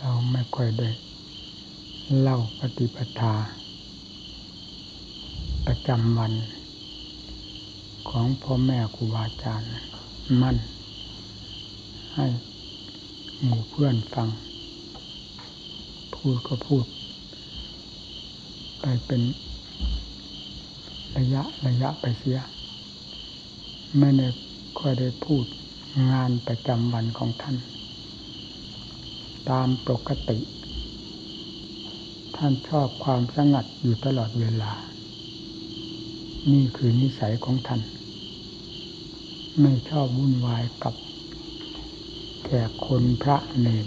เราไม่ค่อยได้เล่าปฏิปทา ประจำวัน ของพ่อแม่ครูบาอาจารย์มั่น ให้หมู่เพื่อนฟัง พูดก็พูด ไปเป็นระยะระยะไปเสีย ไม่ได้ค่อยได้พูดงานประจำวันของท่าน ตามปกติ ท่านชอบความสงัดอยู่ตลอดเวลา นี่คือนิสัยของท่าน ไม่ชอบวุ่นวายกับแขกคนพระเนน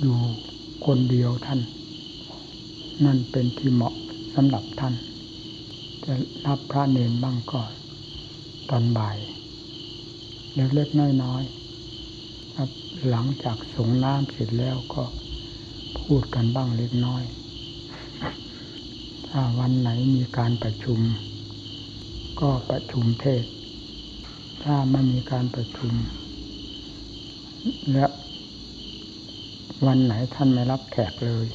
อยู่คนเดียวท่าน นั่นเป็นที่เหมาะสำหรับท่าน จะรับพระเนนบ้างก่อนตอนบ่าย เล็กๆน้อยๆ หลังจากสงน้ำเสร็จแล้วก็พูดกันบ้างเล็กน้อย ถ้าวันไหนมีการประชุม ก็ประชุมเทศ ถ้าไม่มีการประชุม และวันไหนท่านไม่รับแขกเลย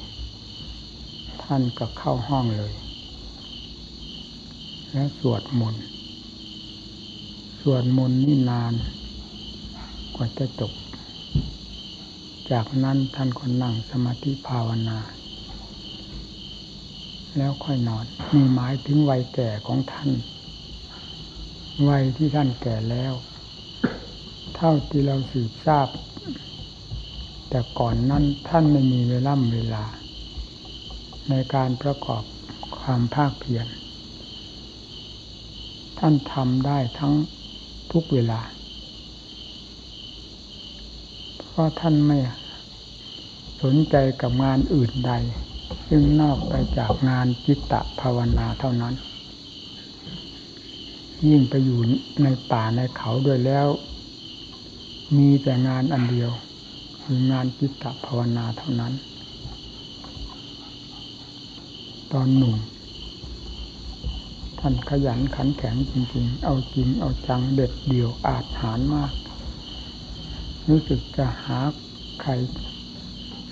ท่านก็เข้าห้องเลย และสวดมนต์ สวดมนต์นี่นานกว่าจะจบ จากนั้นท่านก็นั่งสมาธิภาวนา แล้วค่อยนอนมีหมายถึงวัยแก่ของท่าน วัยที่ท่านแก่แล้ว เท่าที่เราสืบทราบ แต่ก่อนนั้นท่านไม่มีเวลาเวลา ในการประกอบความภาคเพียรท่านทำได้ทั้งทุกเวลา เพ ราะท่านไม่สนใจกับงานอื่นใด ซึ่งนอกไปจากงานจิตตภาวนาเท่านั้น ยิ่งไปอยู่ในป่าในเขาด้วยแล้ว มีแต่งานอันเดียว คืองานจิตตภาวนาเท่านั้น ตอนหนุ่มท่านขยันขันแข็งจริงๆ เอาจริงเอาจังเด็ดเดี่ยวอาจหารมาก รู้สึกจะหาใคร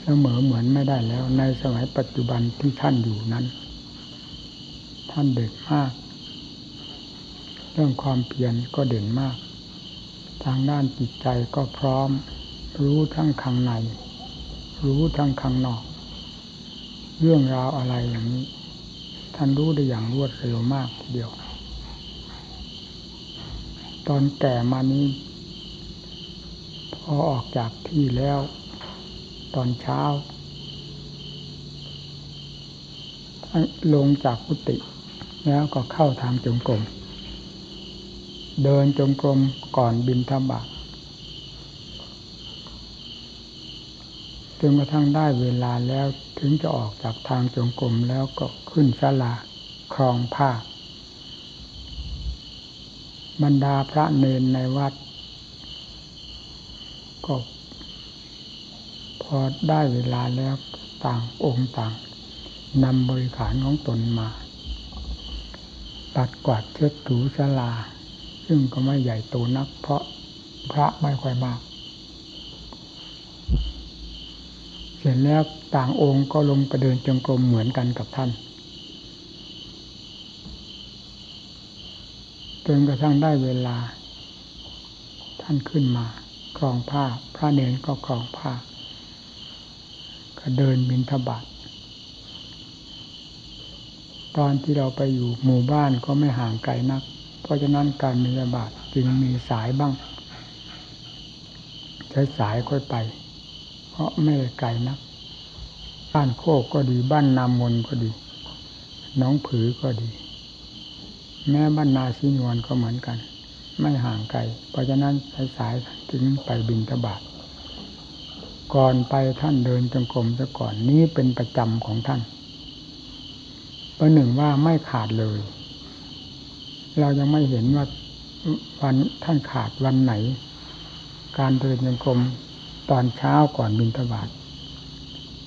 เสมอเหมือนไม่ได้แล้ว ในสมัยปัจจุบันที่ท่านอยู่นั้น ท่านเด่นมาก เรื่องความเพียรก็เด่นมาก ทางด้านจิตใจก็พร้อม รู้ทั้งข้างใน รู้ทั้งข้างนอก เรื่องราวอะไรอย่างนี้ ท่านรู้ได้อย่างรวดเร็วมากทีเดียว ตอนแก่มานี้ พอออกจากที่แล้ว ตอนเช้า ลงจากกุฏิแล้วก็เข้าทางจงกรม เดินจงกรมก่อนบินธบาตจนกระทั่งได้เวลาแล้วถึงจะออกจากทางจงกรมแล้วก็ขึ้นศาลาครองผ้า บรรดาพระเนนในวัด ก็ พอได้เวลาแล้วต่างองค์ต่างนำบริขารของตนมา ปัดกวาดเช็ดถูศาลา ซึ่งก็ไม่ใหญ่โตนัก เพราะพระไม่ค่อยมาก เสร็จแล้วต่างองค์ก็ลงกระเดินจงกรมเหมือนกันกับท่านจนกระทั่งได้เวลา ท่านขึ้นมา ครองผ้า พระเนรก็ครองผ้า ก็เดินบินทบาทตอนที่เราไปอยู่หมู่บ้านก็ไม่ห่างไกลนัก เพราะฉะนั้นการบินทบาทจึงมีสายบ้าง ใช้สายค่อยไป เพราะไม่ไกลนัก บ้านโคกก็ดีบ้านนามนก็ดี น้องผือก็ดี แม้บ้านนาซีนวลก็เหมือนกัน ไม่ห่างไกล เพราะฉะนั้นสายสายถึงไปบินทบาทก่อนไปท่านเดินจงกรมซะก่อนนี้เป็นประจำของท่านประหนึ่งว่าไม่ขาดเลย เรายังไม่เห็นว่าวันท่านขาดวันไหน การเดินจงกรมตอนเช้าก่อนบินทบาท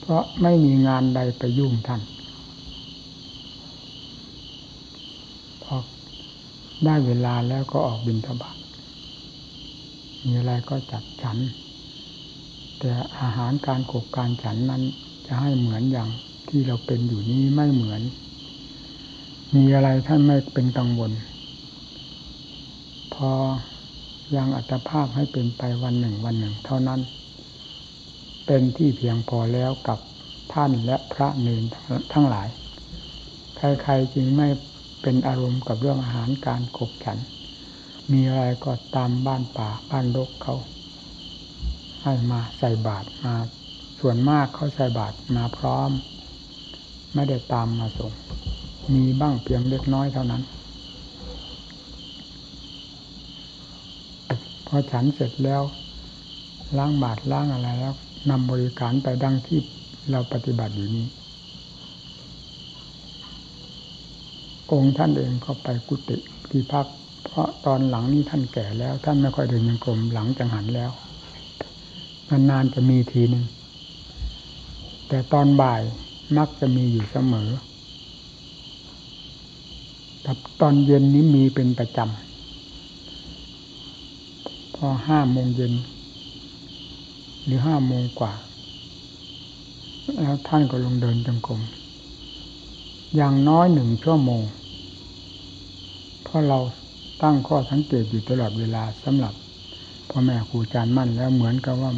เพราะไม่มีงานใดไปยุ่งท่าน พอ ได้เวลาแล้วก็ออกบินทบาทมีอะไรก็จัดฉัน แต่อาหารการขบการฉันนั้น จะให้เหมือนอย่างที่เราเป็นอยู่นี้ไม่เหมือน มีอะไรท่านไม่เป็นกังวล พอยังอัตภาพให้เป็นไปวันหนึ่งวันหนึ่ง เท่านั้น เป็นที่เพียงพอแล้วกับท่านและพระเนรทั้งหลาย ใครๆจึงไม่ เป็นอารมณ์กับเรื่องอาหารการขบฉัน มีอะไรก็ตามบ้านป่าบ้านรกเขาให้มาใส่บาตรมา ส่วนมากเขาใส่บาตรมาพร้อม ไม่ได้ตามมาส่ง มีบ้างเพียงเล็กน้อยเท่านั้น พอฉันเสร็จแล้วล้างบาตรล้างอะไรแล้วนำบริการไปดังที่เราปฏิบัติอยู่นี้ องค์ท่านเองก็ไปกุฏิที่พัก เพราะตอนหลังนี้ท่านแก่แล้ว ท่านไม่ค่อยเดินยังกรมหลังจังหันแล้วนานๆจะมีทีหนึ่งแต่ตอนบ่ายมักจะมีอยู่เสมอแต่ตอนเย็นนี้มีเป็นประจำ พอห้าโมงเย็น หรือห้าโมงกว่า แล้วท่านก็ลงเดินจงกรม อย่างน้อยหนึ่งชั่วโมง เพราะเราตั้งข้อสังเกตอยู่ตลอดเวลาสำหรับพ่อแม่ครูอาจารย์มั่นแล้วเหมือนกับว่า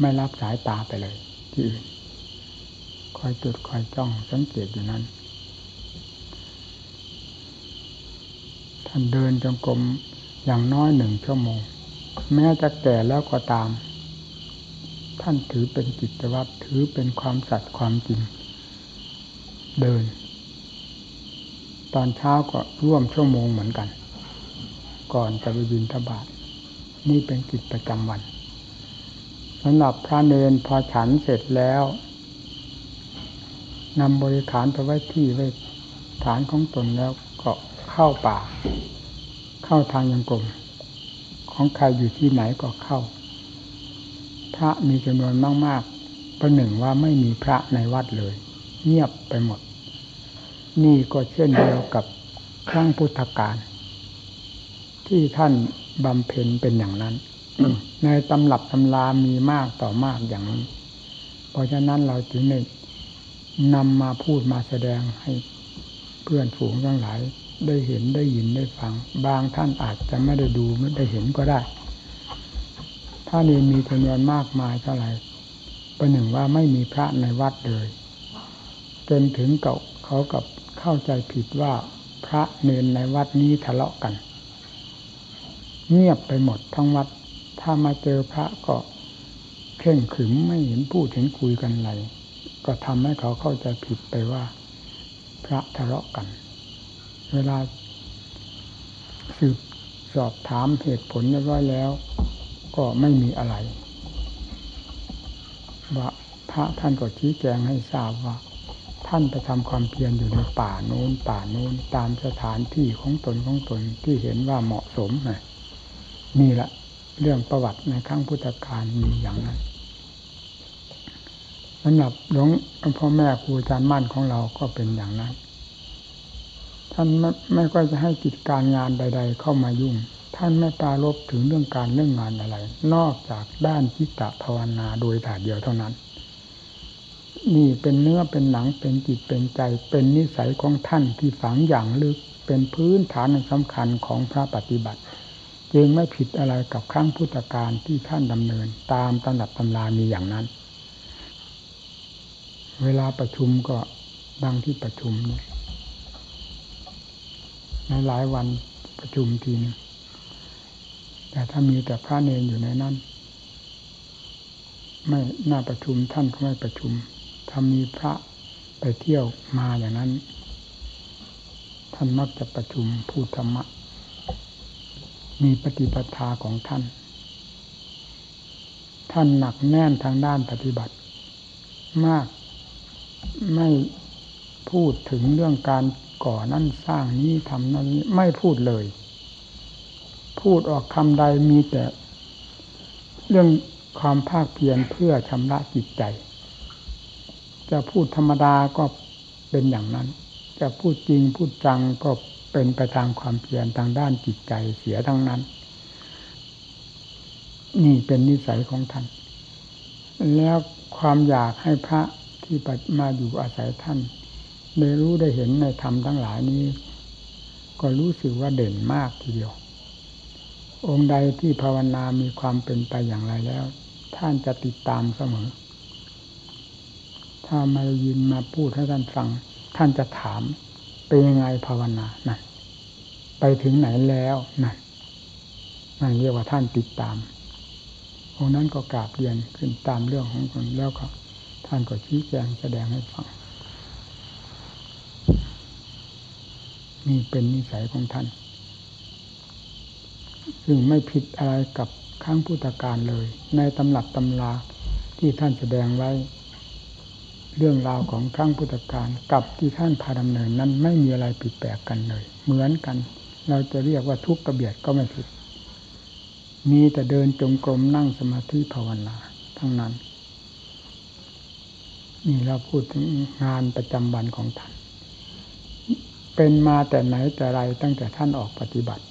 ไม่รับสายตาไปเลย ที่อื่น คอยจุดคอยจ้องสังเกตอยู่นั้น ท่านเดินจงกรมอย่างน้อยหนึ่งชั่วโมง แม้จะแก่แล้วก็ตาม ท่านถือเป็นกิจวัตรถือเป็นความสัตย์ความจริง เดิน ตอนเช้าก็ร่วมชั่วโมงเหมือนกัน ก่อนจะไปบินทบาทนี่เป็นกิจประจำวันสำหรับพระเนนพอฉันเสร็จแล้วนำบริขารไปไว้ที่ไว้ฐานของตนแล้วก็เข้าป่า เข้าทางยังกลมของใครอยู่ที่ไหนก็เข้า พระมีจำนวนมากๆประหนึ่งว่าไม่มีพระในวัดเลย เงียบไปหมด นี่ก็เช่นเดียวกับครั้งพุทธกาลที่ท่านบำเพ็ญเป็นอย่างนั้น ในตำรับตำรามีมากต่อมากอย่างนี้ เพราะฉะนั้นเราจึงได้นำมาพูดมาแสดงให้เพื่อนฝูงทั้งหลาย ได้เห็นได้ยินได้ฟัง บางท่านอาจจะไม่ได้ดูไม่ได้เห็นก็ได้ ถ้านี่มีจำนวนมากมายเท่าไหร่ประหนึ่งว่าไม่มีพระในวัดเลย จนถึงเก่าเขากับ เข้าใจผิดว่าพระเนนในวัดนี้ทะเลาะกัน เงียบไปหมดทั้งวัด ถ้ามาเจอพระก็เข่งขึมไม่เห็นพูดเห็นคุยกันอะไรก็ทำให้เขาเข้าใจผิดไปว่า พระทะเลาะกัน เวลาสืบสอบถามเหตุผลเรียบร้อยแล้ว ก็ไม่มีอะไรว่าพระท่านก็ชี้แจงให้ทราบว่า ท่านไปทำความเพียรอยู่ในป่าโน้นป่าโน้นตามสถานที่ของตนของตนที่เห็นว่าเหมาะสมนะนี่แหละเรื่องประวัติในครั้งพุทธกาลมีอย่างนั้นสำหรับหลวงพ่อแม่ครูอาจารย์มั่นของเราก็เป็นอย่างนั้น ท่านไม่ไม่ก็จะให้กิจการงานใด ๆ เข้ามายุ่ง ท่านไม่ปรารบถึงเรื่องการเรื่องงานอะไร นอกจากด้านจิตตภาวนาโดยถ่าเดียวเท่านั้น นี่เป็นเนื้อเป็นหนังเป็นจิตเป็นใจ เป็นนิสัยของท่านที่ฝังอย่างลึกเป็นพื้นฐานสำคัญของพระปฏิบัติ จึงไม่ผิดอะไรกับครั้งพุทธกาลที่ท่านดำเนิน ตามตำรับตำรามีอย่างนั้น เวลาประชุมก็ดังที่ประชุมนี่ในหลายวันประชุมทีนึงแต่ถ้ามีแต่พระเนรอยู่ในนั้น ไม่น่าประชุมท่านก็ไม่ประชุม ถ้ามีพระไปเที่ยวมาอย่างนั้น ท่านมักจะประชุมพูดธรรมะ มีปฏิปทาของท่าน ท่านหนักแน่นทางด้านปฏิบัติ มากไม่พูดถึงเรื่องการก่อนั่นสร้างนี้ทำนั้นนี้ไม่พูดเลย พูดออกคำใดมีแต่ เรื่องความภาคเพียรเพื่อชำระจิตใจ จะพูดธรรมดาก็เป็นอย่างนั้น จะพูดจริงพูดจังก็เป็นไปตามความเพียรทางด้านจิตใจเสียทั้งนั้น นี่เป็นนิสัยของท่าน แล้วความอยากให้พระที่มาอยู่อาศัยท่านได้รู้ได้เห็นในธรรมทั้งหลายนี้ ก็รู้สึกว่าเด่นมากทีเดียว องค์ใดที่ภาวนามีความเป็นไปอย่างไรแล้ว ท่านจะติดตามเสมอ ถ้ามายินมาพูดให้ท่านฟัง ท่านจะถามเป็นยังไงภาวนานั่นไปถึงไหนแล้วนั่นนั่นเรียกว่าท่านติดตามองนั้นก็กราบเรียนขึ้นตามเรื่องของคนแล้วก็ท่านก็ชี้แจงแสดงให้ฟังนี่เป็นนิสัยของท่าน ซึ่งไม่ผิดอะไรกับข้างพุทธการเลย ในตำหลับตำลาที่ท่านแสดงไว้ เรื่องราวของข้งพุทธการกับที่ท่านพาดำเนินนั้นไม่มีอะไรผิดแปลกกันเลย เหมือนกัน เราจะเรียกว่าทุกข์กระเบียดก็ไม่ผิด มีแต่เดินจงกรมนั่งสมาธิภาวนาทั้งนั้น นี่เราพูดถึงงานประจำวันของท่าน เป็นมาแต่ไหนแต่ไรตั้งแต่ท่านออกปฏิบัติ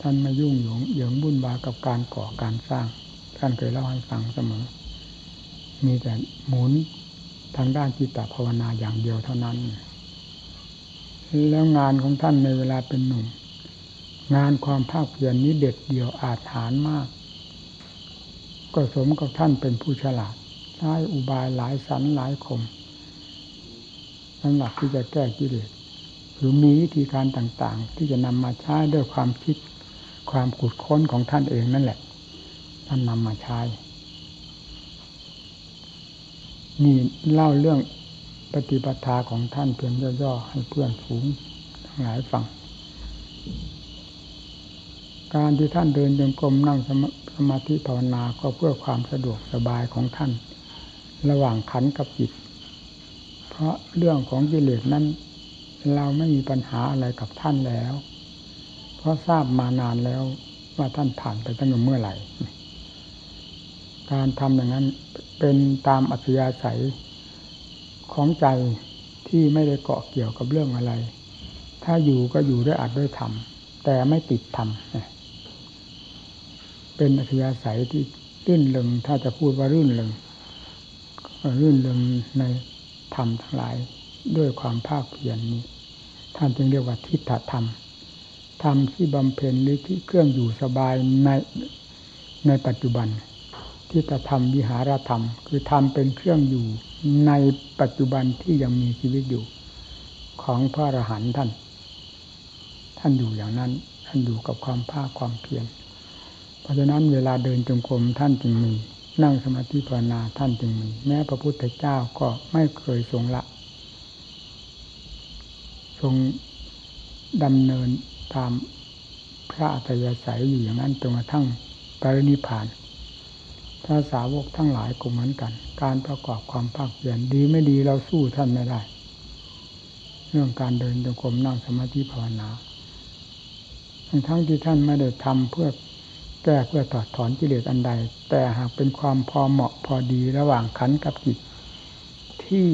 ท่านไม่ยุ่งหยงเหยิงบุ่นวากับการก่อการสร้าง ท่านเคยเล่าให้ฟังเสมอ มีแต่หมุน ทางด้านจิตตภาวนาอย่างเดียวเท่านั้น แล้วงานของท่านในเวลาเป็นหนุ่ม งานความภาคเพียรนนี้เด็ดเดี่ยวอาถรรพ์มาก ก็สมกับท่านเป็นผู้ฉลาดใช้อุบายหลายสันหลายคมสำหรับที่จะแก้กิเลสหรือมีวิธีการต่างๆ ที่จะนำมาใช้ด้วยความคิดความขุดค้นของท่านเองนั่นแหละ ท่านนำมาใช้ นี่เล่าเรื่องปฏิปทาของท่านเพียงย่อๆให้เพื่อนฝูงทั้งหลายฟัง การที่ท่านเดินจงกรมนั่งสมาธิภาวนาก็เพื่อความสะดวกสบายของท่าน ระหว่างขันกับจิต เพราะเรื่องของกิเลสนั้น เราไม่มีปัญหาอะไรกับท่านแล้ว เพราะทราบมานานแล้วว่าท่านผ่านไปตั้งแต่เมื่อไหร่ การทำอย่างนั้น เป็นตามอัธยาศัยของใจที่ไม่ได้เกาะเกี่ยวกับเรื่องอะไร ถ้าอยู่ก็อยู่ด้วยอัดด้วยธรรม แต่ไม่ติดธรรม เป็นอัธยาศัยที่รื่นเริงถ้าจะพูดว่ารื่นเริงรื่นเริงในธรรมทั้งหลายด้วยความภาคเพียรนี้ท่านจึงเรียกว่าทิฏฐธรรม ธรรมที่บำเพ็ญหรือที่เครื่องอยู่สบายในในปัจจุบัน ที่จะทำวิหารธรรม คือทำเป็นเครื่องอยู่ในปัจจุบันที่ยังมีชีวิตอยู่ ของพระอรหันต์ท่าน ท่านอยู่อย่างนั้น ท่านอยู่กับความภาคความเพียรเพราะฉะนั้นเวลาเดินจงกรมท่านจึงมีนั่งสมาธิภาวนาท่านจึงมี แม้พระพุทธเจ้าก็ไม่เคยทรงละ ทรงดำเนินตามพระอัตยาศัยอยู่อย่างนั้นจนกระทั่งปรินิพาน ถ้าสาวกทั้งหลายก็เหมือนกัน การประกอบความภาคเพียรดีไม่ดีเราสู้ท่านไม่ได้ เรื่องการเดินจงกรมนั่งสมาธิภาวนาทั้งที่ท่านไม่ได้ทำเพื่อแก้เพื่อถอดถอนกิเลสอันใด แต่หากเป็นความพอเหมาะพอดีระหว่างขันกับจิต ที่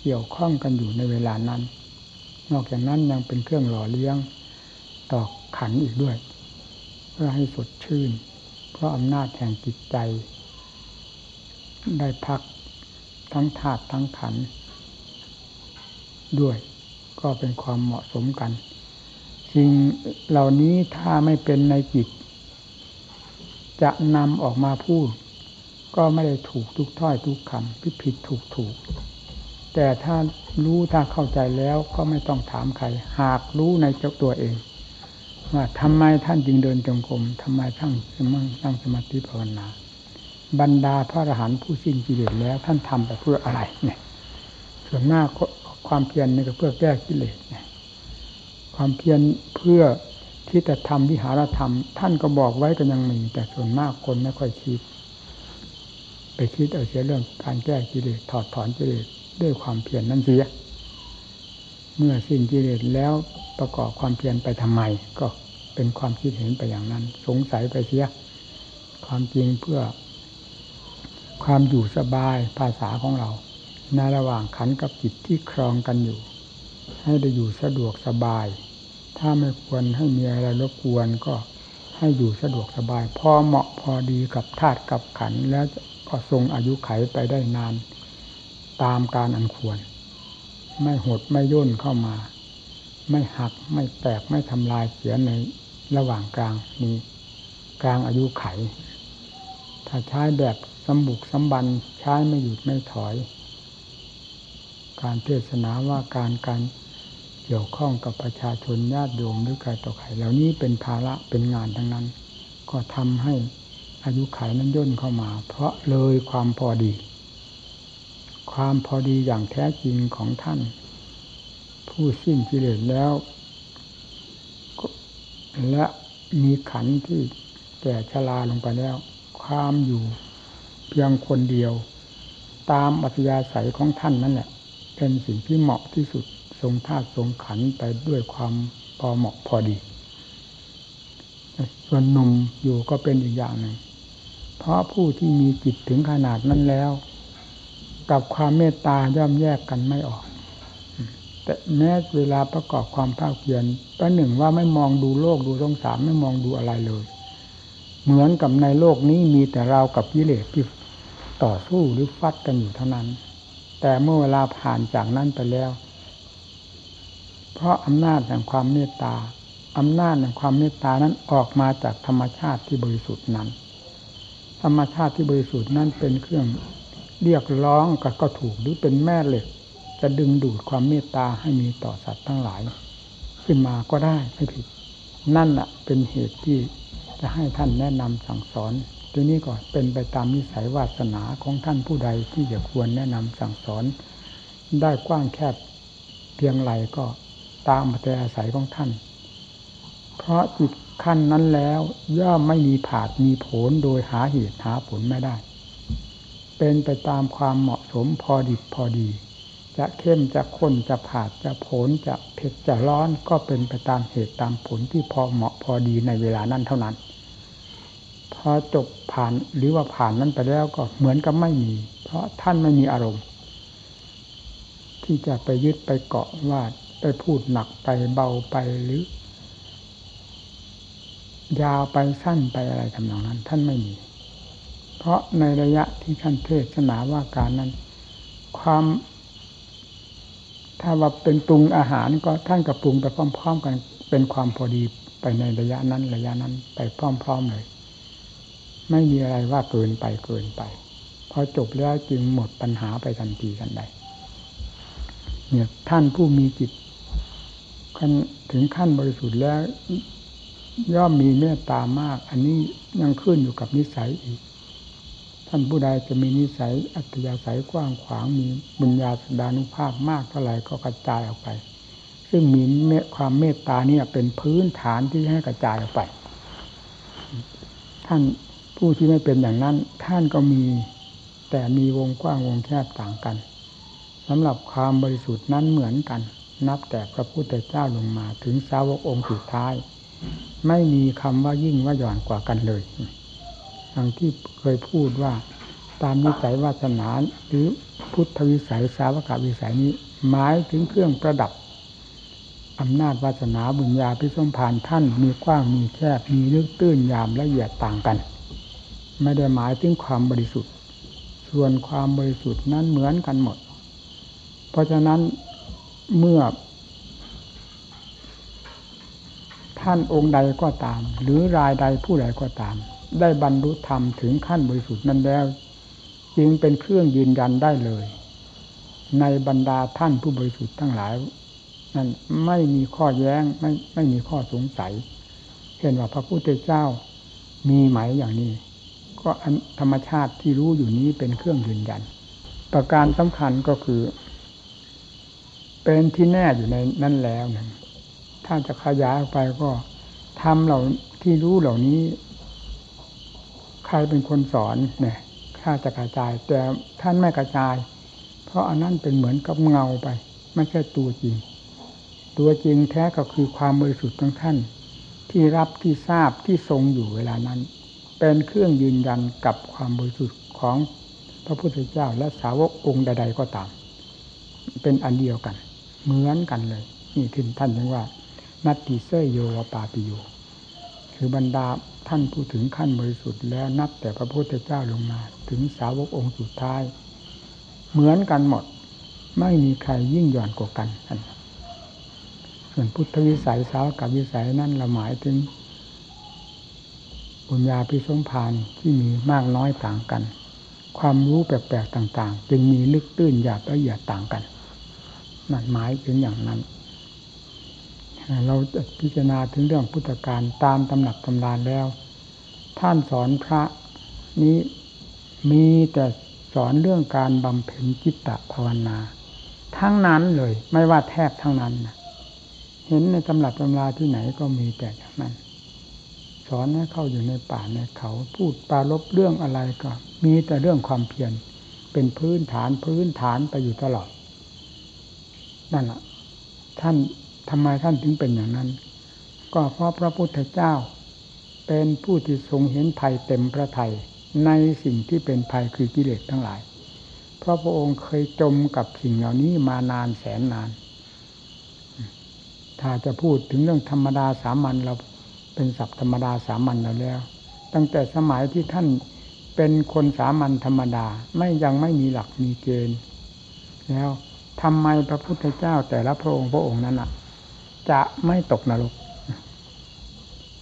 เกี่ยวข้องกันอยู่ในเวลานั้น นอกจากนั้นยังเป็นเครื่องหล่อเลี้ยงต่อขันอีกด้วย เพื่อให้สดชื่น เพราะอำนาจแห่งจิตใจ ได้พักทั้งธาตุทั้งขันด้วยก็เป็นความเหมาะสมกัน สิ่งเหล่านี้ถ้าไม่เป็นในจิต จะนำออกมาพูด ก็ไม่ได้ถูกทุกถ้อยทุกคำผิดผิดถูกถูก แต่ถ้ารู้ถ้าเข้าใจแล้วก็ไม่ต้องถามใคร หากรู้ในเจ้าตัวเอง ว่าทำไมท่านจึงเดินจงกรมทำไมท่านจึงนั่งสมาธิภาวนา บรรดาพระอรหันต์ผู้สิ้นกิเลสแล้ว ท่านทำไปเพื่ออะไรเนี่ยส่วนมากความเพียรนี่ก็เพื่อแก้กิเลสเนี่ยความเพียรเพื่อที่จะทำวิหารธรรม ท่านก็บอกไว้ก็ยังมี แต่ส่วนมากคนไม่ค่อยคิด ไปคิดเอาเสียเรื่องการแก้กิเลสถอดถอนกิเลสด้วยความเพียรนนั่นเสียเมื่อสิ้นกิเลสแล้วประกอบความเพียรไปทำไม ก็เป็นความคิดเห็นไปอย่างนั้น สงสัยไปเสีย ความจริงเพื่อ ความอยู่สบายภาษาของเราในระหว่างขันกับจิตที่ครองกันอยู่ ให้ได้อยู่สะดวกสบาย ถ้าไม่ควรให้มีอะไรรบกวนก็ให้อยู่สะดวกสบาย พอเหมาะพอดีกับธาตุกับขันแล้วก็ทรงอายุไขไปได้นาน ตามการอันควร ไม่หดไม่ย่นเข้ามา ไม่หักไม่แตกไม่ทำลายเสียในระหว่างกลางนี้ กลางอายุไข ถ้าใช้แบบ สมบุกสมบันใช้ไม่หยุดไม่ถอย การเทศนาว่าการการเกี่ยวข้องกับประชาชนญาติโยมหรือใครต่อใครเหล่านี้เป็นภาระเป็นงานทั้งนั้น ก็ทำให้อายุไขนั้นย่นเข้ามา เพราะเลยความพอดี ความพอดีอย่างแท้จริงของท่าน ผู้สิ้นกิเลสแล้วและมีขันที่แก่ชราลงไปแล้ว ความอยู่ เพียงคนเดียว ตามอัธยาศัยของท่านนั่นแหละเป็นสิ่งที่เหมาะที่สุดทรงธาตุทรงขันไปด้วยความพอเหมาะพอดี ส่วนหนุ่มอยู่ก็เป็นอีกอย่างหนึ่ง เพราะผู้ที่มีจิตถึงขนาดนั้นแล้ว กับความเมตตาย่อมแยกกันไม่ออก แต่แม้เวลาประกอบความภาคเพียรประหนึ่งว่าไม่มองดูโลกดูสงสารไม่มองดูอะไรเลย เหมือนกับในโลกนี้มีแต่เรากับกิเลสที่ต่อสู้หรือฟัดกันอยู่เท่านั้น แต่เมื่อเวลาผ่านจากนั้นไปแล้ว เพราะอำนาจแห่งความเมตตาอำนาจแห่งความเมตตานั้นออกมาจากธรรมชาติที่บริสุทธิ์นั้น ธรรมชาติที่บริสุทธิ์นั้นเป็นเครื่องเรียกร้องกับก็ถูกหรือเป็นแม่เหล็ก จะดึงดูดความเมตตาให้มีต่อสัตว์ทั้งหลาย ขึ้นมาก็ได้ไม่ผิด นั่นแหะเป็นเหตุที่ จะให้ท่านแนะนำสั่งสอนตัวนี้ก็เป็นไปตามนิสัยวาสนาของท่านผู้ใดที่จะควรแนะนำสั่งสอน ได้กว้างแคบเพียงไรก็ตามอัตยาศัยของท่าน เพราะจิตขั้นนั้นแล้วย่อมไม่มีผาดมีผลโดยหาเหตุหาผลไม่ได้ เป็นไปตามความเหมาะสมพอดิบพอดี จะเข้มจะข้นจะผาดจะผลจะเผ็ดจะร้อนก็เป็นไปตามเหตุตามผลที่พอเหมาะพอดีในเวลานั้นเท่านั้น พอจบผ่านหรือว่าผ่านนั้นไปแล้วก็เหมือนกับไม่มี เพราะท่านไม่มีอารมณ์ ที่จะไปยึดไปเกาะว่าไปพูดหนักไปเบาไปหรือยาวไปสั้นไปอะไรทำนองนั้น ท่านไม่มี เพราะในระยะที่ท่านเทศนาว่าการนั้น ความ ถ้าว่าเป็นปรุงอาหารก็ท่านกับปรุงไปพร้อม ๆ กัน เป็นความพอดีไปในระยะนั้นระยะนั้นไปพร้อม ๆเลย ไม่มีอะไรว่าเกินไปเกินไปพอจบแล้วจึงหมดปัญหาไปทันทีทันใดเนี่ยท่านผู้มีจิตถึงขั้นบริสุทธิ์แล้ว ย่อมมีเมตตามาก อันนี้ยังขึ้นอยู่กับนิสัยอีก ท่านผู้ใดจะมีนิสัยอัตยาศัยกว้างขวางมีบุญญาสดานุภาพมากเท่าไหร่ก็กระจายออกไป ซึ่งมีความเมตตาเนี่ยเป็นพื้นฐานที่ให้กระจายออกไป ท่านผู้ที่ไม่เป็นอย่างนั้น ท่านก็มีแต่มีวงกว้างวงแคบต่างกันสำหรับความบริสุทธิ์นั้นเหมือนกัน นับแต่พระพุทธเจ้าลงมาถึงสาวกองค์สุดท้าย ไม่มีคำว่ายิ่งว่าหย่อนกว่ากันเลย อย่างที่เคยพูดว่าตามนิสัยวาสนาหรือพุทธวิสัยสาวกวิสัยนี้ หมายถึงเครื่องประดับอำนาจวาสนาบุญญาพิสมพานท่านมีกว้างมีแคบมีลึกตื้นยามละเอียดต่างกัน ไม่ได้หมายถึงความบริสุทธิ์ ส่วนความบริสุทธิ์นั้นเหมือนกันหมด เพราะฉะนั้นเมื่อ ท่านองค์ใดก็ตาม หรือรายใดผู้ใดก็ตาม ได้บรรลุธรรมถึงขั้นบริสุทธิ์นั้นแล้ว จึงเป็นเครื่องยืนยันได้เลย ในบรรดาท่านผู้บริสุทธิ์ทั้งหลายนั้นไม่มีข้อแย้งไม่ไม่มีข้อสงสัยเห็นว่าพระพุทธเจ้ามีไหมอย่างนี้ ก็ธรรมชาติที่รู้อยู่นี้เป็นเครื่องยืนยัน ประการสำคัญก็คือ เป็นที่แน่อยู่ในนั่นแล้วนะถ้าจะขยายออกไปก็ทำเหล่าที่รู้เหล่านี้ ใครเป็นคนสอนเนี่ยถ้าจะกระจาย แต่ท่านไม่กระจาย เพราะอันนั้นเป็นเหมือนกับเงาไป ไม่ใช่ตัวจริง ตัวจริงแท้ก็คือความบริสุทธิ์ของท่าน ที่รับที่ทราบที่ทรงอยู่เวลานั้น เป็นเครื่องยืนยันกับความบริสุทธิ์ของพระพุทธเจ้าและสาวกองค์ใด ๆ ก็ตาม เป็นอันเดียวกัน เหมือนกันเลยนี่ถึงท่านถึงว่า นัตติเซโยวปาปิโยคือบรรดา ท่านผู้ถึงขั้นบริสุทธิ์แล้วนับแต่พระพุทธเจ้าลงมาถึงสาวกองค์สุดท้าย เหมือนกันหมด ไม่มีใครยิ่งหย่อนกว่ากันส่วนพุทธวิสัยสาวกับวิสัยนั่นเราหมายถึงบุญญาพิสมพานที่มีมากน้อยต่างกัน ความรู้แปลกๆต่าง ๆ จึงมีลึกตื้นหยาบละเอียดต่างกันนั่นหมายถึงอย่างนั้น เราพิจารณาถึงเรื่องพุทธการตามตำหนักตำรานแล้ว ท่านสอนพระนี้มีแต่สอนเรื่องการบำเพ็ญจิตตภาวนา ทั้งนั้นเลย ไม่ว่าแทบทั้งนั้นเห็นในตำหนักตำราที่ไหนก็มีแต่อย่างนั้น สอนให้เข้าอยู่ในป่าในเขาพูดปาลบเรื่องอะไรก็ มีแต่เรื่องความเพียรเป็นพื้นฐานพื้นฐานไปอยู่ตลอดนั่นแหละท่าน ทำไมท่านถึงเป็นอย่างนั้น ก็เพราะพระพุทธเจ้า เป็นผู้ที่ทรงเห็นภัยเต็มพระทยัยในสิ่งที่เป็นภัยคือกิเลสทั้งหลาย เพราะพระองค์เคยจมกับสิ่งเหล่านี้มานานแสนนาน ถ้าจะพูดถึงเรื่องธรรมดาสามัญเราเป็นศัพท์ธรรมดาสามัญเราแล้ว ตั้งแต่สมัยที่ท่านเป็นคนสามัญธรรมดาไม่ยังไม่มีหลักมีเกณฑ์ แล้วทำไมพระพุทธเจ้าแต่ละพระองค์พระองค์นั้นอะ จะไม่ตกนรก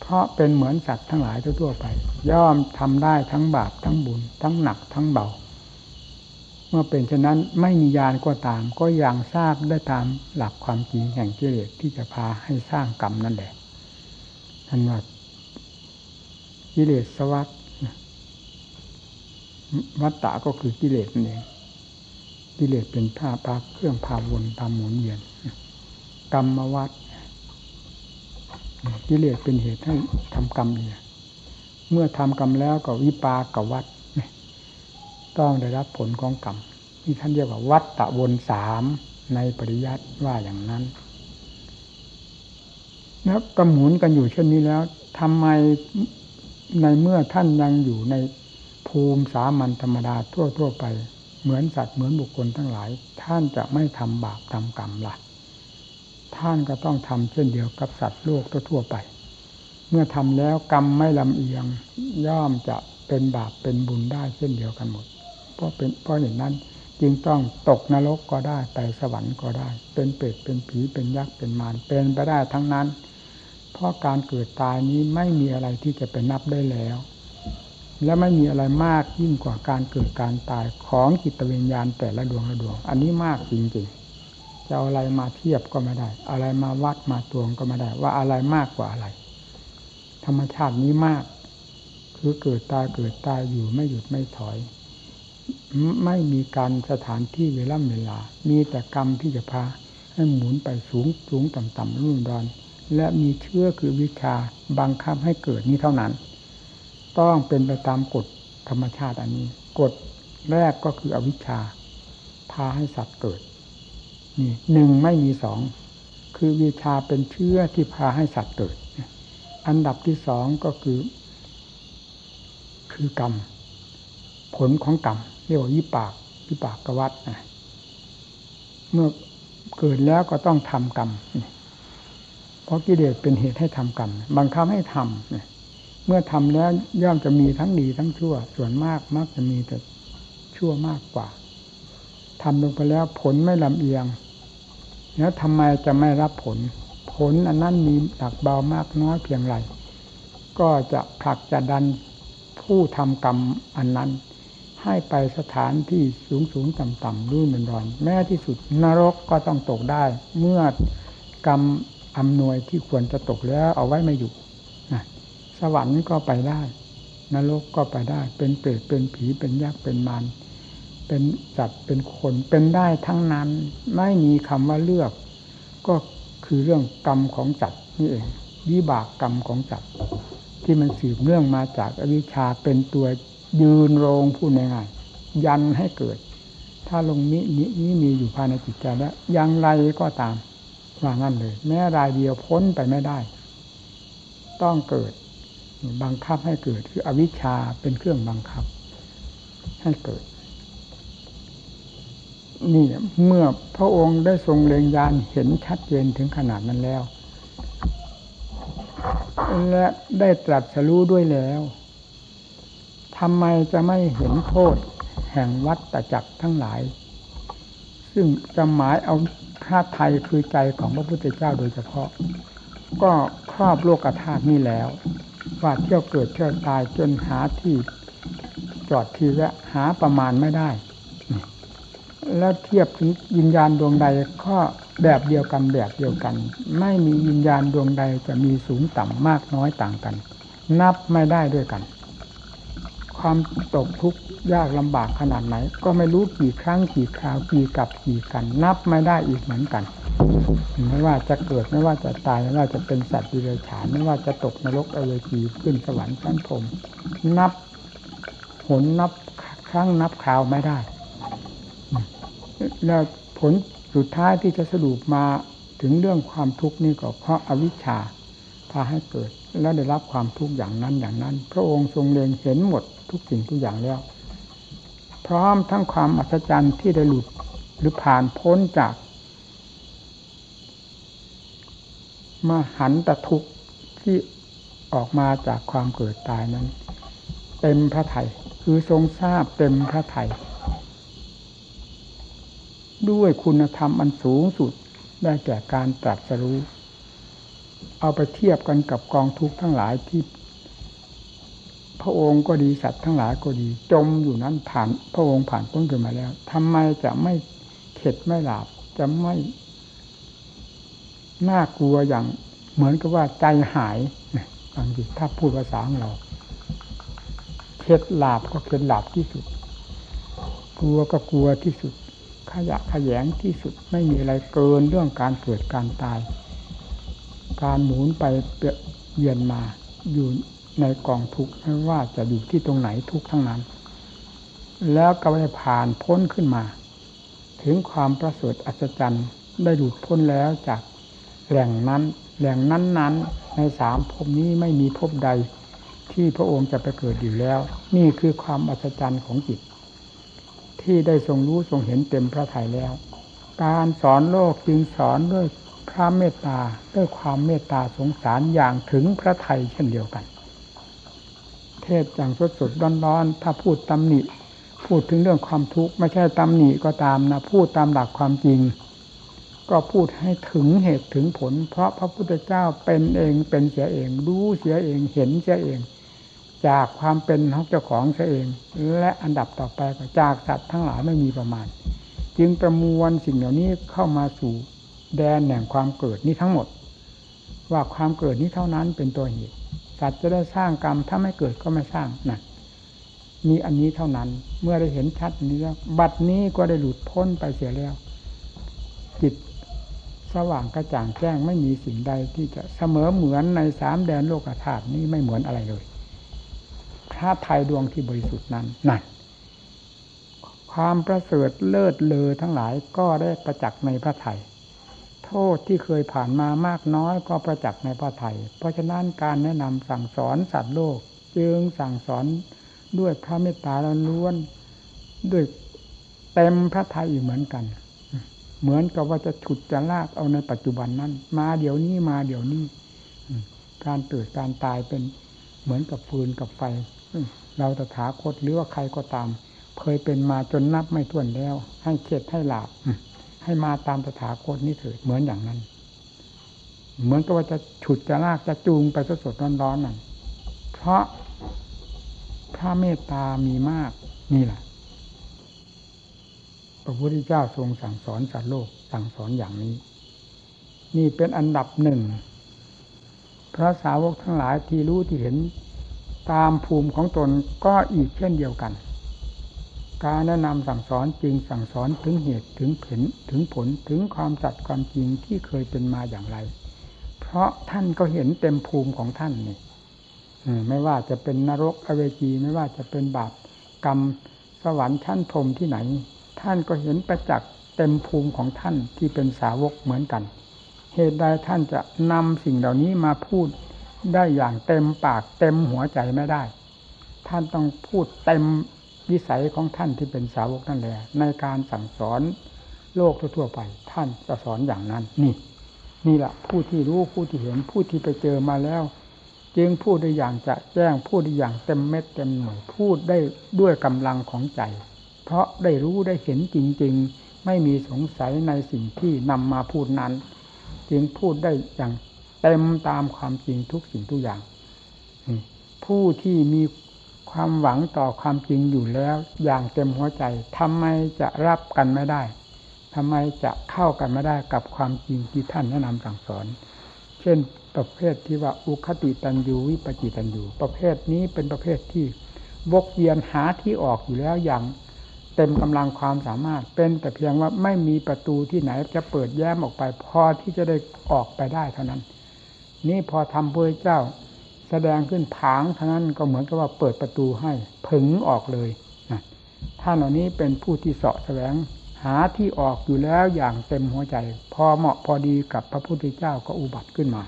เพราะเป็นเหมือนสัตว์ทั้งหลายทั่วไป ย่อมทำได้ทั้งบาปทั้งบุญ ทั้งหนักทั้งเบา เมื่อเป็นเช่นนั้นไม่มียานก็ตาม ก็ยังทราบได้ตามหลักความจริงแห่งกิเลสที่จะพาให้สร้างกรรมนั่นแหละท่านว่ากิเลสสวัสดวัตตะก็คือกิเลสนั่นเองกิเลสเป็นผ้าปาเครื่องพาวนตามหมุนเวียนกรรมวัด กิเลสเป็นเหตุให้ทำกรรมเนี่ย เมื่อทำกรรมแล้วก็วิปากวัดต้องได้รับผลของกรรมนี่ท่านเรียกว่าวัดตะวนสามในปริยัติว่าอย่างนั้นแล้วก็หมุนกันอยู่เช่นนี้แล้วทำไมในเมื่อท่านยังอยู่ในภูมิสามัญธรรมดาทั่วๆไป เหมือนสัตว์เหมือนบุคคลทั้งหลาย ท่านจะไม่ทำบาปทำกรรมละ ท่านก็ต้องทำเช่นเดียวกับสัตว์โลกทั่วไป เมื่อทำแล้วกรรมไม่ลำเอียงย่อมจะเป็นบาปเป็นบุญได้เช่นเดียวกันหมด เพราะเป็นเพราะอย่างนั้นจึงต้องตกนรกก็ได้ไปสวรรค์ก็ได้ เป็นเปรตเป็นผีเป็นยักษ์เป็นมารเป็นไปได้ทั้งนั้น เพราะการเกิดตายนี้ไม่มีอะไรที่จะเป็นนับได้แล้ว และไม่มีอะไรมากยิ่งกว่าการเกิดการตายของจิตวิญญาณแต่ละดวงละดวง อันนี้มากจริงๆ จะอาอะไรมาเทียบก็ไม่ได้ อะไรมาวัดมาตวงก็ไม่ได้ ว่าอะไรมากกว่าอะไร ธรรมชาตินี้มาก คือเกิดตายเกิดตายอยู่ไม่หยุดไม่ถอย ไม่มีการสถานที่เวลาเวลา มีแต่กรรมที่จะพา ให้หมุนไปสูงสูงต่ำต่ำรุ่นดอน และมีเชื่อคือวิชาบังคับให้เกิดนี้เท่านั้น ต้องเป็นไปตามกฎธรรมชาติอันนี้ กฎแรกก็คืออวิชชา พาให้สัตว์เกิด นี่หนึ่งไม่มีสองคือวิชาเป็นเชื้อที่พาให้สัตว์เกิด อันดับที่สองก็คือ คือกรรม ผลของกรรมเรียกว่าวิปากวิปากกวัตนะเมื่อเกิดแล้วก็ต้องทำกรรม เพราะกิเลสเป็นเหตุให้ทำกรรม บังคับให้ทำเนี่ยเมื่อทำแล้วย่อมจะมีทั้งดีทั้งชั่ว ส่วนมากมักจะมีแต่ชั่วมากกว่าทำลงไปแล้วผลไม่ลำเอียง แล้วทำไมจะไม่รับผล ผลอันนั้นมีหนักเบามากน้อยเพียงไร ก็จะผลักจะดันผู้ทำกรรมอันนั้น ให้ไปสถานที่สูงสูงต่ำต่ำรุ่นมันรอนแม้ที่สุดนรกก็ต้องตกได้ เมื่อกรรมอำนวยที่ควรจะตกแล้วเอาไว้ไม่อยู่สวรรค์ก็ไปได้ นรกก็ไปได้ เป็นเปรตเป็นผีเป็นยักษ์เป็นมาร เป็นจัดเป็นคนเป็นได้ทั้งนั้น ไม่มีคำว่าเลือก ก็คือเรื่องกรรมของจัดนี่เองวิบากกรรมของจัดที่มันสืบเนื่องมาจากอวิชชาเป็นตัวยืนโรงพูดง่ายๆยันให้เกิด ถ้าลงนี้นี้มีอยู่ภายในจิตใจแล้วยังไรก็ตามว่างั้นเลย แม้รายเดียวพ้นไปไม่ได้ ต้องเกิด บังคับให้เกิดคืออวิชชาเป็นเครื่องบังคับ ให้เกิด นี่เมื่อพระองค์ได้ทรงเล็งยานเห็นชัดเจนถึงขนาดนั้นแล้ว และได้ตรัสรู้ด้วยแล้วทำไมจะไม่เห็นโทษแห่งวัฏจักรทั้งหลาย ซึ่งจะหมายเอาธาตุไทยคือใจของพระพุทธเจ้าโดยเฉพาะ ก็ครอบโลกธาตุนี้แล้ว ว่าเที่ยวเกิดเที่ยวตายจนหาที่จอดทีและหาประมาณไม่ได้ แล้วเทียบถึงยินญาณดวงใดก็แบบเดียวกันแบบเดียวกัน ไม่มียินญาณดวงใดจะมีสูงต่ำมากน้อยต่างกัน นับไม่ได้ด้วยกัน ความตกทุกข์ยากลำบากขนาดไหน ก็ไม่รู้กี่ครั้งกี่คราวกี่กับกี่กัน นับไม่ได้อีกเหมือนกัน ไม่ว่าจะเกิดไม่ว่าจะตายไม่ว่าจะเป็นสัตว์ดิเรกชันไม่ว่าจะตกนรกอเวจีขึ้นสวรรค์ชั้นพรมนับหนนับครั้งนับคราวไม่ได้ แล้วผลสุดท้ายที่จะสรุปมาถึงเรื่องความทุกข์นี่ก็เพราะอาวิชชาพาให้เกิด และได้รับความทุกข์อย่างนั้นอย่างนั้น พระองค์ทรงเล็งเห็นหมดทุกสิ่งทุกอย่างแล้ว พร้อมทั้งความอัศจรรย์ที่ได้หลุดหรือผ่านพ้นจาก มาหันตะทุกข์ที่ออกมาจากความเกิดตายนั้น เต็มพระไถ่คือทรงทราบเต็มพระไถ่ ด้วยคุณธรรมอันสูงสุดได้แก่การตรัสรู้ เอาไปเทียบกันกับกองทุกข์ทั้งหลายที่ พระองค์ก็ดีสัตว์ทั้งหลายก็ดี จมอยู่นั้นผ่านพระองค์ผ่านพ้นขึ้นมาแล้วทำไมจะไม่เข็ดไม่หลาบจะไม่น่ากลัวอย่างเหมือนกับว่าใจหายบางทีถ้าพูดภาษาของเราเข็ดหลาบก็เข็ดหลาบที่สุด กลัวก็กลัวที่สุด ขยะขยงที่สุดไม่มีอะไรเกินเรื่องการเกิดการตาย การหมุนไปเวียนมาอยู่ในกองทุกข์ไม่ว่าจะอยู่ที่ตรงไหนทุกทั้งนั้น แล้วก็ได้ผ่านพ้นขึ้นมา ถึงความประเสริฐอัศจรรย์ได้หลุดพ้นแล้วจากแหล่งนั้นแหล่งนั้นๆ ในสามภพนี้ไม่มีภพใด ที่พระองค์จะไปเกิดอยู่แล้ว นี่คือความอัศจรรย์ของจิต ที่ได้ทรงรู้ทรงเห็นเต็มพระทัยแล้ว การสอนโลกจึงสอนด้วยพระเมตตาด้วยความเมตตาสงสารอย่างถึงพระไทยเช่นเดียวกัน เทศอย่างสดสดร้อนๆถ้าพูดตำหนิ พูดถึงเรื่องความทุกข์ไม่ใช่ตำหนิก็ตามนะพูดตามหลักความจริง ก็พูดให้ถึงเหตุถึงผล เพราะพระพุทธเจ้าเป็นเองเป็นเสียเองรู้เสียเองเห็นเสียเอง จากความเป็นของเจ้าของเสอง และอันดับต่อไปก็จากสัตว์ทั้งหลายไม่มีประมาณ จึงประมวลสิ่งเหล่านี้เข้ามาสู่แดนแห่งความเกิดนี้ทั้งหมด ว่าความเกิดนี้เท่านั้นเป็นตัวเหตุสัตว์จะได้สร้างกรรมถ้าไม่เกิดก็ไม่สร้างนั่นมีอันนี้เท่านั้นเมื่อได้เห็นชัดนี้แล้วบัดนี้ก็ได้หลุดพ้นไปเสียแล้ว จิตสว่างกระจ่างแจ้งไม่มีสิ่งใดที่จะเสมอเหมือนในสามแดนโลกธาตุนี้ไม่เหมือนอะไรเลย พระไทยดวงที่บริสุทธิ์นั้นนั่นความประเสริฐเลิศเลอทั้งหลายก็ได้ประจักษ์ในพระไทยโทษที่เคยผ่านมามากน้อยก็ประจักษ์ในพระไทยเพราะฉะนั้นการแนะนำสั่งสอนสัตว์โลก จึงสั่งสอนด้วยพระเมตตาล้วนด้วยเต็มพระไทยอีกเหมือนกัน เหมือนกับว่าจะฉุดจะลากเอาในปัจจุบันนั้น มาเดี๋ยวนี้มาเดี๋ยวนี้ การเกิดการตายเป็นเหมือนกับฟืนกับไฟ เราตถาคตหรือว่าใครก็ตาม เคยเป็นมาจนนับไม่ถ้วนแล้ว ให้เข็ดให้หลาบให้มาตามตถาคตนี่เถิดเหมือนอย่างนั้น เหมือนกับว่าจะฉุดจะลากจะจูงไปสดสดร้อนๆนั่นเพราะพระเมตตามีมากนี่แหละพระพุทธเจ้าทรงสั่งสอนสัตว์โลกสั่งสอนอย่างนี้ นี่เป็นอันดับหนึ่งพระสาวกทั้งหลายที่รู้ที่เห็น ตามภูมิของตนก็อีกเช่นเดียวกัน การแนะนำสั่งสอนจริงสั่งสอนถึงเหตุถึงผลถึงผลถึงความสัตย์ความจริงที่เคยเป็นมาอย่างไร เพราะท่านก็เห็นเต็มภูมิของท่านนี่ไม่ว่าจะเป็นนรกอเวจีไม่ว่าจะเป็นบาปกรรมสวรรค์ชั้นพรมที่ไหน ท่านก็เห็นประจักษ์เต็มภูมิของท่านที่เป็นสาวกเหมือนกัน เหตุใดท่านจะนำสิ่งเหล่านี้มาพูด ได้อย่างเต็มปากเต็มหัวใจไม่ได้ ท่านต้องพูดเต็มวิสัยของท่านที่เป็นสาวกนั่นแหละในการสั่งสอนโลกทั่วไป ท่านจะสอนอย่างนั้นนี่ นี่แหละผู้ที่รู้ผู้ที่เห็นผู้ที่ไปเจอมาแล้ว จึงพูดได้อย่างจะแจ้งพูดได้อย่างเต็มเม็ดเต็มหน่วยพูดได้ด้วยกำลังของใจ เพราะได้รู้ได้เห็นจริง ๆ ไม่มีสงสัยในสิ่งที่นำมาพูดนั้น จึงพูดได้อย่าง เต็มตามความจริงทุกสิ่งทุกอย่าง ผู้ที่มีความหวังต่อความจริงอยู่แล้ว อย่างเต็มหัวใจทำไมจะรับกันไม่ได้ทำไมจะเข้ากันไม่ได้กับความจริงที่ท่านแนะนำสั่งสอน เช่นประเภทที่ว่าอุคติตันยูวิปจิตันยูประเภทนี้เป็นประเภทที่วกเวียนหาที่ออกอยู่แล้วอย่างเต็มกำลังความสามารถเป็นแต่เพียงว่าไม่มีประตูที่ไหนจะเปิดแย้มออกไปพอที่จะได้ออกไปได้เท่านั้น นี่พอทำพระเจ้า แสดงขึ้นผางเท่านั้นก็เหมือนกับว่าเปิดประตูให้ผึงออกเลยท่านเหล่านี้เป็นผู้ที่เสาะแสวงหาที่ออกอยู่แล้วอย่างเต็มหัวใจ พอเหมาะพอดีกับพระพุทธเจ้าก็อุบัติขึ้นมา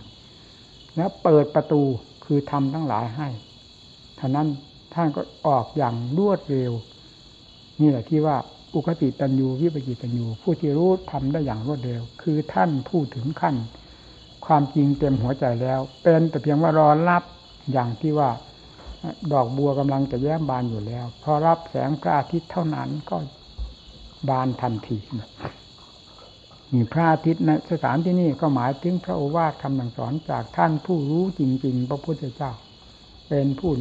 แล้วเปิดประตูคือทำทั้งหลายให้ท่านั้นท่านก็ออกอย่างรวดเร็ว นี่แหละที่ว่าอุคติตันยูวิปจิตันยูผู้ที่รู้ทำได้อย่างรวดเร็ว คือท่านพูดถึงขั้น ความจริงเต็มหัวใจแล้ว เป็นแต่เพียงว่ารอรับอย่างที่ว่าดอกบัวกำลังจะแย้มบานอยู่แล้ว พอรับแสงพระอาทิตย์เท่านั้นก็บานทันทีมีพระอาทิตย์ในสถานที่นี่ก็หมายถึงพระโอวาทคำสั่งสอนจากท่านผู้รู้จริง ๆ พระพุทธเจ้า เป็นผู้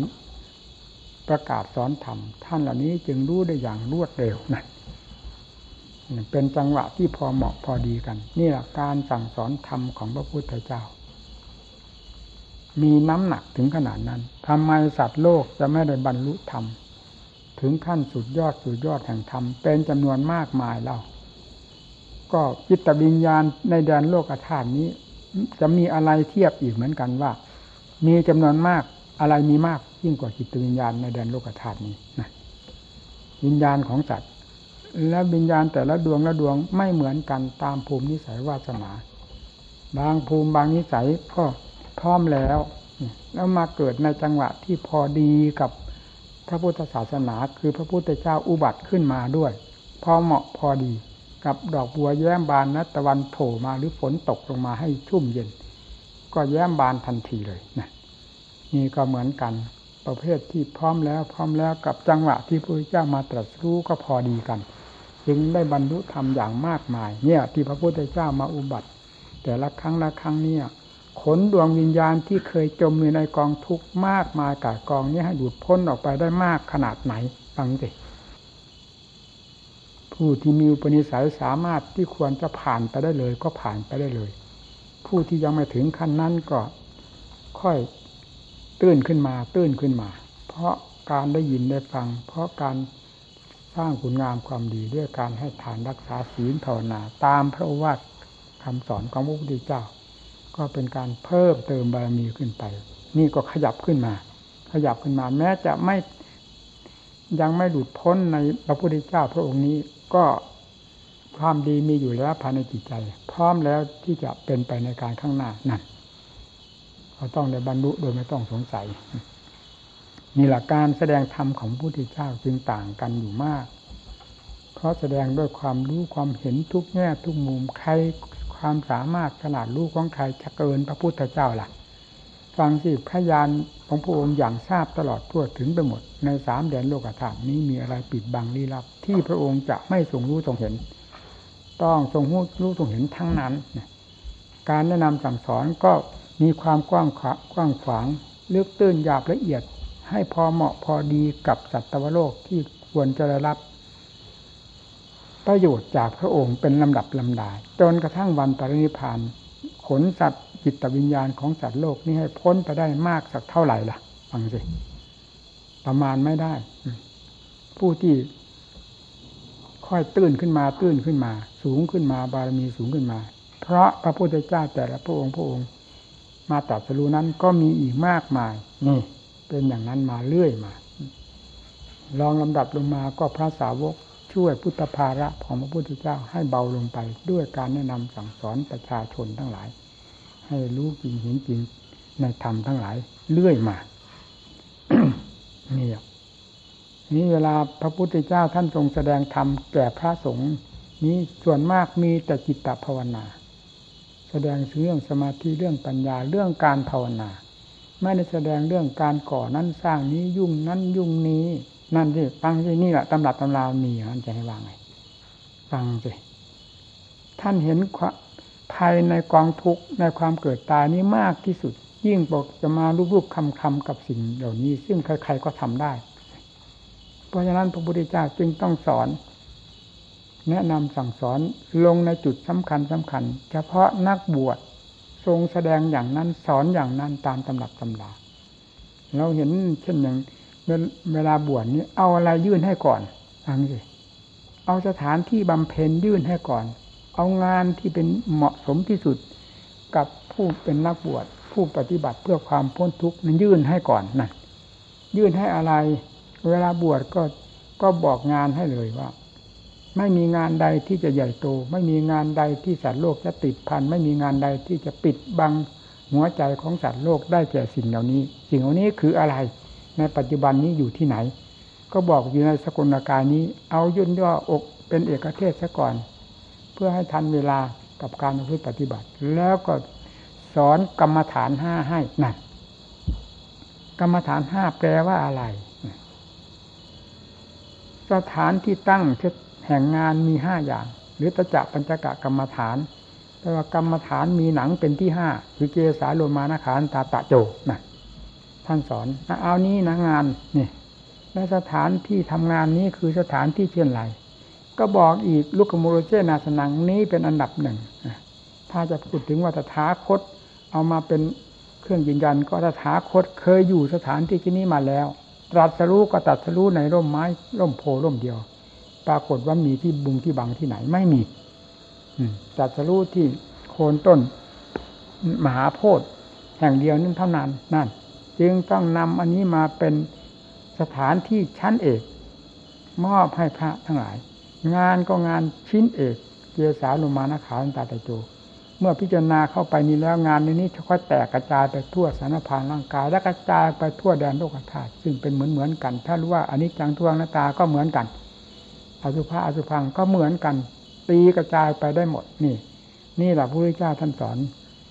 ประกาศสอนธรรมท่านเหล่านี้จึงรู้ได้อย่างรวดเร็วนั่น เป็นจังหวะที่พอเหมาะพอดีกัน นี่แหละการสั่งสอนธรรมของพระพุทธเจ้า มีน้ำหนักถึงขนาดนั้นทำไมสัตว์โลกจะไม่ได้บรรลุธรรม ถึงขั้นสุดยอดสุดยอดแห่งธรรม เป็นจำนวนมากมายแล้วก็จิตวิญญาณในแดนโลกธาตุนี้ จะมีอะไรเทียบอีกเหมือนกันว่า มีจำนวนมากอะไรมีมากยิ่งกว่าจิตวิญญาณในแดนโลกธาตุนี้นะวิญญาณของสัตว์ และวิญญาณแต่ละดวงละดวงไม่เหมือนกันตามภูมินิสัยวาสนา บางภูมิบางนิสัยก็พร้อมแล้ว แล้วมาเกิดในจังหวะที่พอดีกับพระพุทธศาสนาคือพระพุทธเจ้าอุบัติขึ้นมาด้วย พอเหมาะพอดีกับดอกบัวแย้มบานนะตะวันโผล่มาหรือฝนตกลงมาให้ชุ่มเย็น ก็แย้มบานทันทีเลยนะนี่ก็เหมือนกันประเภทที่พร้อมแล้วพร้อมแล้วกับจังหวะที่พระพุทธเจ้ามาตรัสรู้ก็พอดีกัน จึงได้บรรลุธรรมอย่างมากมาย เนี่ย ที่พระพุทธเจ้ามาอุบัติ แต่ละครั้งละครั้งเนี่ยขนดวงวิญญาณที่เคยจมอยู่ในกองทุกข์มากมายกายกองนี้ให้หลุดพ้นออกไปได้มากขนาดไหนฟังสิผู้ที่มีอุปนิสัยสามารถที่ควรจะผ่านไปได้เลย ก็ผ่านไปได้เลย ผู้ที่ยังไม่ถึงขั้นนั้นก็ค่อยตื้นขึ้นมาตื้นขึ้นมา เพราะการได้ยินได้ฟัง เพราะการ สร้างคุณงามความดีด้วยการให้ทานรักษาศีลภาวนา ตามพระวาทคำสอนของพระพุทธเจ้า ก็เป็นการเพิ่มเติมบารมีขึ้นไป นี่ก็ขยับขึ้นมา ขยับขึ้นมา แม้จะไม่ยังไม่หลุดพ้นในพระพุทธเจ้าพระองค์นี้ก็ความดีมีอยู่แล้วภายในจิตใจ พร้อมแล้วที่จะเป็นไปในการข้างหน้านั่นเราต้องได้บรรลุโดยไม่ต้องสงสัย นี่หละการแสดงธรรมของพระพุทธเจ้าจึงต่างกันอยู่มาก เพราะแสดงด้วยความรู้ความเห็นทุกแง่ทุกมุมใครความสามารถขนาดลูกของใครจะเกินพระพุทธเจ้าล่ะ ฟังสิพระยานของพระองค์อย่างทราบตลอดทั่วถึงไปหมด ในสามแดนโลกธาตุนี้มีอะไรปิดบังลี้ลับ ที่พระองค์จะไม่ทรงรู้ทรงเห็น ต้องทรงรู้ทรงเห็นทั้งนั้น การแนะนำสั่งสอนก็มีความกว้างกว้างขวางลึกตื้นหยาบละเอียด ให้พอเหมาะพอดีกับสัตวโลกที่ควรจะได้รับ ประโยชน์จากพระองค์เป็นลำดับลำดาจนกระทั่งวันปรินิพานขนสัตว์จิตวิญญาณของสัตว์โลกนี้ให้พ้นไปได้มากสักเท่าไหร่ล่ะ ฟังสิ ประมาณไม่ได้ ผู้ที่ค่อยตื้นขึ้นมาตื้นขึ้นมา สูงขึ้นมาบารมีสูงขึ้นมา เพราะพระพุทธเจ้าแต่ละพระองค์พระองค์ มาตรัสรู้นั้นก็มีอีกมากมายนี่ เป็นอย่างนั้นมาเรื่อยมา ลองลำดับลงมาก็พระสาวกช่วยพุทธภาระของพระพุทธเจ้าให้เบาลงไป ด้วยการแนะนำสั่งสอนประชาชนทั้งหลาย ให้รู้จริงเห็นจริงในธรรมทั้งหลายเรื่อยมานี่นี่เวลาพระพุทธเจ้าท่านทรงแสดงธรรมแก่พระสงฆ์นี้ส่วนมากมีแต่จิตตภาวนา แสแสดงเรื่องสมาธิเรื่องปัญญาเรื่องการภาวนา ไม่ได้แสดงเรื่องการก่อนั้นสร้างนี้ยุ่งนั้นยุ่งนี้ นั่นที่ฟังที่นี่แหละตำรับตำรามีมันจะให้วางไงฟังสิท่านเห็นภายในกองทุกข์ในความเกิดตายนี้มากที่สุด ยิ่งบอกจะมารูปๆคำคำกับสิ่งเหล่านี้ ซึ่งใครๆก็ทำได้ เพราะฉะนั้นพระพุทธเจ้าจึงต้องสอน แนะนำสั่งสอนลงในจุดสำคัญสำคัญ เฉพาะนักบวช ทรงแสดงอย่างนั้น สอนอย่างนั้นตามตำรับตำราเราเห็นเช่นอย่างเวลาบวชนี้เอาอะไรยื่นให้ก่อนฟังสิเอาสถานที่บำเพ็ญยื่นให้ก่อน เอางานที่เป็นเหมาะสมที่สุดกับผู้เป็นนักบวชผู้ปฏิบัติเพื่อความพ้นทุกข์นั้นยื่นให้ก่อนนั่นยื่นให้อะไร เวลาบวชก็ก็บอกงานให้เลยว่า ไม่มีงานใดที่จะใหญ่โต ไม่มีงานใดที่สัตว์โลกจะติดพัน ไม่มีงานใดที่จะปิดบังหัวใจของสัตว์โลกได้แก่สิ่งเหล่านี้ สิ่งเหล่านี้คืออะไร ในปัจจุบันนี้อยู่ที่ไหน ก็บอกอยู่ในสกุลกายนี้ เอาย่นย่ออกเป็นเอกเทศซะก่อน เพื่อให้ทันเวลากับการพิปฏิบัติ แล้วก็สอนกรรมฐานห้าให้นั่นกรรมฐานห้าแปลว่าอะไร สถานที่ตั้ง แห่งงานมีห้าอย่าง หรือตะจะปัญจกะกรรมฐานแปลว่ากรรมฐานมีหนังเป็นที่ห้าคือเกสาโลมานาคานตาตะโจนั่นท่านสอนเอานี้นะงานนี่และสถานที่ทำงานนี้คือสถานที่เช่นไรก็บอกอีกลูกมูลเจนาสนังนี้เป็นอันดับหนึ่งถ้าจะพูดถึงว่าตถาคต เอามาเป็นเครื่องยืนยันก็ตถาคตเคยอยู่สถานที่ที่นี้มาแล้ว ตรัสรู้ก็ตรัสรู้ในร่มไม้ร่มโพร่มเดียว ปรากฏว่ามีที่บุงที่บังที่ไหนไม่มีตรัสรู้ที่โคนต้น มหาโพธิ์แห่งเดียวนั้นเท่านั้นนั่น จึงต้องนำอันนี้มาเป็นสถานที่ชั้นเอก มอบให้พระทั้งหลาย งานก็งานชิ้นเอกเกียสาลุมานะขาวตาตะโจเมื่อพิจารณาเข้าไปนี้แล้วงานในนี้ค่อยแตกกระจายไปทั่วสารพานร่างกาย และกระจายไปทั่วแดนโลกธาตุซึ่งเป็นเหมือนเหมือนกัน ถ้ารู้ว่าอันนี้จังทวงหน้าตาก็เหมือนกัน อสุภะอสุพังก็เหมือนกัน ตีกระจายไปได้หมดนี่ นี่แหละพระพุทธเจ้าท่านสอน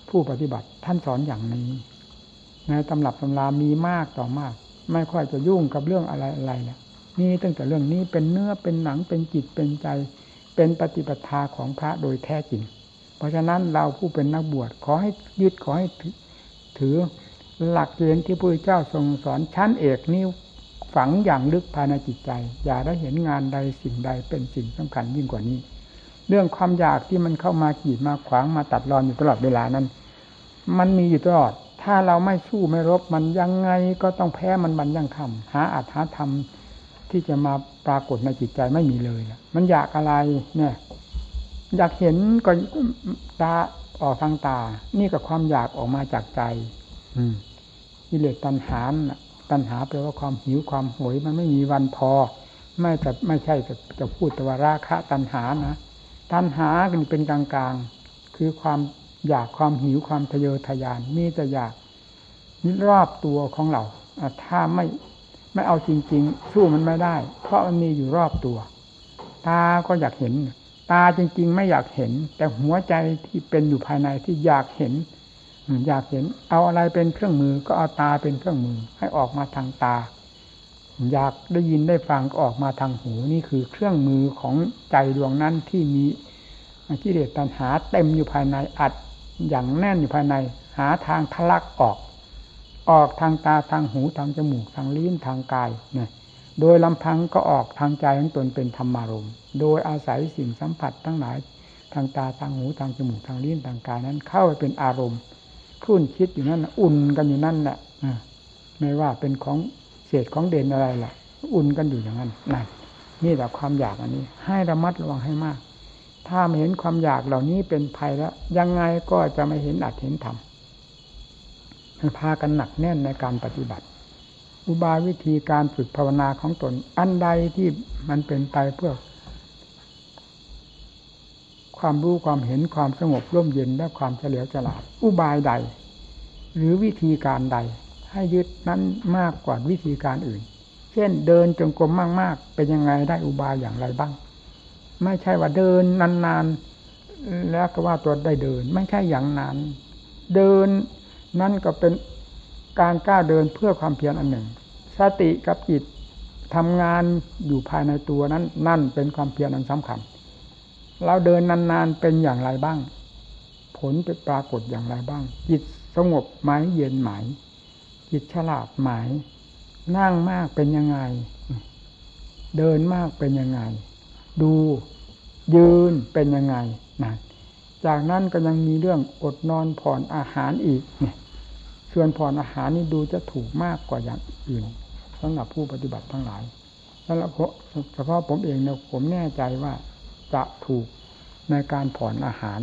ผู้ปฏิบัติท่านสอนอย่างนี้ในตำรับตำรามีมากต่อมาก ไม่ค่อยจะยุ่งกับเรื่องอะไรอะไรเนี่ยนี่ตั้งแต่เรื่องนี้เป็นเนื้อเป็นหนังเป็นจิตเป็นใจ เป็นปฏิปทาของพระโดยแท้จริง เพราะฉะนั้นเราผู้เป็นนักบวชขอให้ยึดขอให้ถือหลักเกณฑ์ที่พระพุทธเจ้าทรงสอนชั้นเอกนี้ ฝังอย่างลึกภายในจิตใจ อย่าได้เห็นงานใดสิ่งใดเป็นสิ่งสำคัญยิ่งกว่านี้ เรื่องความอยากที่มันเข้ามาขีดมาขวางมาตัดรอนอยู่ตลอดเวลานั้น มันมีอยู่ตลอด ถ้าเราไม่สู้ไม่รบมันยังไงก็ต้องแพ้มันบันยังคำหาอัตหาธรรมที่จะมาปรากฏในจิตใจไม่มีเลยมันอยากอะไรเนี่ย อยากเห็นก็ตาออกทางตา นี่ก็ความอยากออกมาจากใจ อืมกิเลสตัณหา ตัณหาแปลว่าความหิวความโหยมันไม่มีวันพอ ไม่แต่ไม่ใช่จะจะพูดแต่ว่าราคะตัณหานะตัณหาเป็นกลางๆ คือความอยากความหิวความทะเยอทะยานมีแต่อยากรอบตัวของเราถ้าไม่ไม่เอาจริง ๆ สู้มันไม่ได้ เพราะมันมีอยู่รอบตัว ตาก็อยากเห็น ตาจริง ๆ ไม่อยากเห็น แต่หัวใจที่เป็นอยู่ภายในที่อยากเห็น อยากเห็น เอาอะไรเป็นเครื่องมือก็เอาตาเป็นเครื่องมือ ให้ออกมาทางตา อยากได้ยินได้ฟังก็ออกมาทางหูนี่คือเครื่องมือของใจดวงนั้นที่มีกิเลสตัณหาเต็มอยู่ภายในอัดอย่างแน่นอยู่ภายใน หาทางทะลักออก ออกทางตาทางหูทางจมูกทางลิ้นทางกายเนี่ยโดยลำพังก็ออกทางใจของตนเป็นธรรมารมโดยอาศัยสิ่งสัมผัสทั้งหลายทางตาทางหูทางจมูกทางลิ้นทางกายนั้นเข้าไปเป็นอารมณ์ ครุ่นคิดอยู่นั่นอุ่นกันอยู่นั่นแหละไม่ว่าเป็นของเศษของเด่นอะไรล่ะ อุ่นกันอยู่อย่างนั้นนั่นนี่แหละความอยากอันนี้ ให้ระมัดระวังให้มาก ถ้าไม่เห็นความอยากเหล่านี้เป็นภัยแล้ว ยังไงก็จะไม่เห็นอัดเห็นธรรมพากันหนักแน่นในการปฏิบัติ อุบายวิธีการฝึกภาวนาของตน อันใดที่มันเป็นไปเพื่อ ความรู้ความเห็นความสงบร่มเย็นและความเฉลียวฉลาด อุบายใด หรือวิธีการใด ให้ยึดนั้นมากกว่าวิธีการอื่น เช่นเดินจงกรมมาก ๆ เป็นยังไงได้อุบายอย่างไรบ้าง ไม่ใช่ว่าเดินนานๆแล้วก็ว่าตัวได้เดิน ไม่ใช่อย่างนั้น เดินนั่นก็เป็นการกล้าเดินเพื่อความเพียรอันหนึ่ง สติกับจิตทำงานอยู่ภายในตัวนั้น นั่นเป็นความเพียรอันสำคัญ เราเดินนานๆเป็นอย่างไรบ้าง ผลเป็นปรากฏอย่างไรบ้าง จิตสงบไหมเย็นไหม จิตฉลาดไหมนั่งมากเป็นยังไง เดินมากเป็นยังไง ดูยืนเป็นยังไงนั่นจากนั้นก็ยังมีเรื่องอดนอนผ่อนอาหารอีกเนี่ยส่วนผ่อนอาหารนี่ดูจะถูกมากกว่าอย่างอื่นสำหรับผู้ปฏิบัติทั้งหลาย แล้วเฉพาะผมเองเนี่ยผมแน่ใจว่า จะถูกในการผ่อนอาหาร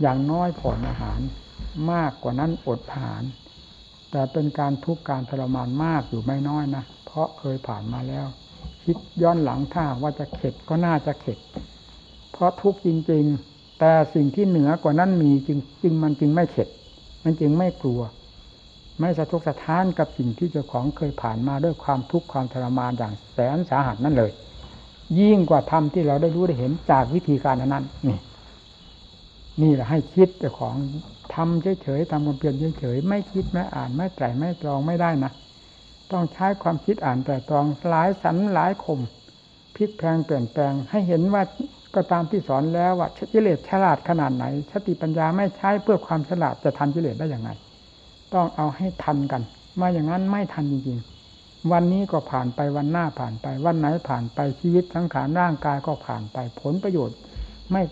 อย่างน้อยผ่อนอาหาร มากกว่านั้นอดอาหาร แต่เป็นการทุกข์การทรมานมากอยู่ไม่น้อยนะเพราะเคยผ่านมาแล้ว คิดย้อนหลังถ้าว่าจะเข็ดก็น่าจะเข็ด เพราะทุกข์จริง ๆ แต่สิ่งที่เหนือกว่านั้นมีจึงจึงมันจึงไม่เข็ด มันจึงไม่กลัว ไม่สะทกสะท้านกับสิ่งที่เจ้าของเคยผ่านมาด้วยความทุกข์ความทรมานอย่างแสนสาหัสนั่นเลย ยิ่งกว่าธรรมที่เราได้รู้ได้เห็นจากวิธีการนั้นนี่นี่แหละให้คิดเจ้าของทำเฉยๆทำความเพียรเฉยๆไม่คิดไม่อ่านไม่ไตรไม่ตรองไม่ได้นะต้องใช้ความคิดอ่านแต่ตรองหลายสันหลายคมพลิกแพงเปลี่ยนแปลง ให้เห็นว่าก็ตามที่สอนแล้วว่ากิเลสฉลาดขนาดไหนสติปัญญาไม่ใช้เพื่อความฉลาดจะทันกิเลสได้อย่างไงต้องเอาให้ทันกัน มาอย่างนั้นไม่ทันจริงๆ วันนี้ก็ผ่านไปวันหน้าผ่านไป วันไหนผ่านไปชีวิตสังขารร่างกายก็ผ่านไปผลประโยชน์ไม่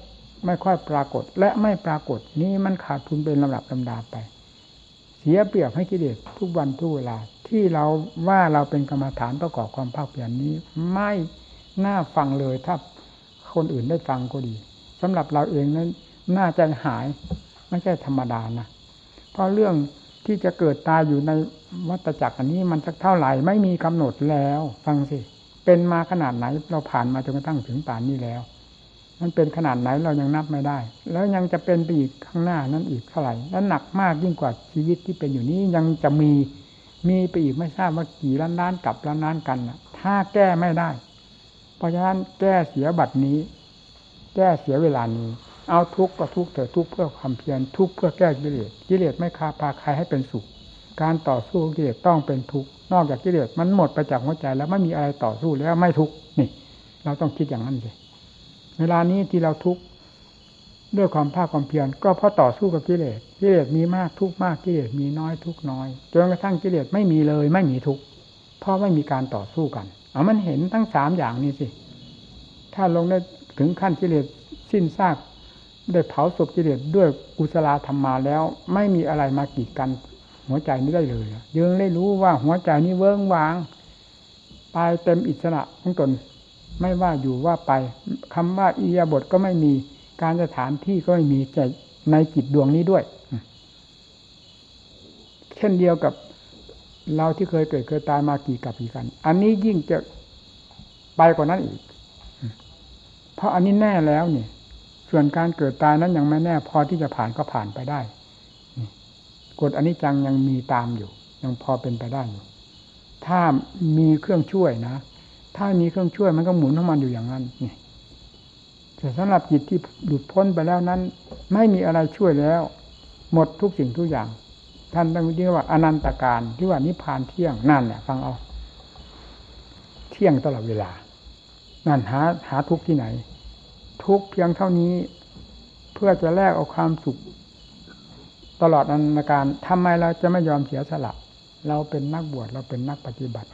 ไม่ค่อยปรากฏ และไม่ปรากฏนี้มันขาดทุนเป็นลำดับลำดาไป เสียเปรียบให้กิเลสทุกวันทุกเวลา ที่เราว่าเราเป็นกรรมฐานประกอบความภาคเพียรนี้ ไม่น่าฟังเลยถ้าคนอื่นได้ฟังก็ดีสำหรับเราเองนั้นน่าจะหายไม่ใช่ธรรมดานะเพราะเรื่องที่จะเกิดตายอยู่ใน วัฏจักรอันนี้มันสักเท่าไหร่ไม่มีกำหนดแล้ว ฟังสิ เป็นมาขนาดไหนเราผ่านมาจนกระทั่งถึงป่านนี้แล้ว มันเป็นขนาดไหนเรายังนับไม่ได้ แล้วยังจะเป็นไปอีกข้างหน้านั้นอีกเท่าไหร่และหนักมากยิ่งกว่าชีวิตที่เป็นอยู่นี้ยังจะมีมีไปอีกไม่ทราบว่ากี่ล้านล้านกับล้านล้านกันนะถ้าแก้ไม่ได้ เพราะฉะนั้นแก้เสียบัตรนี้ แก้เสียเวลานี้ เอาทุกข์ก็ทุกข์เถอะทุกข์เพื่อความเพียรทุกข์เพื่อแก้กิเลสกิเลสไม่คาพาใครให้เป็นสุข การต่อสู้กิเลสต้องเป็นทุกข์นอกจากกิเลสมันหมดไปจากหัวใจแล้วไม่มีอะไรต่อสู้แล้วไม่ทุกข์นี่ เราต้องคิดอย่างนั้นเลยเวลานี้ที่เราทุกข์ด้วยความภาคความเพียรก็เพราะต่อสู้กับกิเลสกิเลสมีมากทุกมากกิเลสมีน้อยทุกน้อยจนกระทั่งกิเลสไม่มีเลยไม่มีทุกข์เพราะไม่มีการต่อสู้กัน เอามันเห็นทั้งสามอย่างนี้สิ ถ้าลงได้ถึงขั้นกิเลสสิ้นซากได้เผาศพกิเลสด้วยกุศลธรรมมาแล้ว ไม่มีอะไรมากีดกัน หัวใจนี้ได้เลยยังได้รู้ว่าหัวใจนี้เวิ้งว้าง ไปเต็มอิสระของตนไม่ว่าอยู่ว่าไปคำว่าอิยาบทก็ไม่มีการสถานที่ก็ไม่มีใจในจิตดวงนี้ด้วย เช่นเดียวกับเราที่เคยเกิดเคยตายมากี่กับกี่กัน อันนี้ยิ่งจะไปกว่านั้นอีก เพราะอันนี้แน่แล้วเนี่ย ส่วนการเกิดตายนั้นยังไม่แน่ พอที่จะผ่านก็ผ่านไปได้ กฎอนิจจังยังมีตามอยู่ ยังพอเป็นไปได้อยู่ ถ้ามีเครื่องช่วยนะ ถ้ามีเครื่องช่วยมันก็หมุนของมันอยู่อย่างนั้นนี่แต่สำหรับจิตที่หลุดพ้นไปแล้วนั้น ไม่มีอะไรช่วยแล้ว หมดทุกสิ่งทุกอย่าง ท่านต้องเรียกว่าอนันตการที่ว่านิพพานเที่ยงนั่นแหละฟังเอาเที่ยงตลอดเวลา นั่นหาหาทุกที่ไหน ทุกเพียงเท่านี้ เพื่อจะแลกเอาความสุข ตลอดอนาการทำไมเราจะไม่ยอมเสียสละ เราเป็นนักบวชเราเป็นนักปฏิบัติ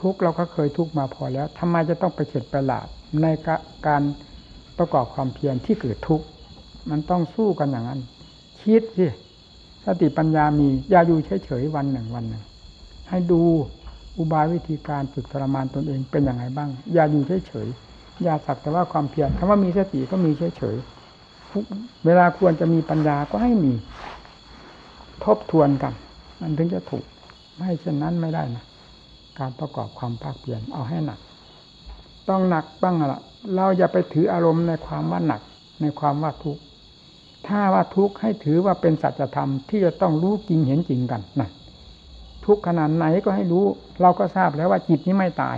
ทุกเราก็เคยทุกมาพอแล้วทำไมจะต้องไปเฉดไปหลาดในการประกอบความเพียรที่เกิดทุกข์มันต้องสู้กันอย่างนั้น คิดสิสติปัญญามีอย่าอยู่เฉยๆวันหนึ่งวันหนึ่ง ให้ดูอุบายวิธีการฝึกทรมานตนเองเป็นอย่างไรบ้าง อย่าอยู่เฉยๆอย่าสักแต่ว่าความเพียรคำว่ามีสติก็มีเฉยๆเวลาควรจะมีปัญญาก็ให้มี ทบทวนกัน มันถึงจะถูก ไม่เช่นนั้นไม่ได้นะการประกอบความภาคเพียรเอาให้หนัก ต้องหนักบ้างละเราอย่าไปถืออารมณ์ในความว่าหนักในความว่าทุกข์ถ้าว่าทุกข์ให้ถือว่าเป็นสัจธรรมที่จะต้องรู้จริงเห็นจริงกันนะทุกขนาดไหนก็ให้รู้ เราก็ทราบแล้วว่าจิตนี้ไม่ตาย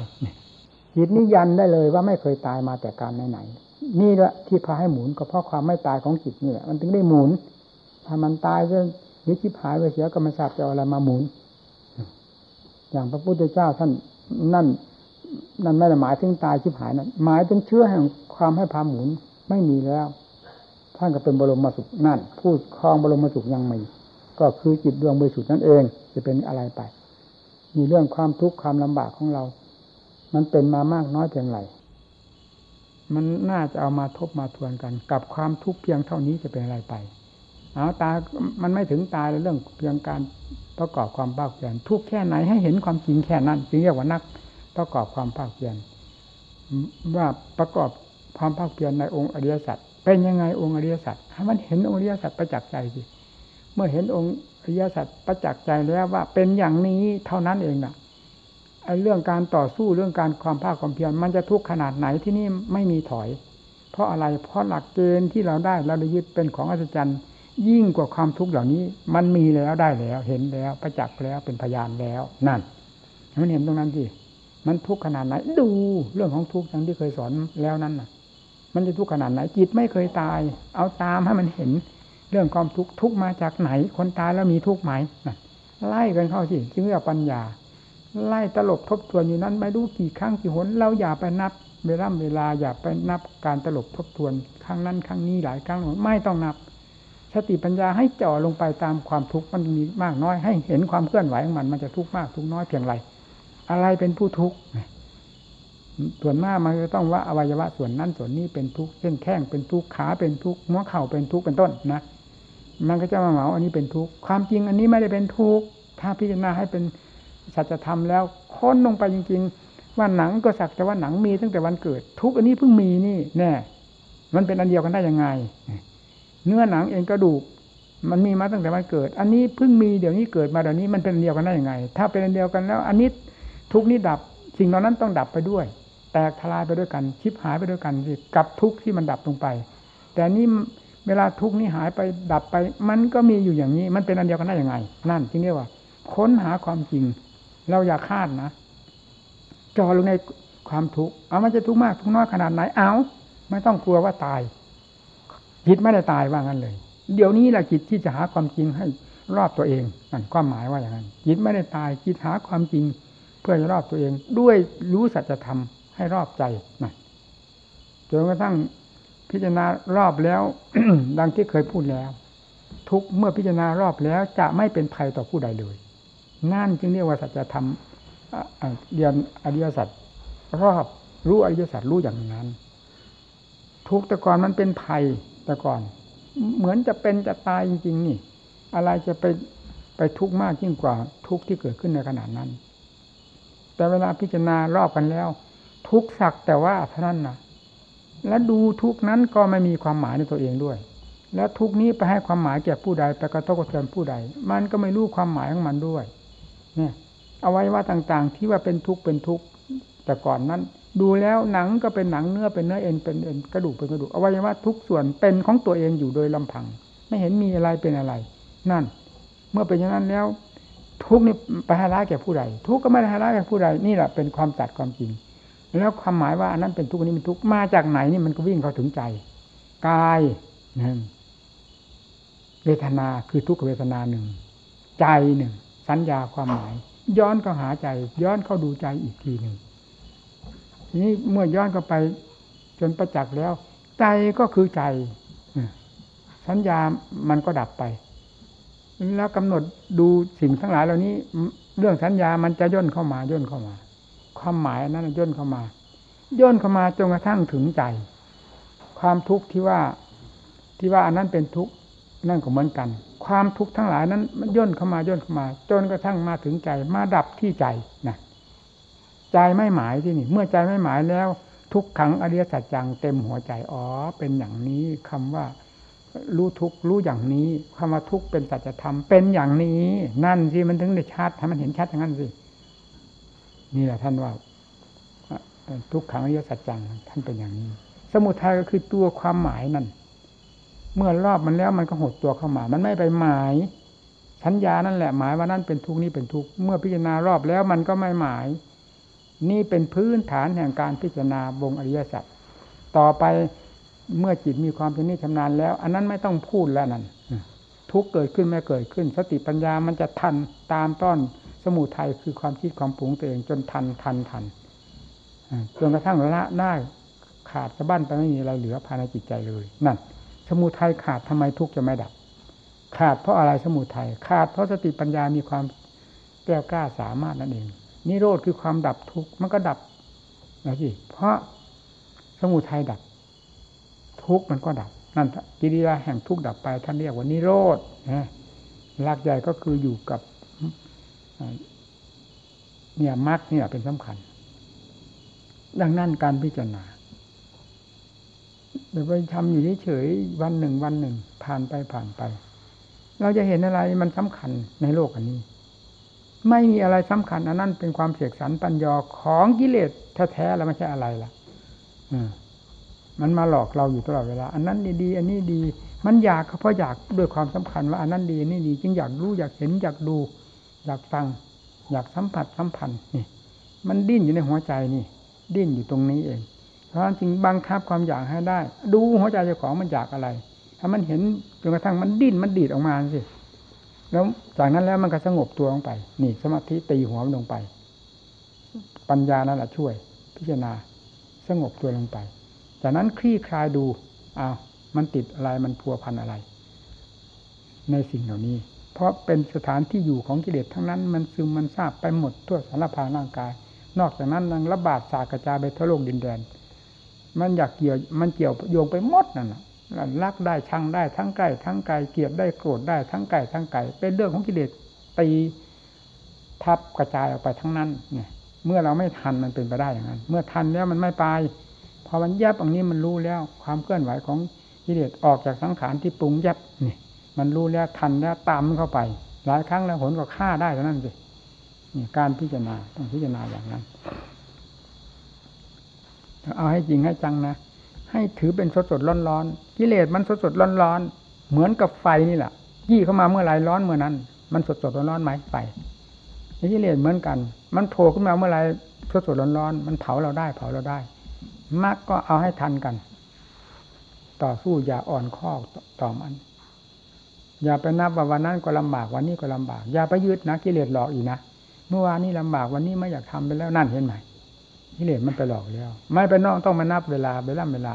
จิตนี้ยันได้เลยว่าไม่เคยตายมาแต่การไหนๆนี่แหละที่พาให้หมุนก็เพราะความไม่ตายของจิตนี่แหละมันถึงได้หมุน ถ้ามันตายจะ หรือชิบหายไปเสียก็ไม่ทราบจะอะไรมาหมุน อย่างพระพุทธเจ้าท่านนั่น นั่นไม่ได้หมายถึงตายชิบหายนั่นหมายถึงเชื่อแห่งความให้พาหมุนไม่มีแล้ว ท่านก็เป็นบรมมาสุขนั่น พูดคลองบรมมาสุขยังมีก็คือจิตดวงบริสุทธิ์นั่นเอง จะเป็นอะไรไป มีเรื่องความทุกข์ความลำบากของเรา มันเป็นมามากน้อยเพียงไรมันน่าจะเอามาทบมาทวนกัน กับความทุกข์เพียงเท่านี้จะเป็นอะไรไป เอาตา มันไม่ถึงตายเรื่องเพียงการประกอบความภาคเพียรทุกแค่ไหนให้เห็นความจริงแค่นั้นจึงเรียกว่านักประกอบความภาคเพียรว่าประกอบความภาคเพียรในองค์อริยสัจเป็นยังไงองค์อริยสัจให้มันเห็นองค์อริยสัจประจักษ์ใจสิเมื่อเห็นองค์อริยสัจประจักษ์ใจแล้วว่าเป็นอย่างนี้เท่านั้นเองน่ะไอ้เรื่องการต่อสู้เรื่องการความภาคความเพียรมันจะทุกข์ขนาดไหนที่นี่ไม่มีถอย เพราะอะไรเพราะหลักเกณฑ์ที่เราได้เราได้ยึดเป็นของอัศจรรย์ ยิ่งกว่าความทุกข์เหล่านี้ มันมีแล้วได้แล้ว เห็นแล้วประจักษ์แล้วเป็นพยานแล้วนั่นมันเห็นตรงนั้นสิมันทุกข์ขนาดไหน ดูเรื่องของทุกข์อย่างที่เคยสอนแล้วนั่นน่ะ มันจะทุกข์ขนาดไหนจิตไม่เคยตาย เอาตามให้มันเห็น เรื่องความทุกข์ทุกมาจากไหน คนตายแล้วมีทุกข์ไหมไล่กันเข้าสิจึงเรียกปัญญา ไล่ตลบทบทวนอยู่นั้น ไม่รู้กี่ครั้งกี่หนเราอย่าไปนับเวลาเวลาอย่าไปนับการตลบทบทวนครั้งนั้นครั้งนี้หลายครั้งไม่ต้องนับ สติปัญญาให้จ่อลงไปตามความทุกข์มันมีมากน้อย ให้เห็นความเคลื่อนไหวของมันมันจะทุกข์มากทุกข์น้อยเพียงไรอะไรเป็นผู้ทุกข์ส่วนมากมันจะต้องว่าอวัยวะส่วนนั้นส่วนนี้เป็นทุกข์เช่นแข้งเป็นทุกข์ขาเป็นทุกข์หัวเข่าเป็นทุกข์เป็นต้นนะมันก็จะมาเหมาอันนี้เป็นทุกข์ความจริงอันนี้ไม่ได้เป็นทุกข์ถ้าพิจารณาให้เป็นสัจธรรมแล้วค้นลงไปจริง ๆ ว่าหนังก็สักแต่ว่าหนังมีตั้งแต่วันเกิด ทุกอันนี้เพิ่งมีนี่แน่ มันเป็นอันเดียวกันได้ยังไง เนื้อหนังเองกระดูก มันมีมาตั้งแต่มันเกิด อันนี้เพิ่งมีเดี๋ยวนี้เกิดมาเดี๋ยวนี้มันเป็นเดียวกันได้ยังไง ถ้าเป็นเดียวกันแล้ว อันนี้ทุกนี้ดับสิ่งเหล่านั้นต้องดับไปด้วย แตกทลายไปด้วยกันชิบหายไปด้วยกันกับทุกที่มันดับลงไป แต่นี้เวลาทุกนี้หายไปดับไป มันก็มีอยู่อย่างนี้ มันเป็นอันเดียวกันได้ยังไง นั่นจึงเรียกว่า ค้นหาความจริง เราอย่าคาดนะจอลงในความทุกข์เอามันจะทุกข์มากทุกข์น้อยขนาดไหนเอาไม่ต้องกลัวว่าตาย จิตไม่ได้ตายว่างั้นเลย เดี๋ยวนี้แหละจิตที่จะหาความจริงให้รอบตัวเองนั่นความหมายว่าอย่างนั้น จิตไม่ได้ตายจิตหาความจริง เพื่อจะรอบตัวเอง ด้วยรู้สัจธรรมให้รอบใจนะจนกระทั่งพิจารณารอบแล้วดังที่เคยพูดแล้ว ทุกเมื่อพิจารณารอบแล้วจะไม่เป็นภัยต่อผู้ใดเลย นั่นจึงเรียกว่าสัจธรรมเรียนอริยสัจรอบรู้อริยสัจรู้อย่างนั้น ทุกต่ก่อนมันเป็นภัย แต่ก่อน เหมือนจะเป็นจะตายจริง ๆ นี่ อะไรจะไปไปทุกข์มากยิ่งกว่า ทุกข์ที่เกิดขึ้นในขณะนั้น แต่เวลาพิจารณารอบกันแล้ว ทุกสักแต่ว่าเท่านั้นนะและดูทุกนั้นก็ไม่มีความหมายในตัวเองด้วย แล้วทุกนี้ไปให้ความหมายแก่ผู้ใดไปกระทบกระเทือนผู้ใด มันก็ไม่รู้ความหมายของมันด้วย เนี่ยเอาไว้ว่าต่างๆ ที่ว่าเป็นทุกข์เป็นทุกข์แต่ก่อนนั้น ดูแล้วหนังก็เป็นหนังเนื้อเป็นเนื้อเอ็นเป็นเอ็นกระดูกเป็นกระดูกอวัยวะทุกส่วนเป็นของตัวเองอยู่โดยลำพัง ไม่เห็นมีอะไรเป็นอะไร นั่น เมื่อเป็นอย่างนั้นแล้ว ทุกนี่ไปห้ร้ายแก่ผู้ใดทุกก็ไม่ได้ห้ร้ายแก่ผู้ใดนี่แหละเป็นความจัดความจริง แล้วความหมายว่าอันนั้นเป็นทุกนี้เป็นทุกมาจากไหนนี่มันก็วิ่งเข้าถึงใจกายนั่นเวทนาคือทุกขเวทนาหนึ่ง ใจหนึ่ง สัญญาความหมาย ย้อนเข้าหาใจ ย้อนเข้าดูใจอีกทีหนึ่ง ทีนี้เมื่อย้อนเข้าไปจนประจักษ์แล้ว ใจก็คือใจสัญญามันก็ดับไปแล้วกำหนดดูสิ่งทั้งหลายเหล่านี้ เรื่องสัญญามันจะย่นเข้ามาย่นเข้ามา ความหมายนั้นย่นเข้ามา ย่นเข้ามาจนกระทั่งถึงใจ ความทุกข์ที่ว่าที่ว่าอันนั้นเป็นทุกข์นั่นก็เหมือนกัน ความทุกข์ทั้งหลายนั้น มันย่นเข้ามาย่นเข้ามา จนกระทั่งมาถึงใจ มาดับที่ใจนะ ใจไม่หมายที่นี่ เมื่อใจไม่หมายแล้ว ทุกขังอริยสัจจังเต็มหัวใจอ๋อเป็นอย่างนี้คำว่ารู้ทุกรู้อย่างนี้คำว่าทุกเป็นสัจธรรมเป็นอย่างนี้ นั่นสิมันถึงได้ชัดให้มันเห็นชัดอย่างนั้นสินี่แหละท่านว่าทุกขังอริยสัจจังท่านเป็นอย่างนี้ สมุทัยก็คือตัวความหมายนั่นเมื่อรอบมันแล้วมันก็หดตัวเข้ามา มันไม่ไปหมาย สัญญานั่นแหละหมายว่านั่นเป็นทุกนี้เป็นทุกเมื่อพิจารณารอบแล้วมันก็ไม่หมาย นี่เป็นพื้นฐานแห่งการพิจารณาบงอริยสัจต่อไปเมื่อจิตมีความชำนิชำนาญแล้ว อันนั้นไม่ต้องพูดแล้วนั่นทุกเกิดขึ้นไม่เกิดขึ้น สติปัญญามันจะทันตามต้อนสมุทัยคือความคิดความปรุงตัวเองจนทันทันทันจนกระทั่งละได้ขาดสะบั้นไปไม่มีอะไรเหลือภายในจิตใจเลยนั่นสมุทัยขาดทำไมทุกจะไม่ดับ ขาดเพราะอะไรสมุทัยขาดเพราะสติปัญญามีความแก้วกล้าสามารถนั่นเอง นิโรธคือความดับทุกข์มันก็ดับนะสิเพราะสมุทัยดับ ทุกข์มันก็ดับ นั่นกิริยาแห่งทุกข์ดับไป ท่านเรียกว่านิโรธนะหลักใหญ่ก็คืออยู่กับเนี่ยมรรคเนี่ยเป็นสำคัญ ดังนั้นการพิจารณาเดี๋ยวไปทำอยู่เฉยวันหนึ่งวันหนึ่ง ผ่านไปผ่านไป เราจะเห็นอะไรมันสำคัญในโลกอันนี้ ไม่มีอะไรสำคัญอันนั้นเป็นความเสกสรรปัญญาของกิเลสแท้ๆแล้วไม่ใช่อะไรล่ะอืมันมาหลอกเราอยู่ตลอดเวลา อันนั้นดีอันนี้ดี มันอยากเพราะอยากด้วยความสำคัญว่าอันนั้นดีอันนี้ดีจึงอยากรู้อยากเห็นอยากดู อยากฟัง อยากสัมผัสสัมพันธ์นี่ มันดิ้นอยู่ในหัวใจนี่ ดิ้นอยู่ตรงนี้เอง เพราะฉะนั้นจึงบังคับความอยากให้ได้ ดูหัวใจเจ้าของมันอยากอะไร ถ้ามันเห็นจนกระทั่งมันดิ้นมันดีดออกมาสิ แล้วจากนั้นแล้วมันก็สงบตัวลงไป นี่สมาธิตีหัวมันลงไป ปัญญานั่นแหละช่วย พิจารณาสงบตัวลงไป จากนั้นคลี่คลายดูอ้าวมันติดอะไรมันพัวพันอะไร ในสิ่งเหล่านี้ เพราะเป็นสถานที่อยู่ของกิเลสทั้งนั้น มันซึมมันทราบไปหมดทั่วสารพางร่างกาย นอกจากนั้นยังระบาดสากระจายไปทั่วโลกดินแดน มันอยากเกี่ยวมันเกี่ยวโยงไปหมดนั่นแหละ รักได้ชังได้ทั้งใกล้ทั้งไกลเกลียดได้โกรธได้ทั้งไกลทั้งไกลเป็นเรื่องของกิเลสตีทับกระจายออกไปทั้งนั้น เนี่ย เมื่อเราไม่ทันมันเป็นไปได้อย่างนั้น เมื่อทันแล้วมันไม่ไปพอมันแยบอันนี้มันรู้แล้ว ความเคลื่อนไหวของกิเลสออกจากสังขารที่ปรุงแยบนี่มันรู้แล้วทันแล้วตามเข้าไป หลายครั้งแล้วผลก็ฆ่าได้เท่านั้นสินี่การพิจารณาต้องพิจารณาอย่างนั้นเอาให้จริงให้จังนะ ให้ถือเป็นสดสดร้อนร้อนกิเลสมันสดสดร้อนร้อนเหมือนกับไฟนี่แหละยี่เข้ามาเมื่อไรร้อนเมื่อนั้น มันสดสดร้อนร้อนไหมไฟกิเลสเหมือนกัน มันโผล่ขึ้นมาเมื่อไรสดสดร้อนร้อนมันเผาเราได้เผาเราได้มรรคก็เอาให้ทันกัน ต่อสู้อย่าอ่อนข้อต่อมัน อย่าไปนับว่าวันนั้นก็ลำบากวันนี้ก็ลำบาก อย่าไปยึดนะกิเลสหลอกอีกนะเมื่อวานนี้ลำบากวันนี้ไม่อยากทำไปแล้วนั่นเห็นไหม กิเลสมันไปหลอกแล้ว ไม่ไปนอกต้องมานับเวลาไปล่ำเวลา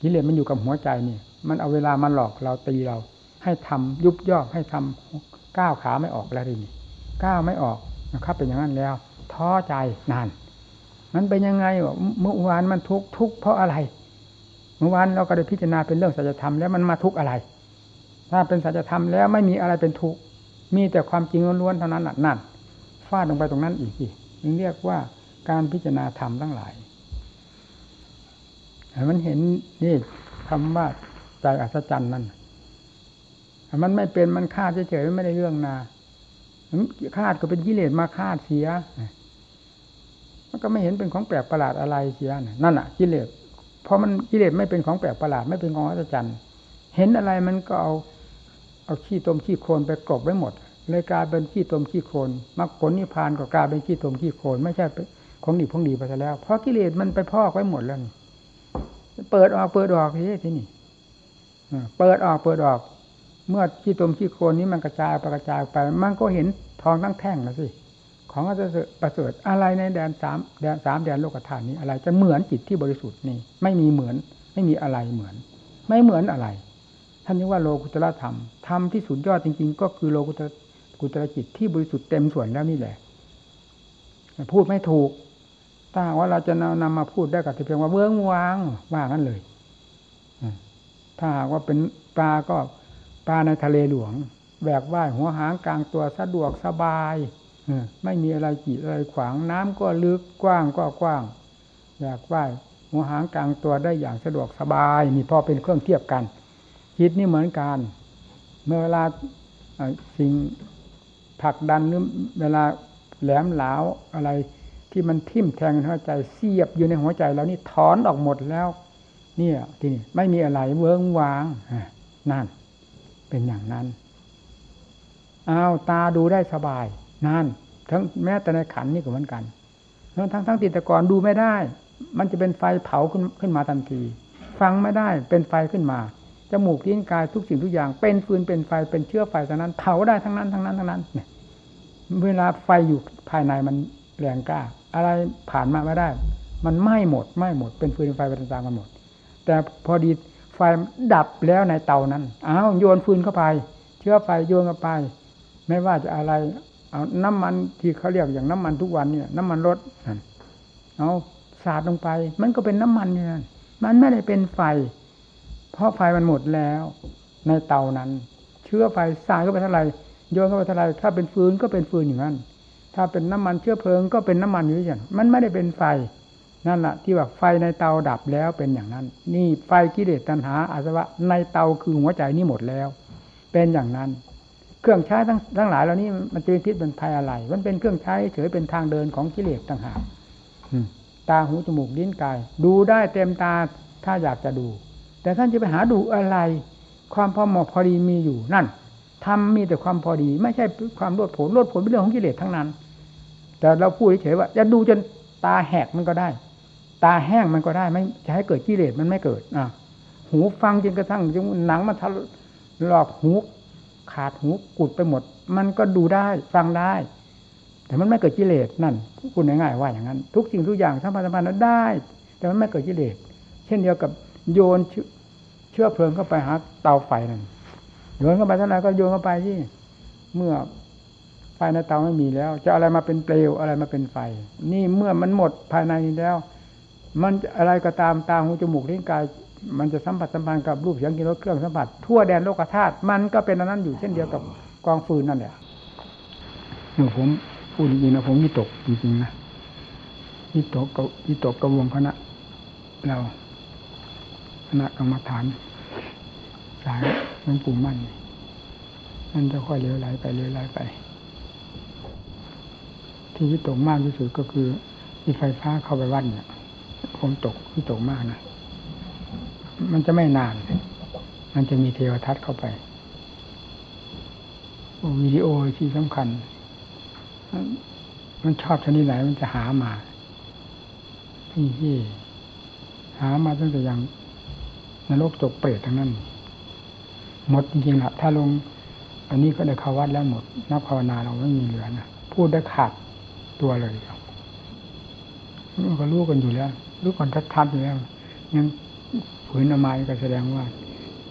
กิเลสมันอยู่กับหัวใจนี่ มันเอาเวลามาหลอกเราตีเรา ให้ทำยุบย่อให้ทำก้าวขาไม่ออกแล้วทีนี้ก้าวไม่ออกนะครับ เป็นอย่างนั้นแล้ว ท้อใจนาน มันเป็นยังไงเมื่อวานมันทุกทุกเพราะอะไร เมื่อวานเราก็ได้พิจารณาเป็นเรื่องสัจธรรมแล้วมันมาทุกอะไร ถ้าเป็นสัจธรรมแล้วไม่มีอะไรเป็นทุกมีแต่ความจริงล้วนๆเท่านั้นนั่นฟาดลงไปตรงนั้นอีกอีกนึงเรียกว่า การพิจารณาธรรมทั้งหลายมันเห็นนี่คำว่าใจอัศจรรย์นั่นมันไม่เป็นมันคาดเฉยๆไม่ได้เรื่องนาคาดก็เป็นกิเลสมาคาดเสีย มันก็ไม่เห็นเป็นของแปลกประหลาดอะไรเสียนั่นอะกิเลสเพราะมันกิเลสไม่เป็นของแปลกประหลาดไม่เป็นของอัศจรรย์ เห็นอะไรมันก็เอาเอาขี้ตมขี้โคลนไปกรบไว้หมดเลยกลายเป็นขี้ตมขี้โคลนมรรคผลนิพพานก็กลายเป็นขี้ตมขี้โคลนไม่ใช่ ของดีของดีไปซะแล้ว เพราะกิเลสมันไปพอกไว้หมดแล้วเปิดออกเปิดออกที่นี่เปิดออกเปิดออก เมื่อขี้ตมขี้โคลนนี้มันกระจายไปกระจายไป มันก็เห็นทองทั้งแท่งแล้วสิของอัศประเสริฐอะไรในแดนสามแดนสามแดนโลกธาตุนี้อะไร จะเหมือนจิตที่บริสุทธิ์นี่ ไม่มีเหมือน ไม่มีอะไรเหมือน ไม่เหมือนอะไร ท่านนี้ว่าโลกุตละธรรมธรรมที่สุดยอดจริง ๆ ก็คือโลกุตกุตระจิตที่บริสุทธิ์เต็มส่วนแล้วนี่แหละ พูดไม่ถูก ถ้าว่าเราจะนำมาพูดได้ก็เพียงว่าเบื้องวางว่างั้นเลยถ้าหากว่าเป็นปลาก็ปลาในทะเลหลวงแบกว่ายหัวหางกลางตัวสะดวกสบายไม่มีอะไรกีดอะไรขวางน้ำก็ลึกกว้างก็กว้างอยากว่ายหัวหางกลางตัวได้อย่างสะดวกสบายนี่พอเป็นเครื่องเทียบกันจิตนี่เหมือนกัน เมื่อเวลาสิ่งผลักดันหรือเวลาแหลมหลาวอะไร ที่มันทิ่มแทงในหัวใจเสียบอยู่ในหัวใจแล้วนี่ถอนออกหมดแล้ว เนี่ยทีนี้ไม่มีอะไรเวิ้งวางนั่น เป็นอย่างนั้นเอาตาดูได้สบายนั่นทั้งแม้แต่ในขันนี่ก็เหมือนกันทั้งทั้งติดตะกอนดูไม่ได้ มันจะเป็นไฟเผาขึ้นขึ้นมาทันที ฟังไม่ได้เป็นไฟขึ้นมาจมูกลิ้นกายทุกสิ่งทุกอย่าง เป็นฟืนเป็นไฟเป็นเชื้อไฟทั้งนั้นเผาได้ทั้งนั้นทั้งนั้นทั้งนั้นเนี่ยเวลาไฟอยู่ภายในมันแรงกล้า อะไรผ่านมาไม่ได้ มันไหม้หมดไหม้หมด เป็นฟืนไฟเป็นตามกันหมด แต่พอดีไฟดับแล้วในเตานั้นอ้าวโยนฟืนเข้าไป เชื้อไฟโยนเข้าไป ไม่ว่าจะอะไร เอาน้ำมันที่เขาเรียกอย่างน้ำมันทุกวันเนี่ย น้ำมันรถเอาสาดลงไป มันก็เป็นน้ำมันเนี่ยมันไม่ได้เป็นไฟ เพราะไฟมันหมดแล้ว ในเตานั้น เชื้อไฟสาดเข้าไปเท่าไหร่โยนเข้าไปเท่าไหร่ถ้าเป็นฟืนก็เป็นฟืนอย่างนั้น ถ้าเป็นน้ำมันเชื้อเพลิงก็เป็นน้ำมันอยู่อย่างมันไม่ได้เป็นไฟนั่นแหละที่ว่าไฟในเตาดับแล้วเป็นอย่างนั้น นี่ไฟกิเลสตัณหาอาสวะในเตาคือหัวใจนี่หมดแล้ว เป็นอย่างนั้น เครื่องใช้ทั้งทั้งหลายเหล่านี้มันจะเป็นพิษเป็นภัยอะไร มันเป็นเครื่องใช้เฉยเป็นทางเดินของกิเลสต่างหากตาหูจมูกลิ้นกาย ดูได้เต็มตาถ้าอยากจะดู แต่ท่านจะไปหาดูอะไร ความพอเหมาะพอดีมีอยู่นั่น ทำมีแต่ความพอดี ไม่ใช่ความลดผลลดผลเป็นเรื่องของกิเลสทั้งนั้น แต่เราพูดเฉยๆว่า จะดูจนตาแหกมันก็ได้ ตาแห้งมันก็ได้ ไม่จะให้เกิดกิเลสมันไม่เกิดอะหูฟังจนกระทั่งจนหนังมันทะลอกหูขาดหูกุดไปหมด มันก็ดูได้ฟังได้ แต่มันไม่เกิดกิเลสนั่นคุณง่ายๆว่าอย่างนั้น ทุกสิ่งทุกอย่างสัมพันธ์สัมพันธ์นั้นได้ แต่มันไม่เกิดกิเลสเช่นเดียวกับโยนเชื้อเพลิงเข้าไปหาเตาไฟนั่น โยนเข้าไปเท่าไหร่ก็โยนเข้าไปที่เมื่อไฟในเตาไม่มีแล้ว จะอะไรมาเป็นเปลวอะไรมาเป็นไฟ นี่เมื่อมันหมดภายในนี้แล้ว มันอะไรก็ตามตาหูจมูกลิ้นกายมันจะสัมผัสสัมพันธ์กับรูปเสียงกินรสเครื่องสัมผัสทั่วแดนโลกธาตุมันก็เป็นอันนั้นอยู่เช่นเดียวกับกองฟืนนั่นแหละเมื่อผมพูดจริงๆนะผมวิตกจริงๆนะวิตกกับวิตกกระวงคณะเราคณะกรรมฐาน สายหลวงปู่มั่นมันจะค่อยเลี้ยวไหลไปเลี้ยวไหลไป ที่วิตกมากที่สุดก็คือที่ไฟฟ้าเข้าไปวัดเนี่ยผมตกวิตกมากนะมันจะไม่นาน มันจะมีเทวทัศน์เข้าไปวิดีโอที่สำคัญ มันชอบชนิดไหนมันจะหามาที่ที่หามาตั้งแต่ยังนรกจกเปรตทั้งนั้น หมดจริงๆละถ้าลง อันนี้ก็ได้เข้าวัดแล้วหมด นับภาวนาเราไม่มีเหลือนะพูดได้ขาดตัวเลยครับก็รู้กันอยู่แล้วรู้ก่อนทัดๆอยู่แล้วยังฝืนอมายก็แสดงว่า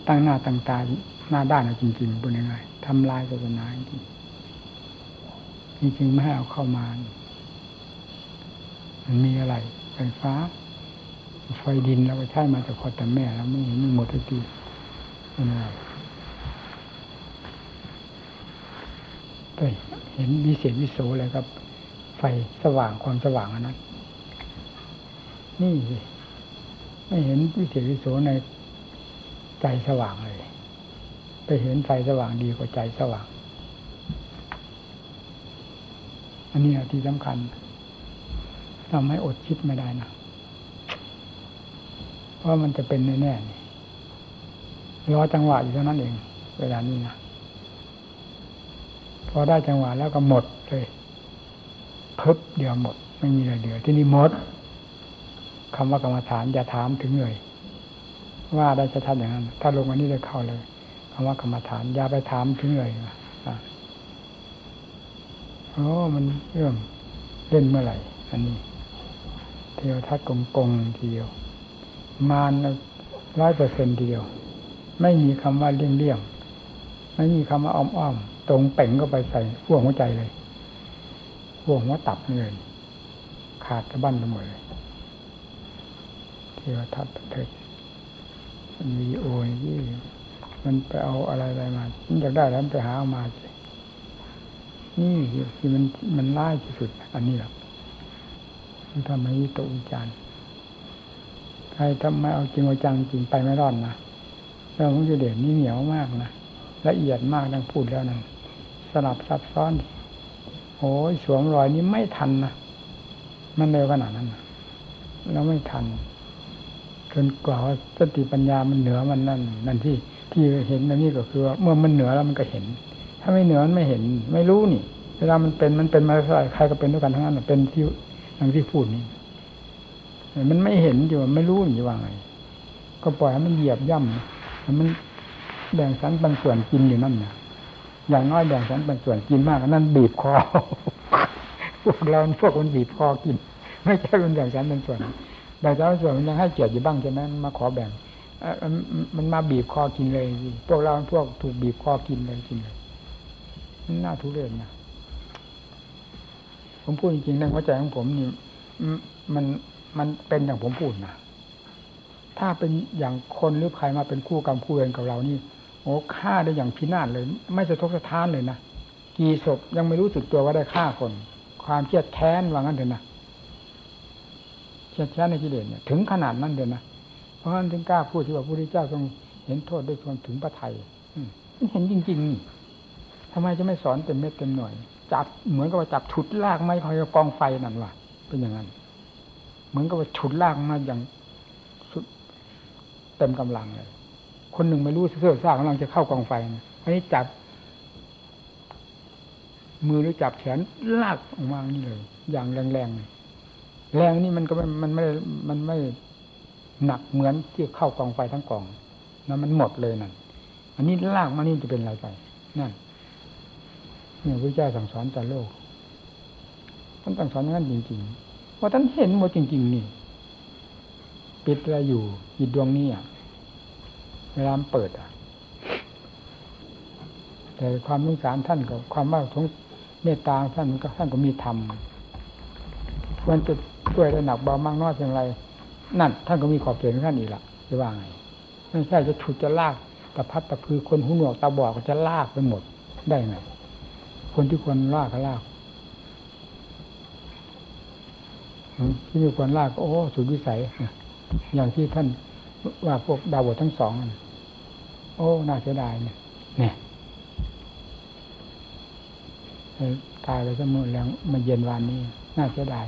ตั้งหน้าตั้งตาหน้าด้านจริงๆเป็นยังไงทำลายศาสนาจริงจริงๆไม่ให้เอาเข้ามา มันมีอะไร ไฟฟ้า ไฟดินเราก็ใช้มาจากพอแต่แม่แล้วไม่เห็นมันหมดทุกทีเป็นอะไร ไปเห็นวิเศษวิโสอะไรครับ ไฟสว่างความสว่างอันนั้น นี่ไม่เห็นวิเศษวิโสในใจสว่างเลย ไปเห็นไฟสว่างดีกว่าใจสว่าง อันนี้ที่สำคัญทำให้อดคิดไม่ได้นะเพราะมันจะเป็นแน่ๆนี่รอจังหวะอยู่เท่านั้นเอง เวลานี้นะ พอได้จังหวะแล้วก็หมดเลยเพิบเดียวหมด ไม่มีอะไรเหลือ ที่นี่หมดคำว่ากรรมฐานอย่าถามถึงเลยว่าได้จะทำอย่างนั้น ถ้าลงอันนี้เลยเข้าเลยคำว่ากรรมฐานอย่าไปถามถึงเลยโอ้มันเรื่องเล่นเมื่อไหร่ อันนี้ เทวทัศน์กงกงทีเดียว มานร้อยเปอร์เซ็นทีเดียว ไม่มีคำว่าเลี่ยงเลี่ยงไม่มีคำว่าอ้อมอ้อม ตรงเป่งก็ไปใส่ห่วงหัวใจเลยห่วงหัวตับเลยขาดกระบั้นไปหมดเลยเทวทัศน์ประเทศวีโอนี่มันไปเอาอะไรอะไรมามันอยากได้แล้วไปหาเอามาสินี่ที่มันมันร้ายที่สุด อันนี้หรอกมันทำให้ตกวิจารณ์ใครทำไมเอาจริงเอาจังจริงไปไม่รอดนะเรื่องของกิเลสนี่เหนียวมากนะละเอียดมากดังพูดแล้วนั่น สลับซับซ้อน โอ้ยสวมรอยนี้ไม่ทันนะมันเร็วขนาดนั้นนะแล้วไม่ทันจนกว่าสติปัญญามันเหนือมันนั่นนั่นที่ที่เห็นนี่ก็คือว่าเมื่อมันเหนือแล้วมันก็เห็น ถ้าไม่เหนือมันไม่เห็น ไม่รู้นี่ เวลามันเป็นมันเป็นมาเท่าไหร่ใครก็เป็นด้วยกันทั้งนั้นเป็นที่อย่างที่พูดนี่มันไม่เห็นอยู่ไม่รู้อยู่ว่าไง ก็ปล่อยให้มันเหยียบย่ำมันแบ่งสันปันส่วนกินอยู่นั่นน่ะ อย่างน้อยแบ่งสันปันส่วนกินมากนั่นบีบคอพวกเราพวกมันบีบคอกิน ไม่ใช่มันแบ่งสันปันส่วนแบ่งสันปันส่วนมันยังให้เกียรติอยู่บ้างใช่ไหมมันมาขอแบ่งมันมาบีบคอกินเลยพวกเราพวกถูกบีบคอกินเลยกินเลยน่าทุเรศนะผมพูดจริงๆในหัวใจของผมนี่มันมันเป็นอย่างผมพูดนะถ้าเป็นอย่างคนหรือใครมาเป็นคู่กรรมคู่เวรกับเรานี่ อ้ฆ่าได้อย่างพินาศเลย ไม่สะทกสะท้านเลยนะกี่ศพยังไม่รู้สึกตัวว่าได้ฆ่าคน ความเครียดแค้นว่างั้นเถอะนะเครียดแค้นในกิเลสเนี่ยถึงขนาดนั้นเลยนะเพราะฉะนั้นถึงกล้าพูดที่ว่าพระพุทธเจ้าทรงเห็นโทษด้วยทนถึงพระไทยอืมเห็นจริงๆนี่ทำไมจะไม่สอนเต็มเม็ดเต็มหน่วย จับเหมือนกับว่าจับฉุดลากไม้คอยกองไฟนั่นว่ะเป็นอย่างนั้น เหมือนกับว่าฉุดลากมาอย่างสุดเต็มกำลังเลย คนหนึ่งไม่รู้เสื้อซ่ากำลังจะเข้ากองไฟนะอันนี้จับ มือหรือจับแขนลากออกมานี่เลย อย่างแรงๆแรงนี่มันก็ไม่มันไม่มันไม่หนักเหมือนที่เข้ากองไฟทั้งกองนะมันหมดเลยนั่นอันนี้ลากมานี่จะเป็นอะไรไปนั่นเนี่ยพระเจ้าสั่งสอนต่อโลกท่านสั่งสอนอย่างนั้นจริงๆว่าท่านเห็นหมดจริง ๆ นี่ปิดอะไรอยู่จิตดวงนี้อะ วลามเปิดอะ แต่ความสงสารท่านกับความว่าสงเมตตาท่านก็ท่านก็มีธรรมควรจะช่วยได้หนักเบามากน้อยเพียงไรนั่น ท่านก็มีขอบเขตของท่านอีกละจะว่าไงไม่ใช่จะฉุดจะลากตะพัดตะพือคนหูหนวกตาบอดก็จะลากไปหมดได้ไงคนที่ควรลากก็ลากที่ไม่ควรลากก็โอ้สุดวิสัยอย่างที่ท่านว่าพวกดาวบททั้งสองนั่ โอ้น่าเสียดายเนี่ยเนี่ยตายไปสมุนแล้วมาเย็นวันนี้ น่าเสียดาย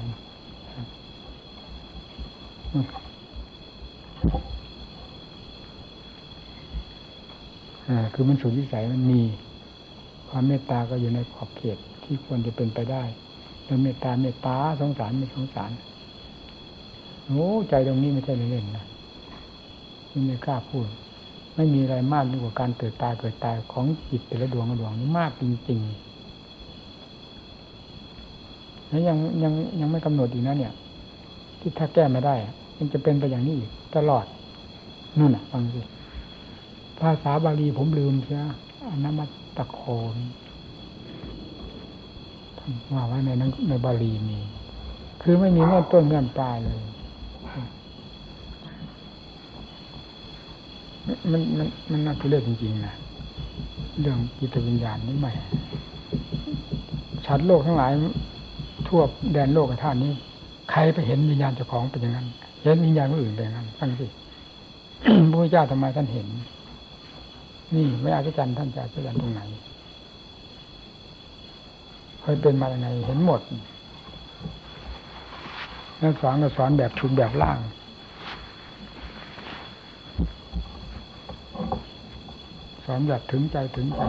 อ่าคือมันสุดวิสัยมันมี ความเมตตาก็อยู่ในขอบเขตที่ควรจะเป็นไปได้แล้วเมตตาเมตตาสงสารไม่สงสารโอ้ใจตรงนี้ไม่ใช่เล่นๆนะไม่กล้าพูด ไม่มีอะไรมากยิ่งกว่าการเกิดตายเกิดตายของจิตแต่ละดวงละดวงนี้มากจริงๆแล้วยังยังยังไม่กำหนดอีกนะเนี่ย ที่ถ้าแก้ไม่ได้มันจะเป็นไปอย่างนี้อีกตลอดนู่นอะฟังสิภาษาบาลีผมลืมเสียอนามัตตะโคนว่าไว้ในนั้นในบาลีมี คือไม่มีเงื่อนต้นเงื่อนปลายเลย มันมันมันน่าทุเรศจริงๆนะเรื่องจิตวิญญาณนี่ใหม่ชัดโลกทั้งหลาย ทั่วแดนโลกธาตุนี้ ใครไปเห็นวิญญาณเจ้าของเป็นอย่างนั้นเห็นวิญญาณคนอื่นเป็นอย่างนั้นฟังสิพระเจ้าทำไมท่านเห็น นี่ไม่อาจารย์ท่านจะอาจารย์ตรงไหนเคยเป็นมาอย่างไงเห็นหมดนักสอนก็สอนแบบชุดแบบล่างส อนแบบถึงใจถึงใจ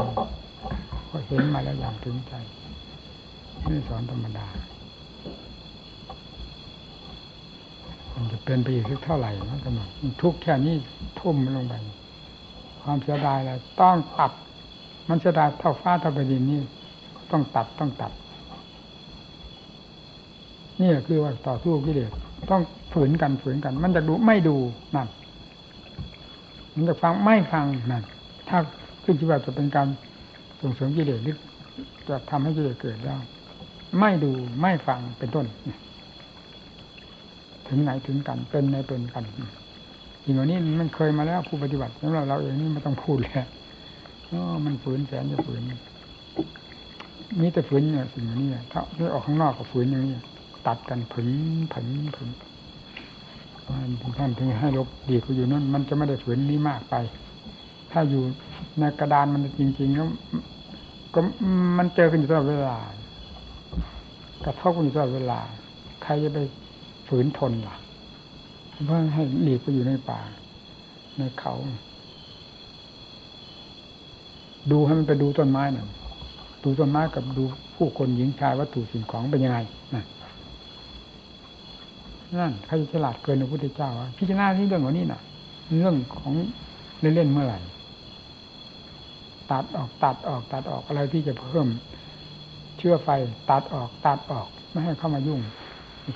ก็เห็นมาแล้วอย่างถึงใจไม่สอนธรรมดามันจะเป็นไปอีกสักเท่าไหร่มันก็มาทุกแค่นี้ทุ่มมันลงไป ความเสียดายอะไรต้องตัด มันเสียดายเท่าฟ้าเท่าแผ่นดินนี่ต้องตัดต้องตัด นี่คือว่าต่อสู้กิเลสต้องฝืนกันฝืนกัน มันจะดูไม่ดูนั่นมันจะฟังไม่ฟังนั่น ถ้าขึ้นที่ว่าจะเป็นการส่งเสริมกิเลสหรือจะทำให้กิเลสเกิดแล้ว ไม่ดูไม่ฟังเป็นต้น ถึงไหนถึงกันเป็นในเป็นกันสิ่งเหล่านี้มันเคยมาแล้วผู้ปฏิบัติแล้วเราเองนี่ไม่ต้องพูดแล้วมันฝืนแสนจะฝืนมีแต่ฝืนเนี่ยสิ่งนี้ถ้าไม่ออกข้างนอกก็ฝืนอย่างนี้ตัดกันผึนผึนผึนท่านถึงให้ลบดีก็อยู่นั่นมันจะไม่ได้ฝืนนี้มากไป ถ้าอยู่ในกระดานมันจริงๆแล้วก็มันเจอกันอยู่ตลอดเวลา กระทบกันอยู่ตลอดเวลา ใครจะไปฝืนทนล่ะเพราะให้หลีกไปอยู่ในป่า ในเขา ดูให้มันไปดูต้นไม้หน่อยดูต้นไม้กับดูผู้คนหญิงชายวัตถุสิ่งของเป็นยังไงนั่นนั่นใครจะฉลาดเกินพระพุทธเจ้าพิจารณาที่เรื่องวันนี้น่ะ เรื่องของเล่นๆเมื่อไหร่ ตัดออกตัดออกตัดออกอะไรที่จะเพิ่ม เชื้อไฟตัดออกตัดออก ไม่ให้เข้ามายุ่ง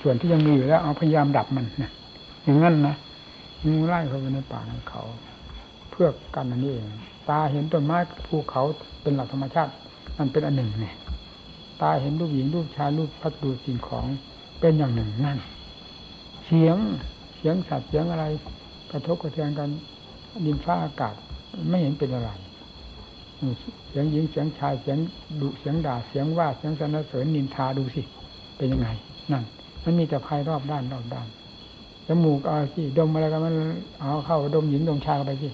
ส่วนที่ยังมีอยู่แล้วเอาพยายามดับมันนะอย่างนั้นนะงูไล่เข้าไปในป่าในเขา เพื่อกันอันนี้เองตาเห็นต้นไม้ภูเขาเป็นหลักธรรมชาติมันเป็นอันหนึ่งเนี่ยตาเห็นรูปหญิงรูปชายรูปพัสดุสิ่งของเป็นอย่างหนึ่งนั่นเสียงเสียงสัตว์เสียงอะไร กระทบกระเทือนกันดินฟ้าอากาศไม่เห็นเป็นอะไร เสียงหญิงเสียงชายเสียงดุเสียงด่าเสียงว่าเสียงสรรเสริญนินทาดูสิ เป็นยังไง นั่น มันมีแต่ภายรอบด้านรอบด้านจมูกเอาสิดมอะไรกันมันเอาเข้าดมหญิงดมชายไปสิ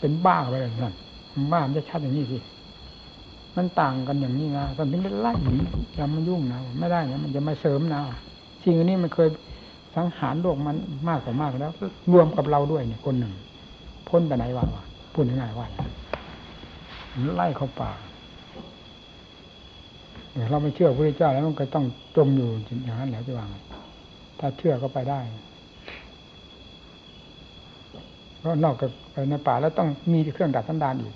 เป็นบ้าไปเลยนั่นบ้ามันจะชัดอย่างนี้สิมันต่างกันอย่างนี้นะตอนถึงได้ไล่หนีอย่ามายุ่งนะไม่ได้นะมันจะมาเสริมนะสิ่งนี้มันเคยสังหารโลกมันมากกว่ามากแล้ว รวมกับเราด้วยเนี่ยคนหนึ่ง พ้นไปไหนวะวะพูดง่ายๆว่า ไล่เข้าป่าเราไม่เชื่อพระเจ้าแล้วมันก็ต้องจมอยู่อย่างนั้นแหละจะว่างถ้าเชื่อก็ไปได้เพราะนอกจากไปในป่าแล้วต้องมีเครื่องดัดสันดานอีก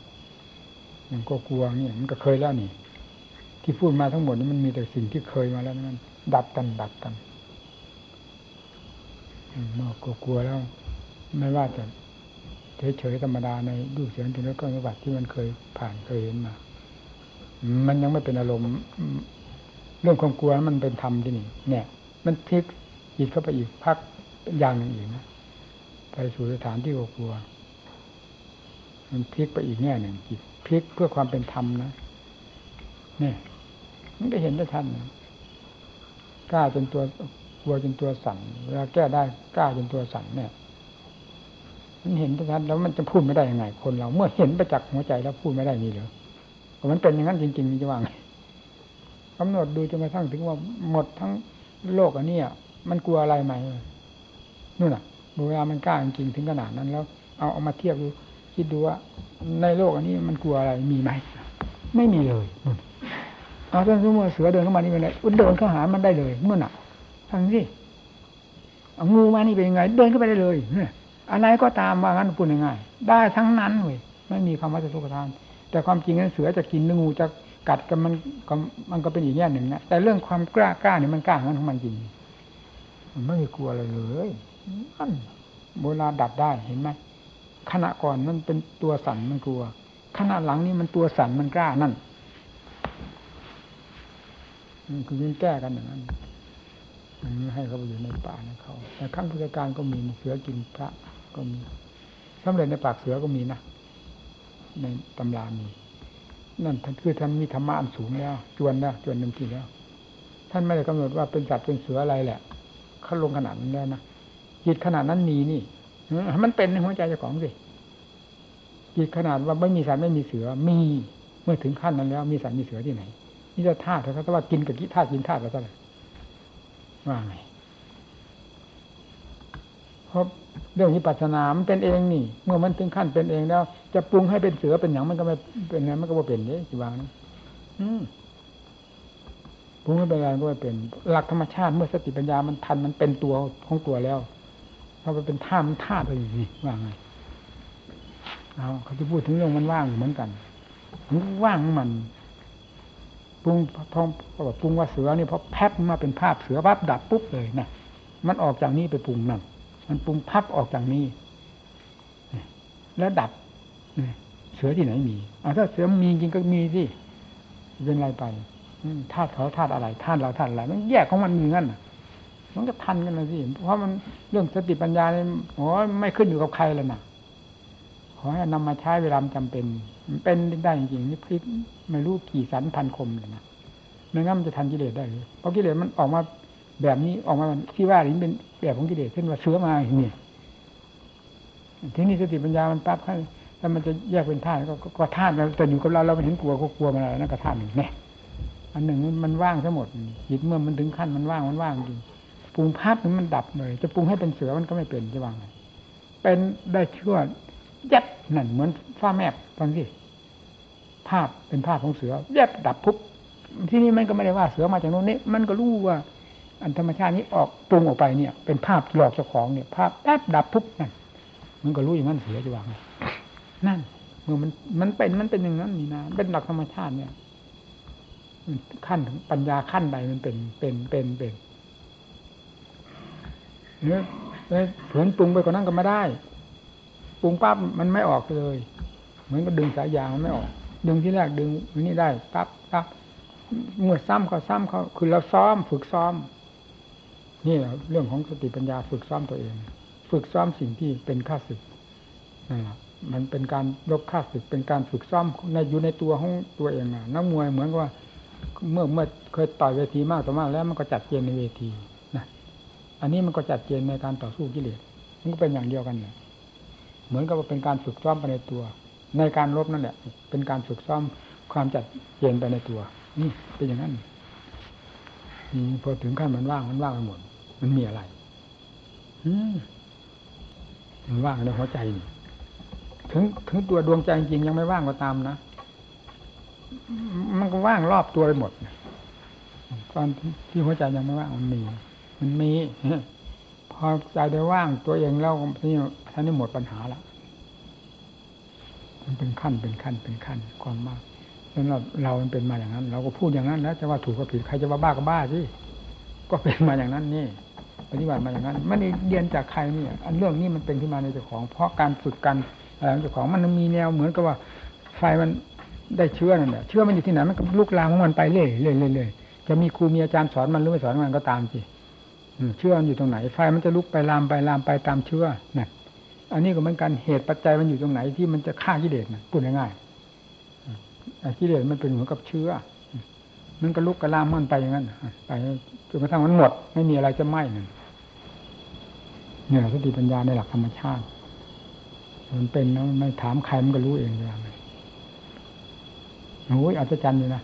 อย่างกลัวเนี่ยมันก็เคยแล้วนี่ ที่พูดมาทั้งหมดนี่มันมีแต่สิ่งที่เคยมาแล้วนั่นดัดกันดัดกันเมื่อกลัวแล้ว ไม่ว่าจะ เฉยๆธรรมดาในรูเสียงถึงแล้วก็วัติที่มันเคยผ่านเคยเห็นมา มันยังไม่เป็นอารมณ์เรื่องความกลัวมันเป็นธรรมที่นี่เนี่ย มันพลิกจิตเข้าไปอีกพักอย่างหนึ่งอีกนะไปสู่สถานที่กลัว มันพลิกไปอีกแง่หนึ่งจิตพลิกเพื่อความเป็นธรรมนะเนี่ยมันก็เห็นได้ทันกล้าจนตัวกลัวจนตัวสั่นเวลาแก้ได้กล้าจนตัวสั่นเนี่ย เห็นได้ทันแล้วมันจะพูดไม่ได้ยังไง คนเราเมื่อเห็นประจักษ์หัวใจแล้วพูดไม่ได้มีเหรอมันเป็นอย่างนั้นจริงๆนี่จะว่าไงกำหนดดูจนกระทั่งถึงว่าหมดทั้งโลกอันนี้มันกลัวอะไรไหมนู่นน่ะเวลามันกล้าจริงถึงขนาดนั้น แล้ว เอาเอามาเทียบดูคิดดูว่า ในโลกอันนี้มันกลัวอะไรมีไหมไม่มีเลยเอาถ้าสมมติเสือเดินเข้ามานี่เป็นไงเดินเข้าหามันได้เลยเมื่อน่ะทั้งที่เอางูมานี่เป็นยังไง เดินเข้าไปได้เลยเนี่ย อะไรก็ตามว่างั้นพูดง่ายๆได้ทั้งนั้นเลยไม่มีคำว่าจะทุกข์ทาน แต่ความจริงนั้นเสือจะกินหรืองูจะกัดกันมันก็มันก็เป็นอีกแง่หนึ่งนะแต่เรื่องความกล้ากล้าเนี่ยมันกล้างั้นของมันจริงมันไม่มีกลัวอะไรเลยนั่นโบราณดับได้เห็นไหมขณะก่อนมันเป็นตัวสั่นมันกลัวขณะหลังนี่มันตัวสั่นมันกล้านั่นมันคือยิ่งแก้กันอย่างนั้นมันให้เขาไปอยู่ในป่านะเขาแต่ขั้งพุทธการก็มีเสือกินพระ ก็มีสำเร็จในปากเสือก็มีนะในตำรามีนั่นคือท่านมีธรรมะอันสูงแล้ว จวนแล้วจวนหนึ่งทีแล้ว ท่านไม่ได้กำหนดว่าเป็นสัตว์เป็นเสืออะไรแหละเขาลงขนาดนั้นแล้วนะจิตขนาดนั้นมีนี่มันเป็นในหัวใจเจ้าของสิจิตขนาดว่าไม่มีสัตว์ไม่มีเสือมีเมื่อถึงขั้นนั้นแล้ว มีสัตว์มีเสือที่ไหนนี่จะธาตุเขาแต่ว่ากินกับกิธาตุกินธาตุแล้วเท่าไหร่ว่าไงเพราะ เรื่องนี้ปัจนามันเป็นเองนี่ เมื่อมันถึงขั้นเป็นเองแล้ว จะปรุงให้เป็นเสือเป็นอย่างมันก็ไม่เป็นไงมันก็ไม่เป็นเนี่ยจีวางนะปรุงให้เป็นอะไรก็ไม่เป็น หลักธรรมชาติเมื่อสติปัญญามันทันมันเป็นตัวของตัวแล้วเราไปเป็นท่ามันท่าไปอย่างนี้ว่าไงเอาเขาจะพูดถึงเรื่องมันว่างเหมือนกันมันว่างมันปรุงทองปรุงว่าเสือนี่พอแพบมาเป็นภาพเสือปั๊บดับปุ๊บเลยนะมันออกจากนี้ไปปรุงนั่น มันปรุงพับออกจากนี้ แล้วดับเสือที่ไหนมีเอาถ้าเสือมีจริงก็มีสิเป็นไรไปธาตุเขาธาตุอะไรธาตุเราธาตุอะไรมันแยกของมันอย่างนั้นมันก็ทันกันเลยสิเพราะมันเรื่องสติปัญญาเนี่ยโอ้ไม่ขึ้นอยู่กับใครเลยนะขอให้นำมาใช้เวลาจำเป็นมันเป็นได้จริงนี่พลิกไม่รู้กี่สันพันคมเลยนะไม่งั้นมันจะทันกิเลสได้เลยเพราะกิเลสมันออกมา แบบนี้ออกมาที่ว่านี้เป็นแบบของกิเลสเช่นว่าเสือมาอย่างนี้ทีนี้สติปัญญามันปั๊บให้แล้วมันจะแยกเป็นธาตุก็ธาตุแต่อยู่กับเราเราไม่เห็นกลัวก็กลัวมันอะไรนั่นก็ธาตุหนึ่งเนี่ยอันหนึ่งมันว่างทั้งหมดจิตเมื่อมันถึงขั้นมันว่างมันว่างจริงปรุงภาพมันดับเลย จะปรุงให้เป็นเสือมันก็ไม่เป็นจะว่างไงเป็นได้ชั่วยับนั่นเหมือนฟ้าแมบฟังสิภาพเป็นภาพของเสือยับดับปุ๊บที่นี่มันก็ไม่ได้ว่าเสือมาจากโน้นนี่มันก็รู้ว่า อันธรรมชาตินี้ออกปรุงออกไปเนี่ย เป็นภาพหลอกเจ้าของเนี่ยภาพแป๊บดับปุ๊บนั่นมันก็รู้อย่างนั้นเสียจะวางนั่นเมื่อมันมันเป็นมันเป็นอย่างนั้นนี่นะเป็นหลักธรรมชาติเนี่ยขั้นปัญญาขั้นใดมันเป็นเป็นเป็นเป็นเนี่ยเผืนปรุงไปกว่านั้นก็ไม่ได้ปรุงปั๊บมันไม่ออกเลยเหมือนกับดึงสายยางมันไม่ออก ดึงที่แรกดึงนี่ได้ปั๊บปั๊บเมื่อซ้ำเขาซ้ำเขาคือเราซ้อมฝึกซ้อม นี่เรื่องของสติปัญญาฝึกซ้อมตัวเอง ฝึกซ้อมสิ่งที่เป็นข้าศึกนั่นแหละมันเป็นการยกข้าศึกเป็นการฝึกซ้อมในอยู่ในตัวของตัวเองนะนักมวยเหมือนกับว่า เมื่อเมื่อเคยต่อยเวทีมากต่อมากแล้วมันก็จัดเจนในเวทีนะอันนี้มันก็จัดเจนในการต่อสู้กิเลสมันก็เป็นอย่างเดียวกันเนี่ยเหมือนกับว่าเป็นการฝึกซ้อมไปในตัว ในการลบนั่นแหละเป็นการฝึกซ้อมความจัดเจนไปในตัว นี่เป็นอย่างนั้น พอถึงขั้นมันว่างมันว่างไปหมด มันมีอะไรมันว่างในหัวใจนี่ถึงถึงตัวดวงใจจริงยังไม่ว่างก็ตามนะมันก็ว่างรอบตัวไปหมดตอนที่หัวใจยังไม่ว่างมันมี มันมีพอใจได้ว่างตัวเองแล้วทีนี้ท่านนี้หมดปัญหาละมันเป็นขั้นเป็นขั้นเป็นขั้นความมาก เราเราเป็นมาอย่างนั้น เราก็พูดอย่างนั้นแล้วจะว่าถูกก็ผิดใครจะว่าบ้าก็บ้าสิก็เป็นมาอย่างนั้นนี่ปฏิบัติมาอย่างนั้นไม่ได้เรียนจากใครนี่อันเรื่องนี้มันเป็นขึ้นมาในเจ้าของ เพราะการฝึกกันเจ้าของมันมีแนวเหมือนกับว่า ไฟมันได้เชื้อนั่นแหละเชื้อมันอยู่ที่ไหนมันก็ลุกลามของมันไปเรื่อยเรื่อยเรื่อยจะมีครูมีอาจารย์สอนมันหรือไม่สอนมันก็ตามสิเชื้อมันอยู่ตรงไหน ไฟมันจะลุกไปลามไปลามไปตามเชื้อนั่อันนี้ก็เหมือนกันเหตุปัจจัยมันอยู่ตรงไหนที่มันจะฆ่ากิเลสนะพูดง่ายๆ กิเลสมันเป็นเหมือนกับเชื้อ มันก็ลุกกระลามมันไปอย่างนั้นไปจนกระทั่งมันหมด ไม่มีอะไรจะไหม้นั่นเนี่ยสติปัญญาในหลักธรรมชาติ มันเป็นนะไม่ถามใครมันก็รู้เองเลยโอ้ยอัศจรรย์อยู่นะ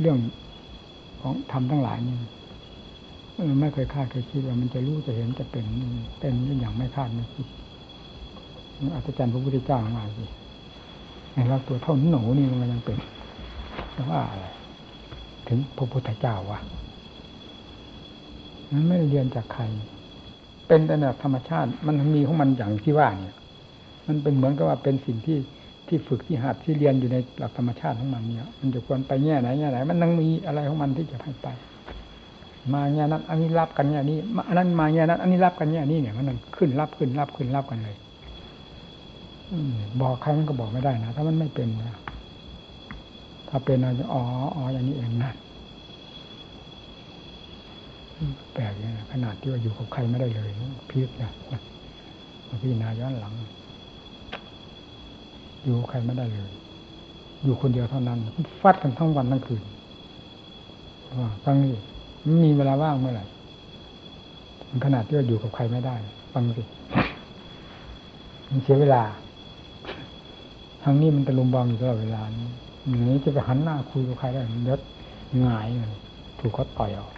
เรื่องของธรรมทั้งหลายนี่ไม่เคยคาดเคยคิดว่ามันจะรู้จะเห็นจะเป็นเป็นอย่างไม่คาดไม่คิดอัศจรรย์พระพุทธเจ้ามากสิ เราตัวเท่าหนูนี่มันยังเป็นแต่ว่าอะไรถึงพระพุทธเจ้าวะมันไม่เรียนจากใคร เป็นแต่แบบธรรมชาติ มันมีของมันอย่างที่ว่าเนี่ย มันเป็นเหมือนกับว่าเป็นสิ่งที่ที่ฝึกที่หัดที่เรียนอยู่ในหลักธรรมชาติของมันเนี่ย มันจะควรไปแง่ไหนแง่ไหน มันยังมีอะไรของมันที่จะให้ไป มาแง่นั้น อันนี้รับกันแง่นี้อันนั้นมาแง่นั้น อันนี้รับกันแง่นี้เนี่ย มันขึ้นรับขึ้นรับขึ้นรับกันเลย บอกใครมันก็บอกไม่ได้นะ ถ้ามันไม่เป็นนะถ้าเป็นเราจะอ๋ออ๋ออย่างนี้เองนะแปลกเลยนะขนาดที่ว่าอยู่กับใครไม่ได้เลยพีกนะพี่นาย้อนหลัง อยู่ใครไม่ได้เลย อยู่คนเดียวเท่านั้นฟัดกันทั้งวันทั้งคืนว่าฟังนี่มันมีเวลาว่างเมื่อไหร่ขนาดที่ว่าอยู่กับใครไม่ได้ ฟังสิมันเสียเวลา ทางนี้มันตะลุมบอลอยู่ตลอดเวลานี้จะไปหันหน้าคุยกับใครได้มันยศหงายเลยถูกเขาต่อยออก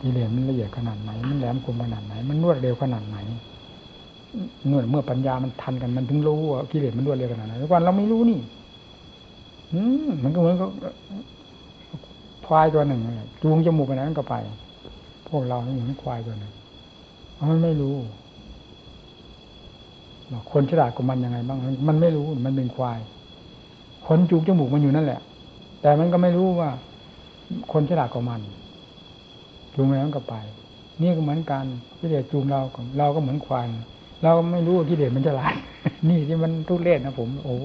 กิเลสมันละเอียดขนาดไหน มันแหลมคมขนาดไหน มันนวดเร็วขนาดไหนนวดเมื่อปัญญามันทันกันมันถึงรู้ว่ากิเลสมันนวดเร็วขนาดไหนแต่ก่อนเราไม่รู้นี่อืมมันก็เหมือนกับควายตัวหนึ่งจูงจมูกไปนั้นก็ไป พวกเราเหมือนควายตัวหนึ่งเพราะมันไม่รู้ คนฉลาดกว่ามันยังไงบ้าง มันไม่รู้มันเป็นควายคนจูงจมูกมันอยู่นั่นแหละ แต่มันก็ไม่รู้ว่า คนฉลาดกว่ามันจูงไปนั้นก็ไป นี่ก็เหมือนกันกิเลสจูงเราเราก็เหมือนควายเราไม่รู้ว่ากิเลสมันจะลายนี่ที่มันทุเรศนะผม โอ้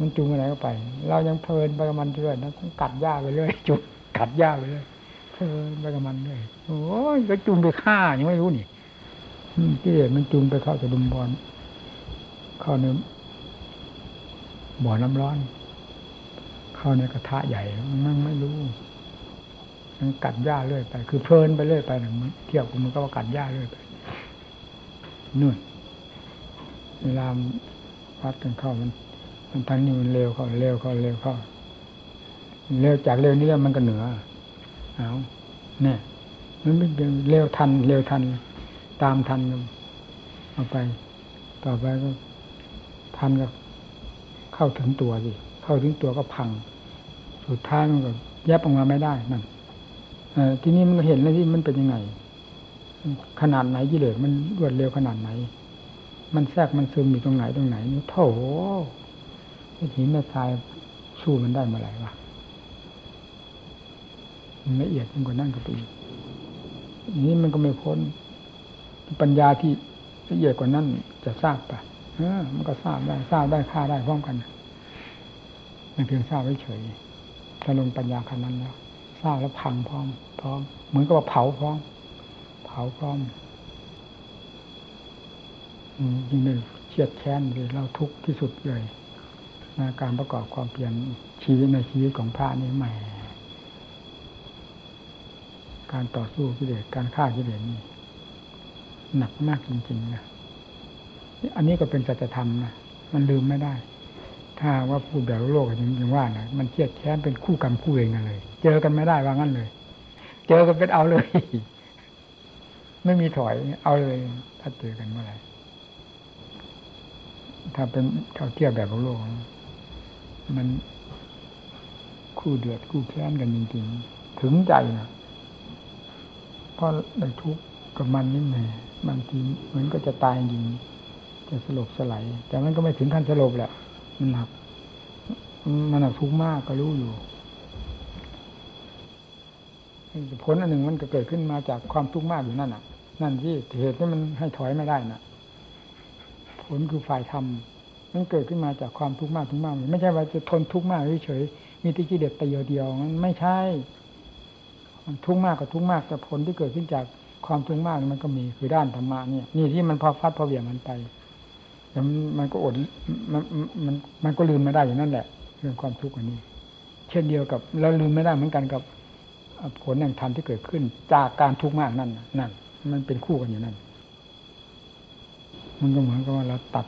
มันจูงไปไหนก็ไป เรายังเพลินไปกับมันเรื่อยนะต้องกัดหญ้าไปเรื่อยจุดกัดหญ้าไปเรื่อยเพลินไปกับมันเรื่อยโอ้ยก็จูงไปฆ่ายังไม่รู้นี่ กิเลสมันจูงไปเข้าจะดุมบอลเข้าในบ่อน้ำร้อน เข้าในกระทะใหญ่มันไม่รู้มันกัดหญ้าเรื่อยไป คือเพลินไปเรื่อยไปหนึ่งเที่ยวมันก็ว่ากัดหญ้าเรื่อยไปนู่นเวลาวัดกันเข้ามัน มันทันนี้มันเร็วเข้าเร็วเข้าเร็วเข้าเร็วจากเร็วนี้แล้วมันก็เหนือเอาเนี่ยมันไม่เร็วทันเร็วทัน ตามทันเอาไป ต่อไปก็ทันก็เข้าถึงตัวสิเข้าถึงตัวก็พัง สุดท้ายมันก็แยบออกมาไม่ได้นั่นทีนี้มันก็เห็นแล้วที่มันเป็นยังไง ขนาดไหนกิเลสมันรวดเร็วขนาดไหน มันแทรกมันซึมอยู่ตรงไหนตรงไหนนี่โถไอ้หินแม่ทรายสู้มันได้เมื่อไหร่วะมันละเอียดยิ่งกว่านั่นก็ไปอีกนี้มันก็ไม่พ้น ปัญญาที่ละเอียดกว่านั้นจะทราบปะเออมันก็ทราบได้ทราบได้ค่าได้พร้อมกันมันเพียงทราบเฉยถ้าลงปัญญาขนาดนั้นแล้วทราบแล้วพังพร้อม พร้อม เหมือนกับว่าเผาพร้อม เผาพร้อมยิ่งเลยเชียดแค้นเลยเราทุกข์ที่สุดเลยในการประกอบความเปลี่ยนชีวิตในชีวิตของพระนี่ใหม่ การต่อสู้กิเลสการฆ่ากิเลสนี่ หนักมากจริงๆนะอันนี้ก็เป็นสัจธรรมนะมันลืมไม่ได้ ถ้าว่าพูดแบบโลกจริงๆว่านะมันเครียดแค้นเป็นคู่กรรมคู่เองกันเลย เจอกันไม่ได้ว่างั้นเลย เจอกันเป็นเอาเลย ไม่มีถอยเอาเลย ถ้าเจอกันเมื่อไหร่ถ้าเป็นเท่าเทียบแบบโลก มันคู่เดือดคู่แค้นกันจริงๆ ถึงใจนะเพราะได้ทุกข์กับมันนี่แหม่ บางทีเหมือนก็จะตายจริงจะสลบสลายแต่มันก็ไม่ถึงขั้นสลบแหละ มันหนัก มันหนักทุกข์มากก็รู้อยู่ผลอันหนึ่งมันก็เกิดขึ้นมาจากความทุกข์มากอยู่นั่นน่ะ นั่นที่เหตุที่มันให้ถอยไม่ได้น่ะ ผลคือฝ่ายธรรมมันเกิดขึ้นมาจากความทุกข์มากทุกข์มากไม่ใช่ว่าจะทนทุกข์มากเฉยๆมีที่กิเลสแต่เดียวๆมันไม่ใช่มันทุกข์มากกับทุกข์มากแต่ผลที่เกิดขึ้นจาก ความทุกข์มากมันก็มีคือด้านธรรมะเนี่ยนี่ที่มันพอฟัดพอเหวี่ยงมันไปแล้วมันก็อดมันมันมันก็ลืมไม่ได้อย่างนั้นแหละ เรื่องความทุกข์อันนี้ เช่นเดียวกับเราลืมไม่ได้เหมือนกันกับผลแห่งธรรมที่เกิดขึ้น จากการทุกข์มากนั่นนั่นมันเป็นคู่กันอยู่นั่นมันก็เหมือนกับว่าเราตัด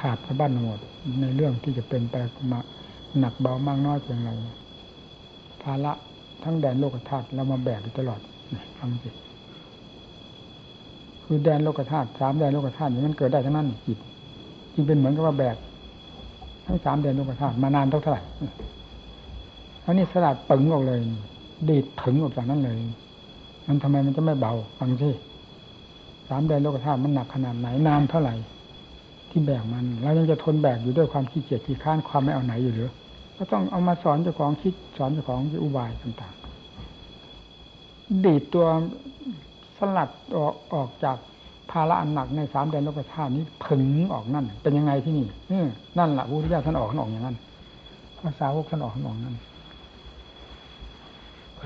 ขาดสะบั้นหมด ในเรื่องที่จะเป็นไปมาหนักเบามากน้อยเพียงไรภาระทั้งแดนโลกธาตุเรามาแบกอยู่ตลอดฟังสิ คือแดนโลกธาตุสามแดนโลกธาตุนี้มันเกิดได้ทั้งนั้นจิตจึงเป็นเหมือนกับว่าแบกทั้งสามแดนโลกธาตุมานานเท่าไหร่อันนี้สลัดปึงออกเลยดีดถึงออกจากนั้นเลย มันทำไมมันจะไม่เบาฟังสิสามแดนโลกธาตุมันหนักขนาดไหนนานเท่าไหร่ ที่แบกมันเรายังจะทนแบกอยู่ด้วยความขี้เกียจขี้ข้านความไม่เอาไหนอยู่หรือก็ต้องเอามาสอนเจ้าของคิดสอนเจ้าของอุบายต่าง ๆ ดีดตัว สลัดออกออกจากภาระอันหนักในสามแดนโลกธาตุนี้ผึ่งออกนั่น เป็นยังไงที่นี่นั่นแหละพระพุทธเจ้าท่านออกท่านออกอย่างนั้นภาษาวกท่านออกท่านออกนั่น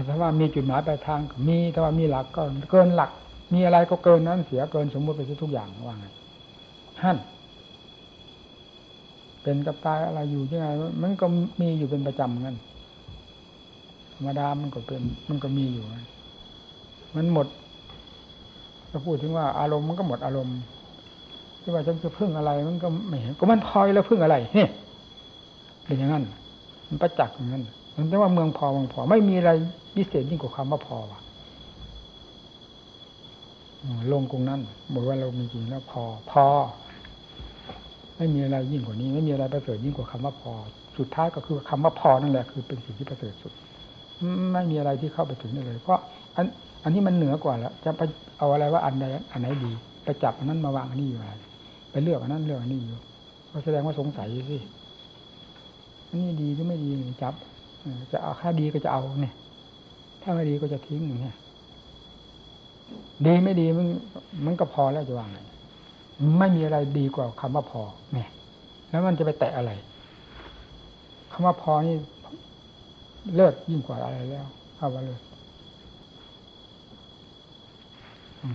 แต่ว่ามีจุดหมายปลายทางมีแต่ว่ามีหลักก็เกินหลัก มีอะไรก็เกินนั้นเสียเกินสมมติไปทุกอย่างว่าไงท่านเป็นกับตายอะไรอยู่ยังไงมันก็มีอยู่เป็นประจำงั้นธรรมดามันก็เป็น มันก็มีอยู่ มันหมด จะพูดถึงว่าอารมณ์มันก็หมดอารมณ์ที่ว่าจะจะพึ่งอะไรมันก็ไม่เห็นก็มันพอยแล้วพึ่งอะไรเนี่ยเป็นอย่างนั้น มันประจักษ์อย่างนั้นมันแปลว่าเมืองพอเมืองพอ ไม่มีอะไรพิเศษยิ่งกว่าคำว่าพอว่ะลงตรงนั้นบอกว่าเรามีจริงแล้วพอ พอ ไม่มีอะไรยิ่งกว่านี้ ไม่มีอะไรประเสริฐยิ่งกว่าคำว่าพอ สุดท้ายก็คือคำว่าพอนั่นแหละคือเป็นสิ่งที่ประเสริฐสุด ไม่มีอะไรที่เข้าไปถึงได้เลย เพราะอัน อันนี้มันเหนือกว่าแล้วจะไปเอาอะไรว่าอันใดอันไหนดีไปจับอันนั้นมาวางอันนี้อยู่ไปเลือกอันนั้นเลือกอันนี้อยู่ก็แสดงว่าสงสัยสิอันนี้ดีหรือไม่ดีจับจะเอาค่าดีก็จะเอาเนี่ย ถ้าไม่ดีก็จะทิ้งอย่างเงี้ยดีไม่ดีมันมันก็พอแล้วจะวางไงไม่มีอะไรดีกว่าคำว่าพอ เนี่ย แล้วมันจะไปแตะอะไรคำว่าพอนี่เลิศยิ่งกว่าอะไรแล้วเอาไปเลยต้อง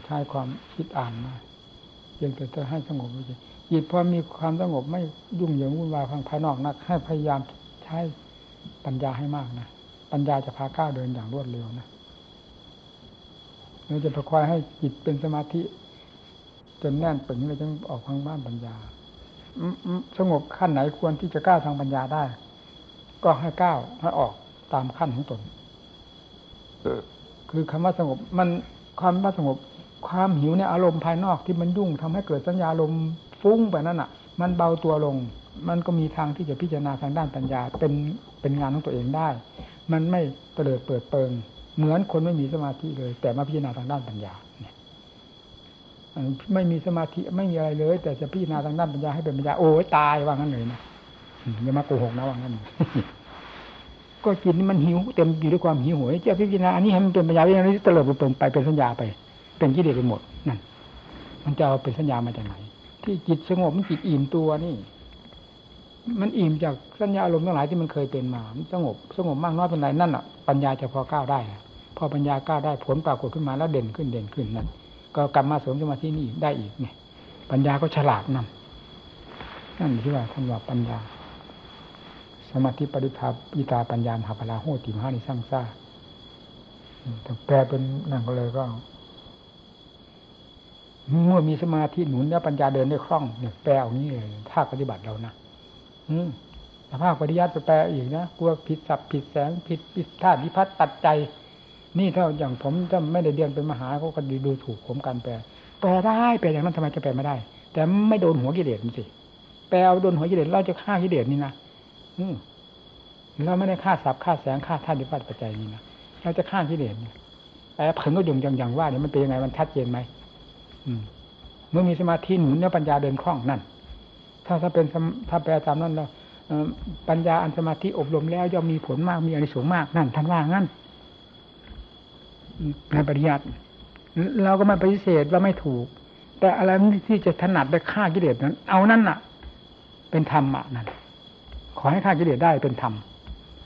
ใช้ความคิดอ่านมาเพียงแต่จะให้สงบจริงจิตพอมีความสงบไม่ยุ่งเหยิงวุ่นวายภายนอกนัก ให้พยายามใช้ปัญญาให้มากนะปัญญาจะพาก้าวเดินอย่างรวดเร็วนะเราจะประคอยให้จิตเป็นสมาธิ จนแน่นปึงเลยจึงออกทางบ้านปัญญาสงบขั้นไหนควรที่จะก้าวทางปัญญาได้ ก็ให้ก้าวให้ออกตามขั้นของตนคือคำว่าสงบมันความว่าสงบ ความหิวในอารมณ์ภายนอกที่มันยุ่งทำให้เกิดสัญญาลมฟุ้งไปนั่นอะ มันเบาตัวลง มันก็มีทางที่จะพิจารณาทางด้านปัญญาเป็นเป็นงานของตัวเองได้ มันไม่เปิดเปิดเปิง เหมือนคนไม่มีสมาธิเลย แต่มาพิจารณาทางด้านปัญญาเนี่ยไม่มีสมาธิไม่มีอะไรเลย แต่จะพิจารณาทางด้านปัญญาให้เป็นปัญญาโอ้ยตายว่างั้นเลยนะอย่ามาโกหกนะว่างั้นก็จิตนี่มันหิวเต็มอยู่ด้วยความหิวโหยจะพิจารณาอันนี้ให้มันเป็นปัญญาอย่างนี้เตลิดไปไปเป็นสัญญาไป เป็นกิเลสไปหมดนั่นมันจะเอาเป็นสัญญามาจากไหน ที่จิตสงบมันจิตอิ่มตัวนี่ มันอิ่มจากสัญญาอารมณ์ทั้งหลายที่มันเคยเป็นมา มันสงบสงบมากน้อยเป็นไรนั่นอะปัญญาจะพอก้าวได้ พอปัญญาก้าวได้ผลปรากฏขึ้นมาแล้วเด่นขึ้นเด่นขึ้นนั่นก็กลับมาสมสมาธินี่ได้อีกเนี่ย ปัญญาก็ฉลาดนั่นนั่นที่ว่าท่านว่าปัญญา สมาธิปริภาปิตาปัญญามหาพลาโหติมหานิสร้างซาแต่แปลเป็นนั่นก็เลยก็ เมื่อมีสมาธิหนุนแล้วปัญญาเดินได้คล่องเนี่ยแปลอย่างนี้เลยถ้าปฏิบัติเรานะอืมภาพปริยัติไปแปลอีกนะกลัวผิดสับผิดแสงผิดผิดธาตุพิพัฒน์ตัดใจ นี่ถ้าอย่างผมถ้าไม่ได้เรียนเป็นมหาเขาก็ดูถูกผมการแปล แปลได้แปลอย่างนั้นทำไมจะแปลไม่ได้ แต่ไม่โดนหัวกิเลสมันสิแปลโดนหัวกิเลสเราจะฆ่ากิเลสนี่นะอืมเราไม่ได้ฆ่าสับฆ่าแสงฆ่าธาตุพิพัฒน์ปัจจัยนี่นะเราจะฆ่ากิเลสเนี่ยแต่ผึ่งก็ยงอย่างอย่างว่าเนี่ยมันเป็นยังไงมันชัดเจนไหม เมื่อมีสมาธิหนุนเนี่ยปัญญาเดินคล่องนั่น ถ้าถ้าเป็นถ้าแปลตามนั้นเราปัญญาอันสมาธิอบรมแล้วย่อมมีผลมากมีอนิสงส์มากนั่นท่านว่างั้นในปริยัติเราก็ไม่ปฏิเสธว่าไม่ถูก แต่อะไรที่จะถนัดได้ฆ่ากิเลสนั้น เอานั่นน่ะ เป็นธรรมะนั่นขอให้ฆ่ากิเลสได้เป็นธรรม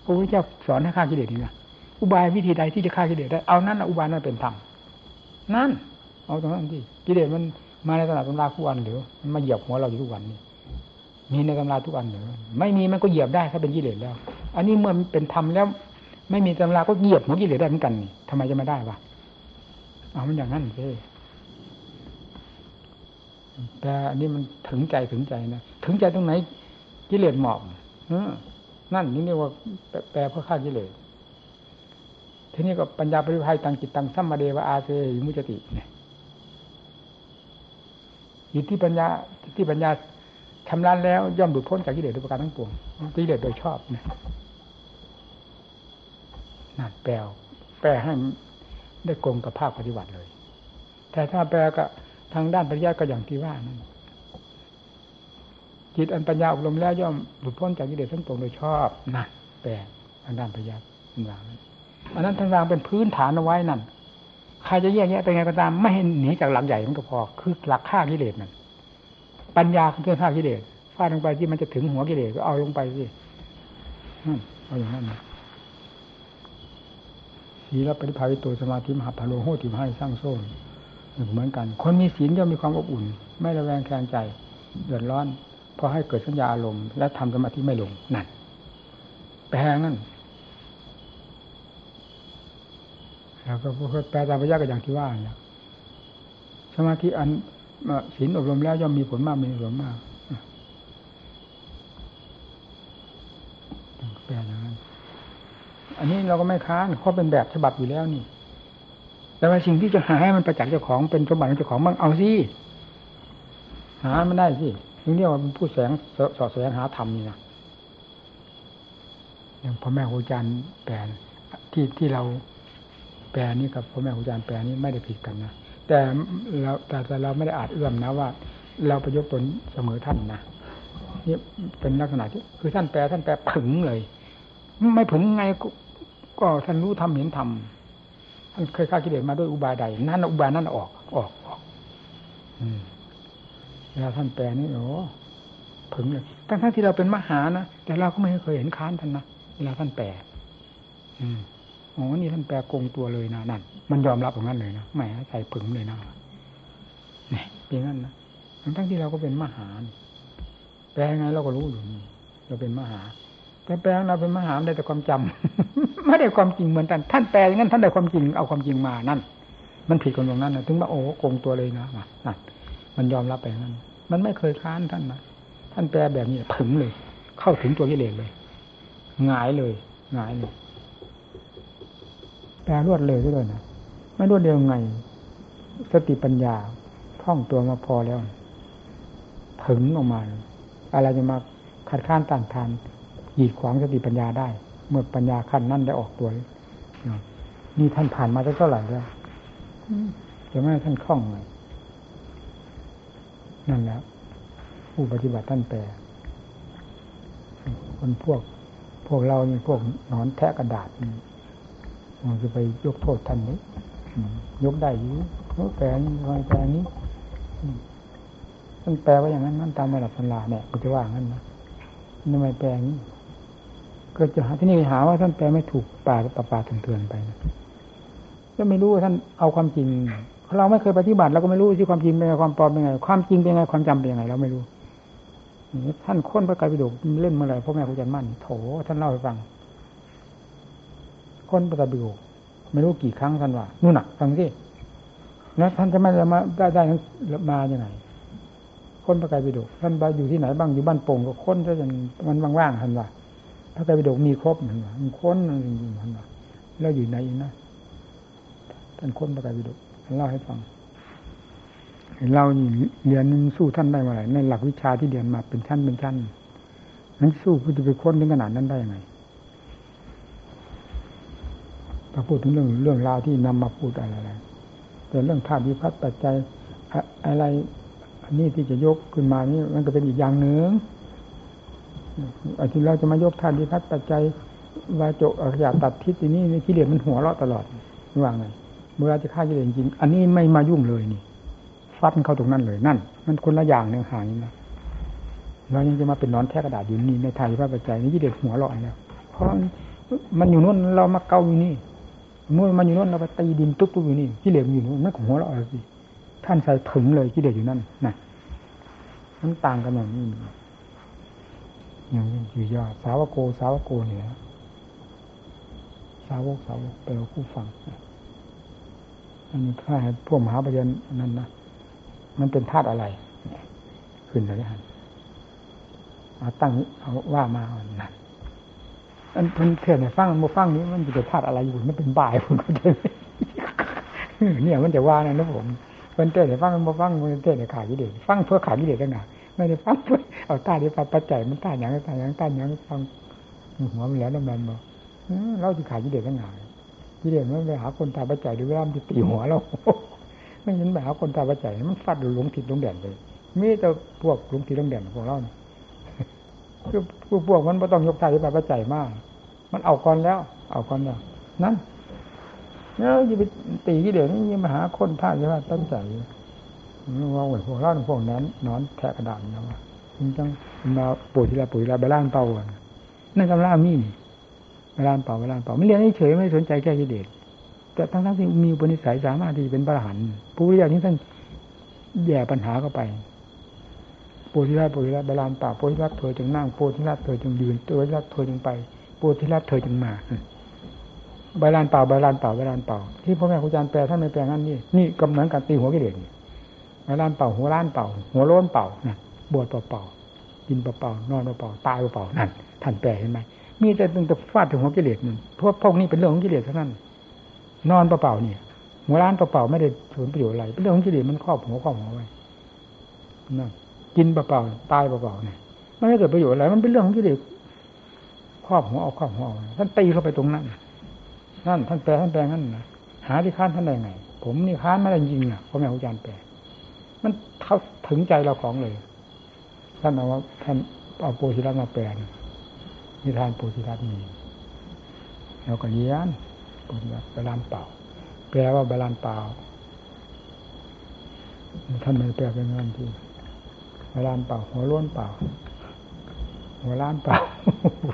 พระพุทธเจ้าสอนให้ฆ่ากิเลสนี่นะอุบายวิธีใดที่จะฆ่ากิเลสได้เอานั่นอุบายนั้นเป็นธรรมนั่น เอาตรงนั้นที่ กิเลสมันมาในตลาดตำราทุกวันหรือมันมาเหยียบหัวเราอยู่ทุกวันนี่มีในตำราทุกวันหรือไม่มีมันก็เหยียบได้ถ้าเป็นกิเลสแล้ว อันนี้เมื่อเป็นธรรมแล้ว ไม่มีตำราก็เหยียบหัวกิเลสได้เหมือนกันนี่ทำไมจะไม่ได้วะเอามันอย่างนั้นสิแต่อันนี้มันถึงใจถึงใจนะถึงใจตรงไหนกิเลสหมอบนั่นนี่เรียกว่าแปลเพื่อฆ่ากิเลสทีนี้ก็ปัญญาปริภัยตังจิตตังสัมมาเดวะอาเซยมุจติเนี่ย อยู่ที่ปัญญาที่ปัญญาชำระแล้วย่อมหลุดพ้นจากกิเลสโดยประการทั้งปวงกิเลสโดยชอบนี่ยนั่นแปลแปลให้ได้กลมกับภาคปฏิบัติเลย แต่ถ้าแปลก็ทางด้านปริยัติก็อย่างที่ว่านั่นจิตอันปัญญาอบรมแล้วย่อมหลุดพ้นจากกิเลสทั้งปวงโดยชอบนั่นแปลทางด้านปริยัติเป็นวางอันนั้นทางวางเป็นพื้นฐานเอาไว้นั่น ใครจะแยกแยะไปไงก็ตาม ไม่ให้หนีจากหลักใหญ่มันก็พอ คือหลักฆ่ากิเลสนั่นปัญญาคือเครื่องฆ่ากิเลสฟาดลงไปที่มันจะถึงหัวกิเลสก็เอาลงไปสิเอาอย่างนั้นศีลปฏิภาวิโตสมาธิมหาพาโลโหติมให้สร้างโซ่เหมือนกัน คนมีศีลย่อมมีความอบอุ่น ไม่ระแวงแคลงใจเดือดร้อนพอให้เกิดสัญญาอารมณ์และทำสมาธิไม่ลงนั่นแปลนั่น แล้วก็แปลตามพระยาก็อย่างที่ว่าเนี่ยสมาธิอันศีลอบรมแล้วย่อมมีผลมากมีผลมากแปลอย่างนั้น อันนี้เราก็ไม่ค้านเขาเป็นแบบฉบับอยู่แล้วนี่ แต่ว่าสิ่งที่จะหาให้มันประจักษ์เจ้าของเป็นสมบัติของเจ้าของบ้างเอาสิหาไมันได้สิถึงเรียกว่าเป็นผู้แสงสอดแสงหาธรรมนี่นะอย่างพ่อแม่ครูอาจารย์แปลที่ที่เรา แปลนี้กับพ่อแม่ครูอาจารย์แปลนี้ไม่ได้ผิดกันนะแต่เราแต่เราไม่ได้อาจเอื้อมนะว่า เราประยกตนเสมอท่านนะนี่เป็นลักษณะที่คือท่านแปลท่านแปลผึ่งเลย ไม่ผึ่งไงก็ท่านรู้ทำเห็นทำท่านเคยฆ่ากิเลสมาด้วยอุบายใดนั่นอุบายนั่นออกออกออกอืมเวลาท่านแปลนี่โอ้ผึ่งเลยทั้งทั้งที่เราเป็นมหานะแต่เราก็ไม่เคยเห็นค้านท่านนะเวลาท่านแปลอืม อ๋อนี่ท่านแปลกงตัวเลยนะนั่นมันยอมรับอย่างนั้นเลยนะไม่ใส่ผึ่งเลยนะเนี่ยเป็นงั้นนะทั้งที่เราก็เป็นมหาแปลงไงเราก็รู้อยู่นี่เราเป็นมหาแต่แปลเราเป็นมหาได้แต่ความจำไม่ได้ความจริงเหมือนท่านท่านแปลอย่างนั้นท่านได้ความจริงเอาความจริงมานั่น มันผิดกันตรงนั้นนะถึงว่าโอ้โกงตัวเลยนะนั่นมันยอมรับไปนั้น มันไม่เคยค้านท่านนะท่านแปลแบบนี้ผึ่งเลย เข้าถึงตัวกิเลสเลยหงายเลยหงายเลย ลรวดเร็วด้วยนะไม่รวดเร็วไง สติปัญญาท่องตัวมาพอแล้ว ถึงออกมา อะไรจะมาขัดข้านต่างทานหยีดขวางสติปัญญาได้ เมื่อปัญญาขั้นนั่นได้ออกตัวนี่ท่านผ่านมาเท่าไหร่แล้วจะไม่ให้ท่านคล่องเลยนั่นแหละผู้ปฏิบัติท่านแปลคนพวก พวกเรานี่พวกนอนแทะกระดาษมัน จะไปยกโทษท่านนี้ยกได้อยู่แปลนี้แปลนี้ท่านแปลว่าอย่างนั้นนั่นตามระดับสันลาเนี่ยก็จะว่างั้นนะทำไมแปลนี้ก็จะหาที่นี่หาว่าท่านแปลไม่ถูกป่าป่าป่าเถื่อนไปนะก็ไม่รู้ว่าท่านเอาความจริงเราไม่เคยปฏิบัติเราก็ไม่รู้ที่ความจริงเป็นไงความปลอมเป็นไง ความจริงเป็นไงความจำเป็นยังไงเราไม่รู้ท่านค้นพระไตรปิฎกเล่นเมื่อไหร่พ่อแม่ครูจันมั่นโถท่านเล่าให้ฟัง ค้นพระไตรปิฎกไม่รู้กี่ครั้งท่านว่านู่นน่ะฟังสิแล้วท่านจะไม่มาได้ได้มาอย่างไงค้นพระไตรปิฎกท่านไปอยู่ที่ไหนบ้างอยู่บ้านโป่งก็ค้นซะจนมันว่างๆท่านว่าพระไตรปิฎกมีครบเหมือนว่ามันค้นจริงๆท่านว่าแล้วอยู่ไหนนะท่านค้นพระไตรปิฎกเล่าให้ฟังเราเรียนสู้ท่านได้มื่อไหร่ในหลักวิชาที่เรียนมาเป็นชั้นเป็นชั้นนั้นสู้เพื่อจะไปค้นถึงขนาดนั้นได้ยังไง ถ้าพูดถึงเรื่องเรื่องราวที่นำมาพูดอะไรแต่เรื่องธาตุวิพัฒน์ปัจจัยอะไรอันนี้ที่จะยกขึ้นมานี่มันก็เป็นอีกอย่างหนึ่งอันที่เราจะมายกธาตุวิพัฒน์ปัจจัยวาจกอริยตัดทิศนี้นี่กิเลสมันหัวเราะตลอดว่าไงเวลาจะฆ่ากิเลสจริง อันนี้ไม่มายุ่งเลยนี่ฟัดเข้าตรงนั้นเลยนั่น มันคนละอย่างเนื้อหานะเรายังจะมาเป็นนอนแท้กระดาษอยู่นี่ในไทยพระปัจจัยนี่กิเลสหัวเราะแล้วเพราะมันอยู่นู้นเรามาเกาอยู่นี่ เมื่อมันอยู่นู้นเราไปตีดินตุ๊บๆอยู่นี่กิเลสอยู่นู้นนั่นหัวเราะสิท่านใส่ถึงเลยกิเลสอยู่นั่นนะมันต่างกันอย่างนี้อย่างอยู่ยอดสาวโกสาวโกเนี่ยสาวกสาวกเป็นผู้ฟังอันนี้ถ้าให้พวกมหาปัญญานั้นนะมันเป็นธาตุอะไรขึ้นเลยฮะเอาตั้งเอาว่ามาอันนั้น อันเพิ่นเทศเนี่ยฟังมันมาฟังนี้มันจะเป็นธาตุอะไรอยู่มันเป็นบ่ายผมก็จะเนี่ยมันจะว่านะนะผมเพิ่นเทศเนี่ยฟังมันมาฟังมันเทศเนี่ยขาดกิเลสฟังเพื่อขาดกิเลสตั้งหนาไม่ได้ฟังเพื่อเอาตาที่ปัจจัยมันตาอย่างตาอย่างตาอย่างฟังหัวมันแล้วน้ำมันบอกเราจะขาดกิเลสตั้งหนากิเลสมันไปหาคนตาปัจจัยหรือเวลามันจะตีหัวเราไม่เห็นไปหาคนตาปัจจัยมันฟัดหลงทิศลงเด่นเลยมีแต่พวกหลงทิศลงเด่นของเราเนี่ย คือผู้พวกมันไม่ต้องยกทายที่ปัจจัยมาก มันเอาก่อนแล้ว เอาก่อนแล้ว นั่นแล้วจะไปตีกิเลสนี่มาหาคนท่าใช่ไหมตั้งใจว่าเหมือนพวกเราพวกนั้นนอนแทะกระดานนะว่าจริงจังมาปุ๋ยทีละปุ๋ยละไปล้างเตาก่อนนั่นกำลังมีเวลาเป่าเวลาเป่าไม่เรียนเฉยไม่สนใจแก้กิเลสแต่ทั้งทั้งที่มีปณิสัยสามารถที่เป็นพระหันผู้วิญญาณที่ท่านแย่ปัญหาเข้าไป โพธิราชโพธิราชบาลานป่าโพธิราชเธอจึงนั่งโพธิราชเธอจึงยืนโพธิราชเธอจึงไปโพธิราชเธอจึงมาบาลานเป่าบาลานเป่าบาลานเป่าที่พ่อแม่ครูอาจารย์แปลท่านไม่แปลงั้นนี่นี่กำเนิดการตีหัวกิเลสบาลานเป่าหัวล้านเป่า หัวโล้นเป่านะบวชเป่าเป่ากินเป่าเป่านอนเป่าเป่าตายเป่าเป่านั่นท่านแปลเห็นไหมมีแต่ตึงแต่ฟาดถึงหัวกิเลสนั่นพวกพวกนี้เป็นเรื่องของกิเลสเท่านั้น นอนเปล่าๆเนี่ยหัวร้านเปล่าๆไม่ได้ผลประโยชน์อะไรเป็นเรื่องของกิเลสมันครอบหัวครอบหัวไว้นั่น กินเปล่าๆตายเปล่าๆเนี่ยไม่ได้เกิดประโยชน์อะไรมันเป็นเรื่องของกิเลสครอบหัวเอาครอบหัวท่านตีเข้าไปตรงนั้นนั่นท่านแปลท่านแปลงั้นนะหาที่ค้านท่านได้ไง ผมนี่ค้านไม่ได้ยิงนะพ่อแม่อาจารย์แปลมันเขาถึงใจเราของเลยท่านเอาว่าท่านเอาโปรชิรัตมาแปลนิทานโพธิรัตน์มีเราก็เลี้ยนโพธิรัตน์บาลานเปล่าแปลว่าบาลานเปล่าท่านไม่แปลเป็นงานที่ บาลานเปล่าหัวล้วนเปล่า หัวล้านเปล่า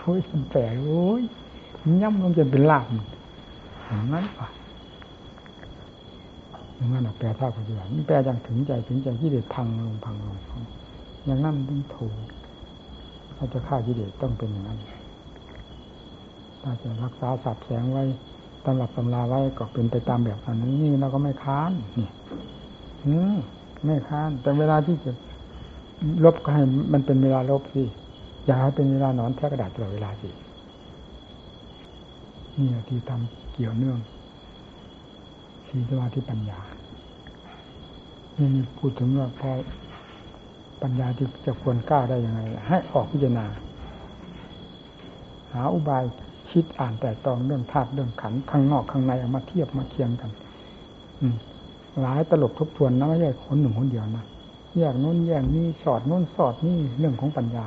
โอ้ยมันแปลโอ้ยย่ำลงจนเป็นลาบอย่างนั้นป่ะอย่างนั้นแปลท่าปฏิบัตินี่แปลอย่างถึงใจถึงใจที่เด็ดพังลงพังลงอย่างนั้นต้องถูกถ้าจะฆ่ากิเลสต้องเป็นอย่างนั้น ถ้าจะรักษาสับแสงไว้ตำหลักตำราไว้ก็เป็นไปตามแบบนี้นี่เราก็ไม่ค้านนี่ไม่ค้าน แต่เวลาที่จะ ลบก็ให้มันเป็นเวลาลบสิอย่าให้เป็นเวลานอนแทกระดาษตลอดเวลาสินี่ที่ทำเกี่ยวเนื่องสีสมาธิปัญญานี่พูดถึงว่าพอปัญญาที่จะควรกล้าได้ยังไง ให้ออกพิจารณา หาอุบายคิดอ่านแต่ตองเรื่องธาตุเรื่องขันข้างนอกข้างในเอามาเทียบมาเคียงกัน อืมหลายตลบทบทวนนะไม่ใช่คนหนึ่งคนเดียวนะ แยกโน้นแยกนี่สอดโน้นสอดนี่เรื่องของปัญญา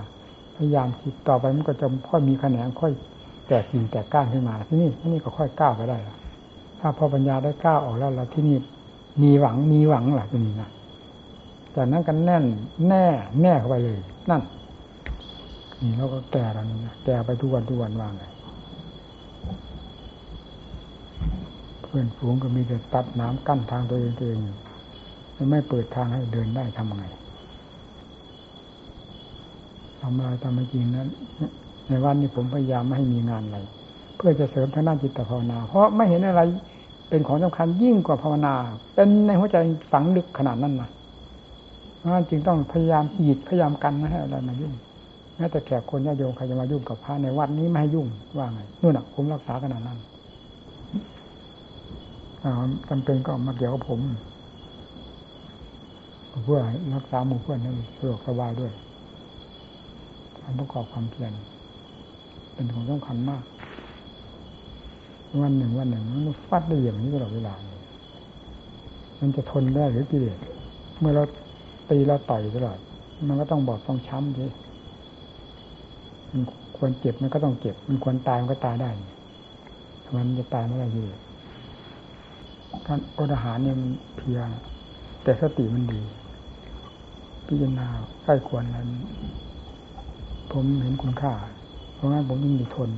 พยายามคิดต่อไปมันก็จะค่อยมีแขนงค่อยแตกกิ่งแตกก้านขึ้นมา ที่นี่ที่นี่ก็ค่อยก้าวไปได้ละถ้าพอปัญญาได้ก้าวออกแล้วแล้วที่นี่มีหวังมีหวังหลักที่นี่นะจากนั้นกันแน่นแน่แน่เข้าไปเลย นั่นนี่เราก็แก่แล้วนี่นะแก่ไปทุกวันทุกวันว่างไงเพื่อนฝูงก็มีแต่ตัดน้ำกั้นทางตัวเองตัวเอง จะไม่เปิดทางให้เดินได้ทำไงทำอะไรทำไม่จริงนั้น ในวันนี้ผมพยายามไม่ให้มีงานอะไรเพื่อจะเสริมทางด้านจิตภาวนา เพราะไม่เห็นอะไรเป็นของสำคัญยิ่งกว่าภาวนา เป็นในหัวใจฝังลึกขนาดนั้นนะเพราะฉะนั้นจึงต้องพยายามหยิดพยายามกันไม่ให้อะไรมายุ่งแม้แต่แขกคนญาติโยมใครจะมายุ่งกับพระในวัดนี้ไม่ให้ยุ่งว่าไงนู่นน่ะ ผมรักษาขนาดนั้นจำเป็นก็มาเกี่ยวกับผม เพื่อรักษาหมู่เพื่อนให้สะดวกสบายด้วยทำประกอบความเพียรเป็นของสำคัญมาก วันหนึ่งวันหนึ่งมันฟัดได้อย่างนี้ตลอดเวลามันจะทนได้หรือกิเลสเมื่อเราตีเราต่อยตลอดมันก็ต้องบอดต้องช้ำทีมันควรเจ็บมันก็ต้องเจ็บ มันควรตายมันก็ตายได้มันจะตายไม่ได้อยู่การอดอาหารเนี่ยมันเพียแต่สติมันดี พิจารณาใกล้ควรนั้น ผมเห็นคุณค่า เพราะงั้นผมยิ่งดีทน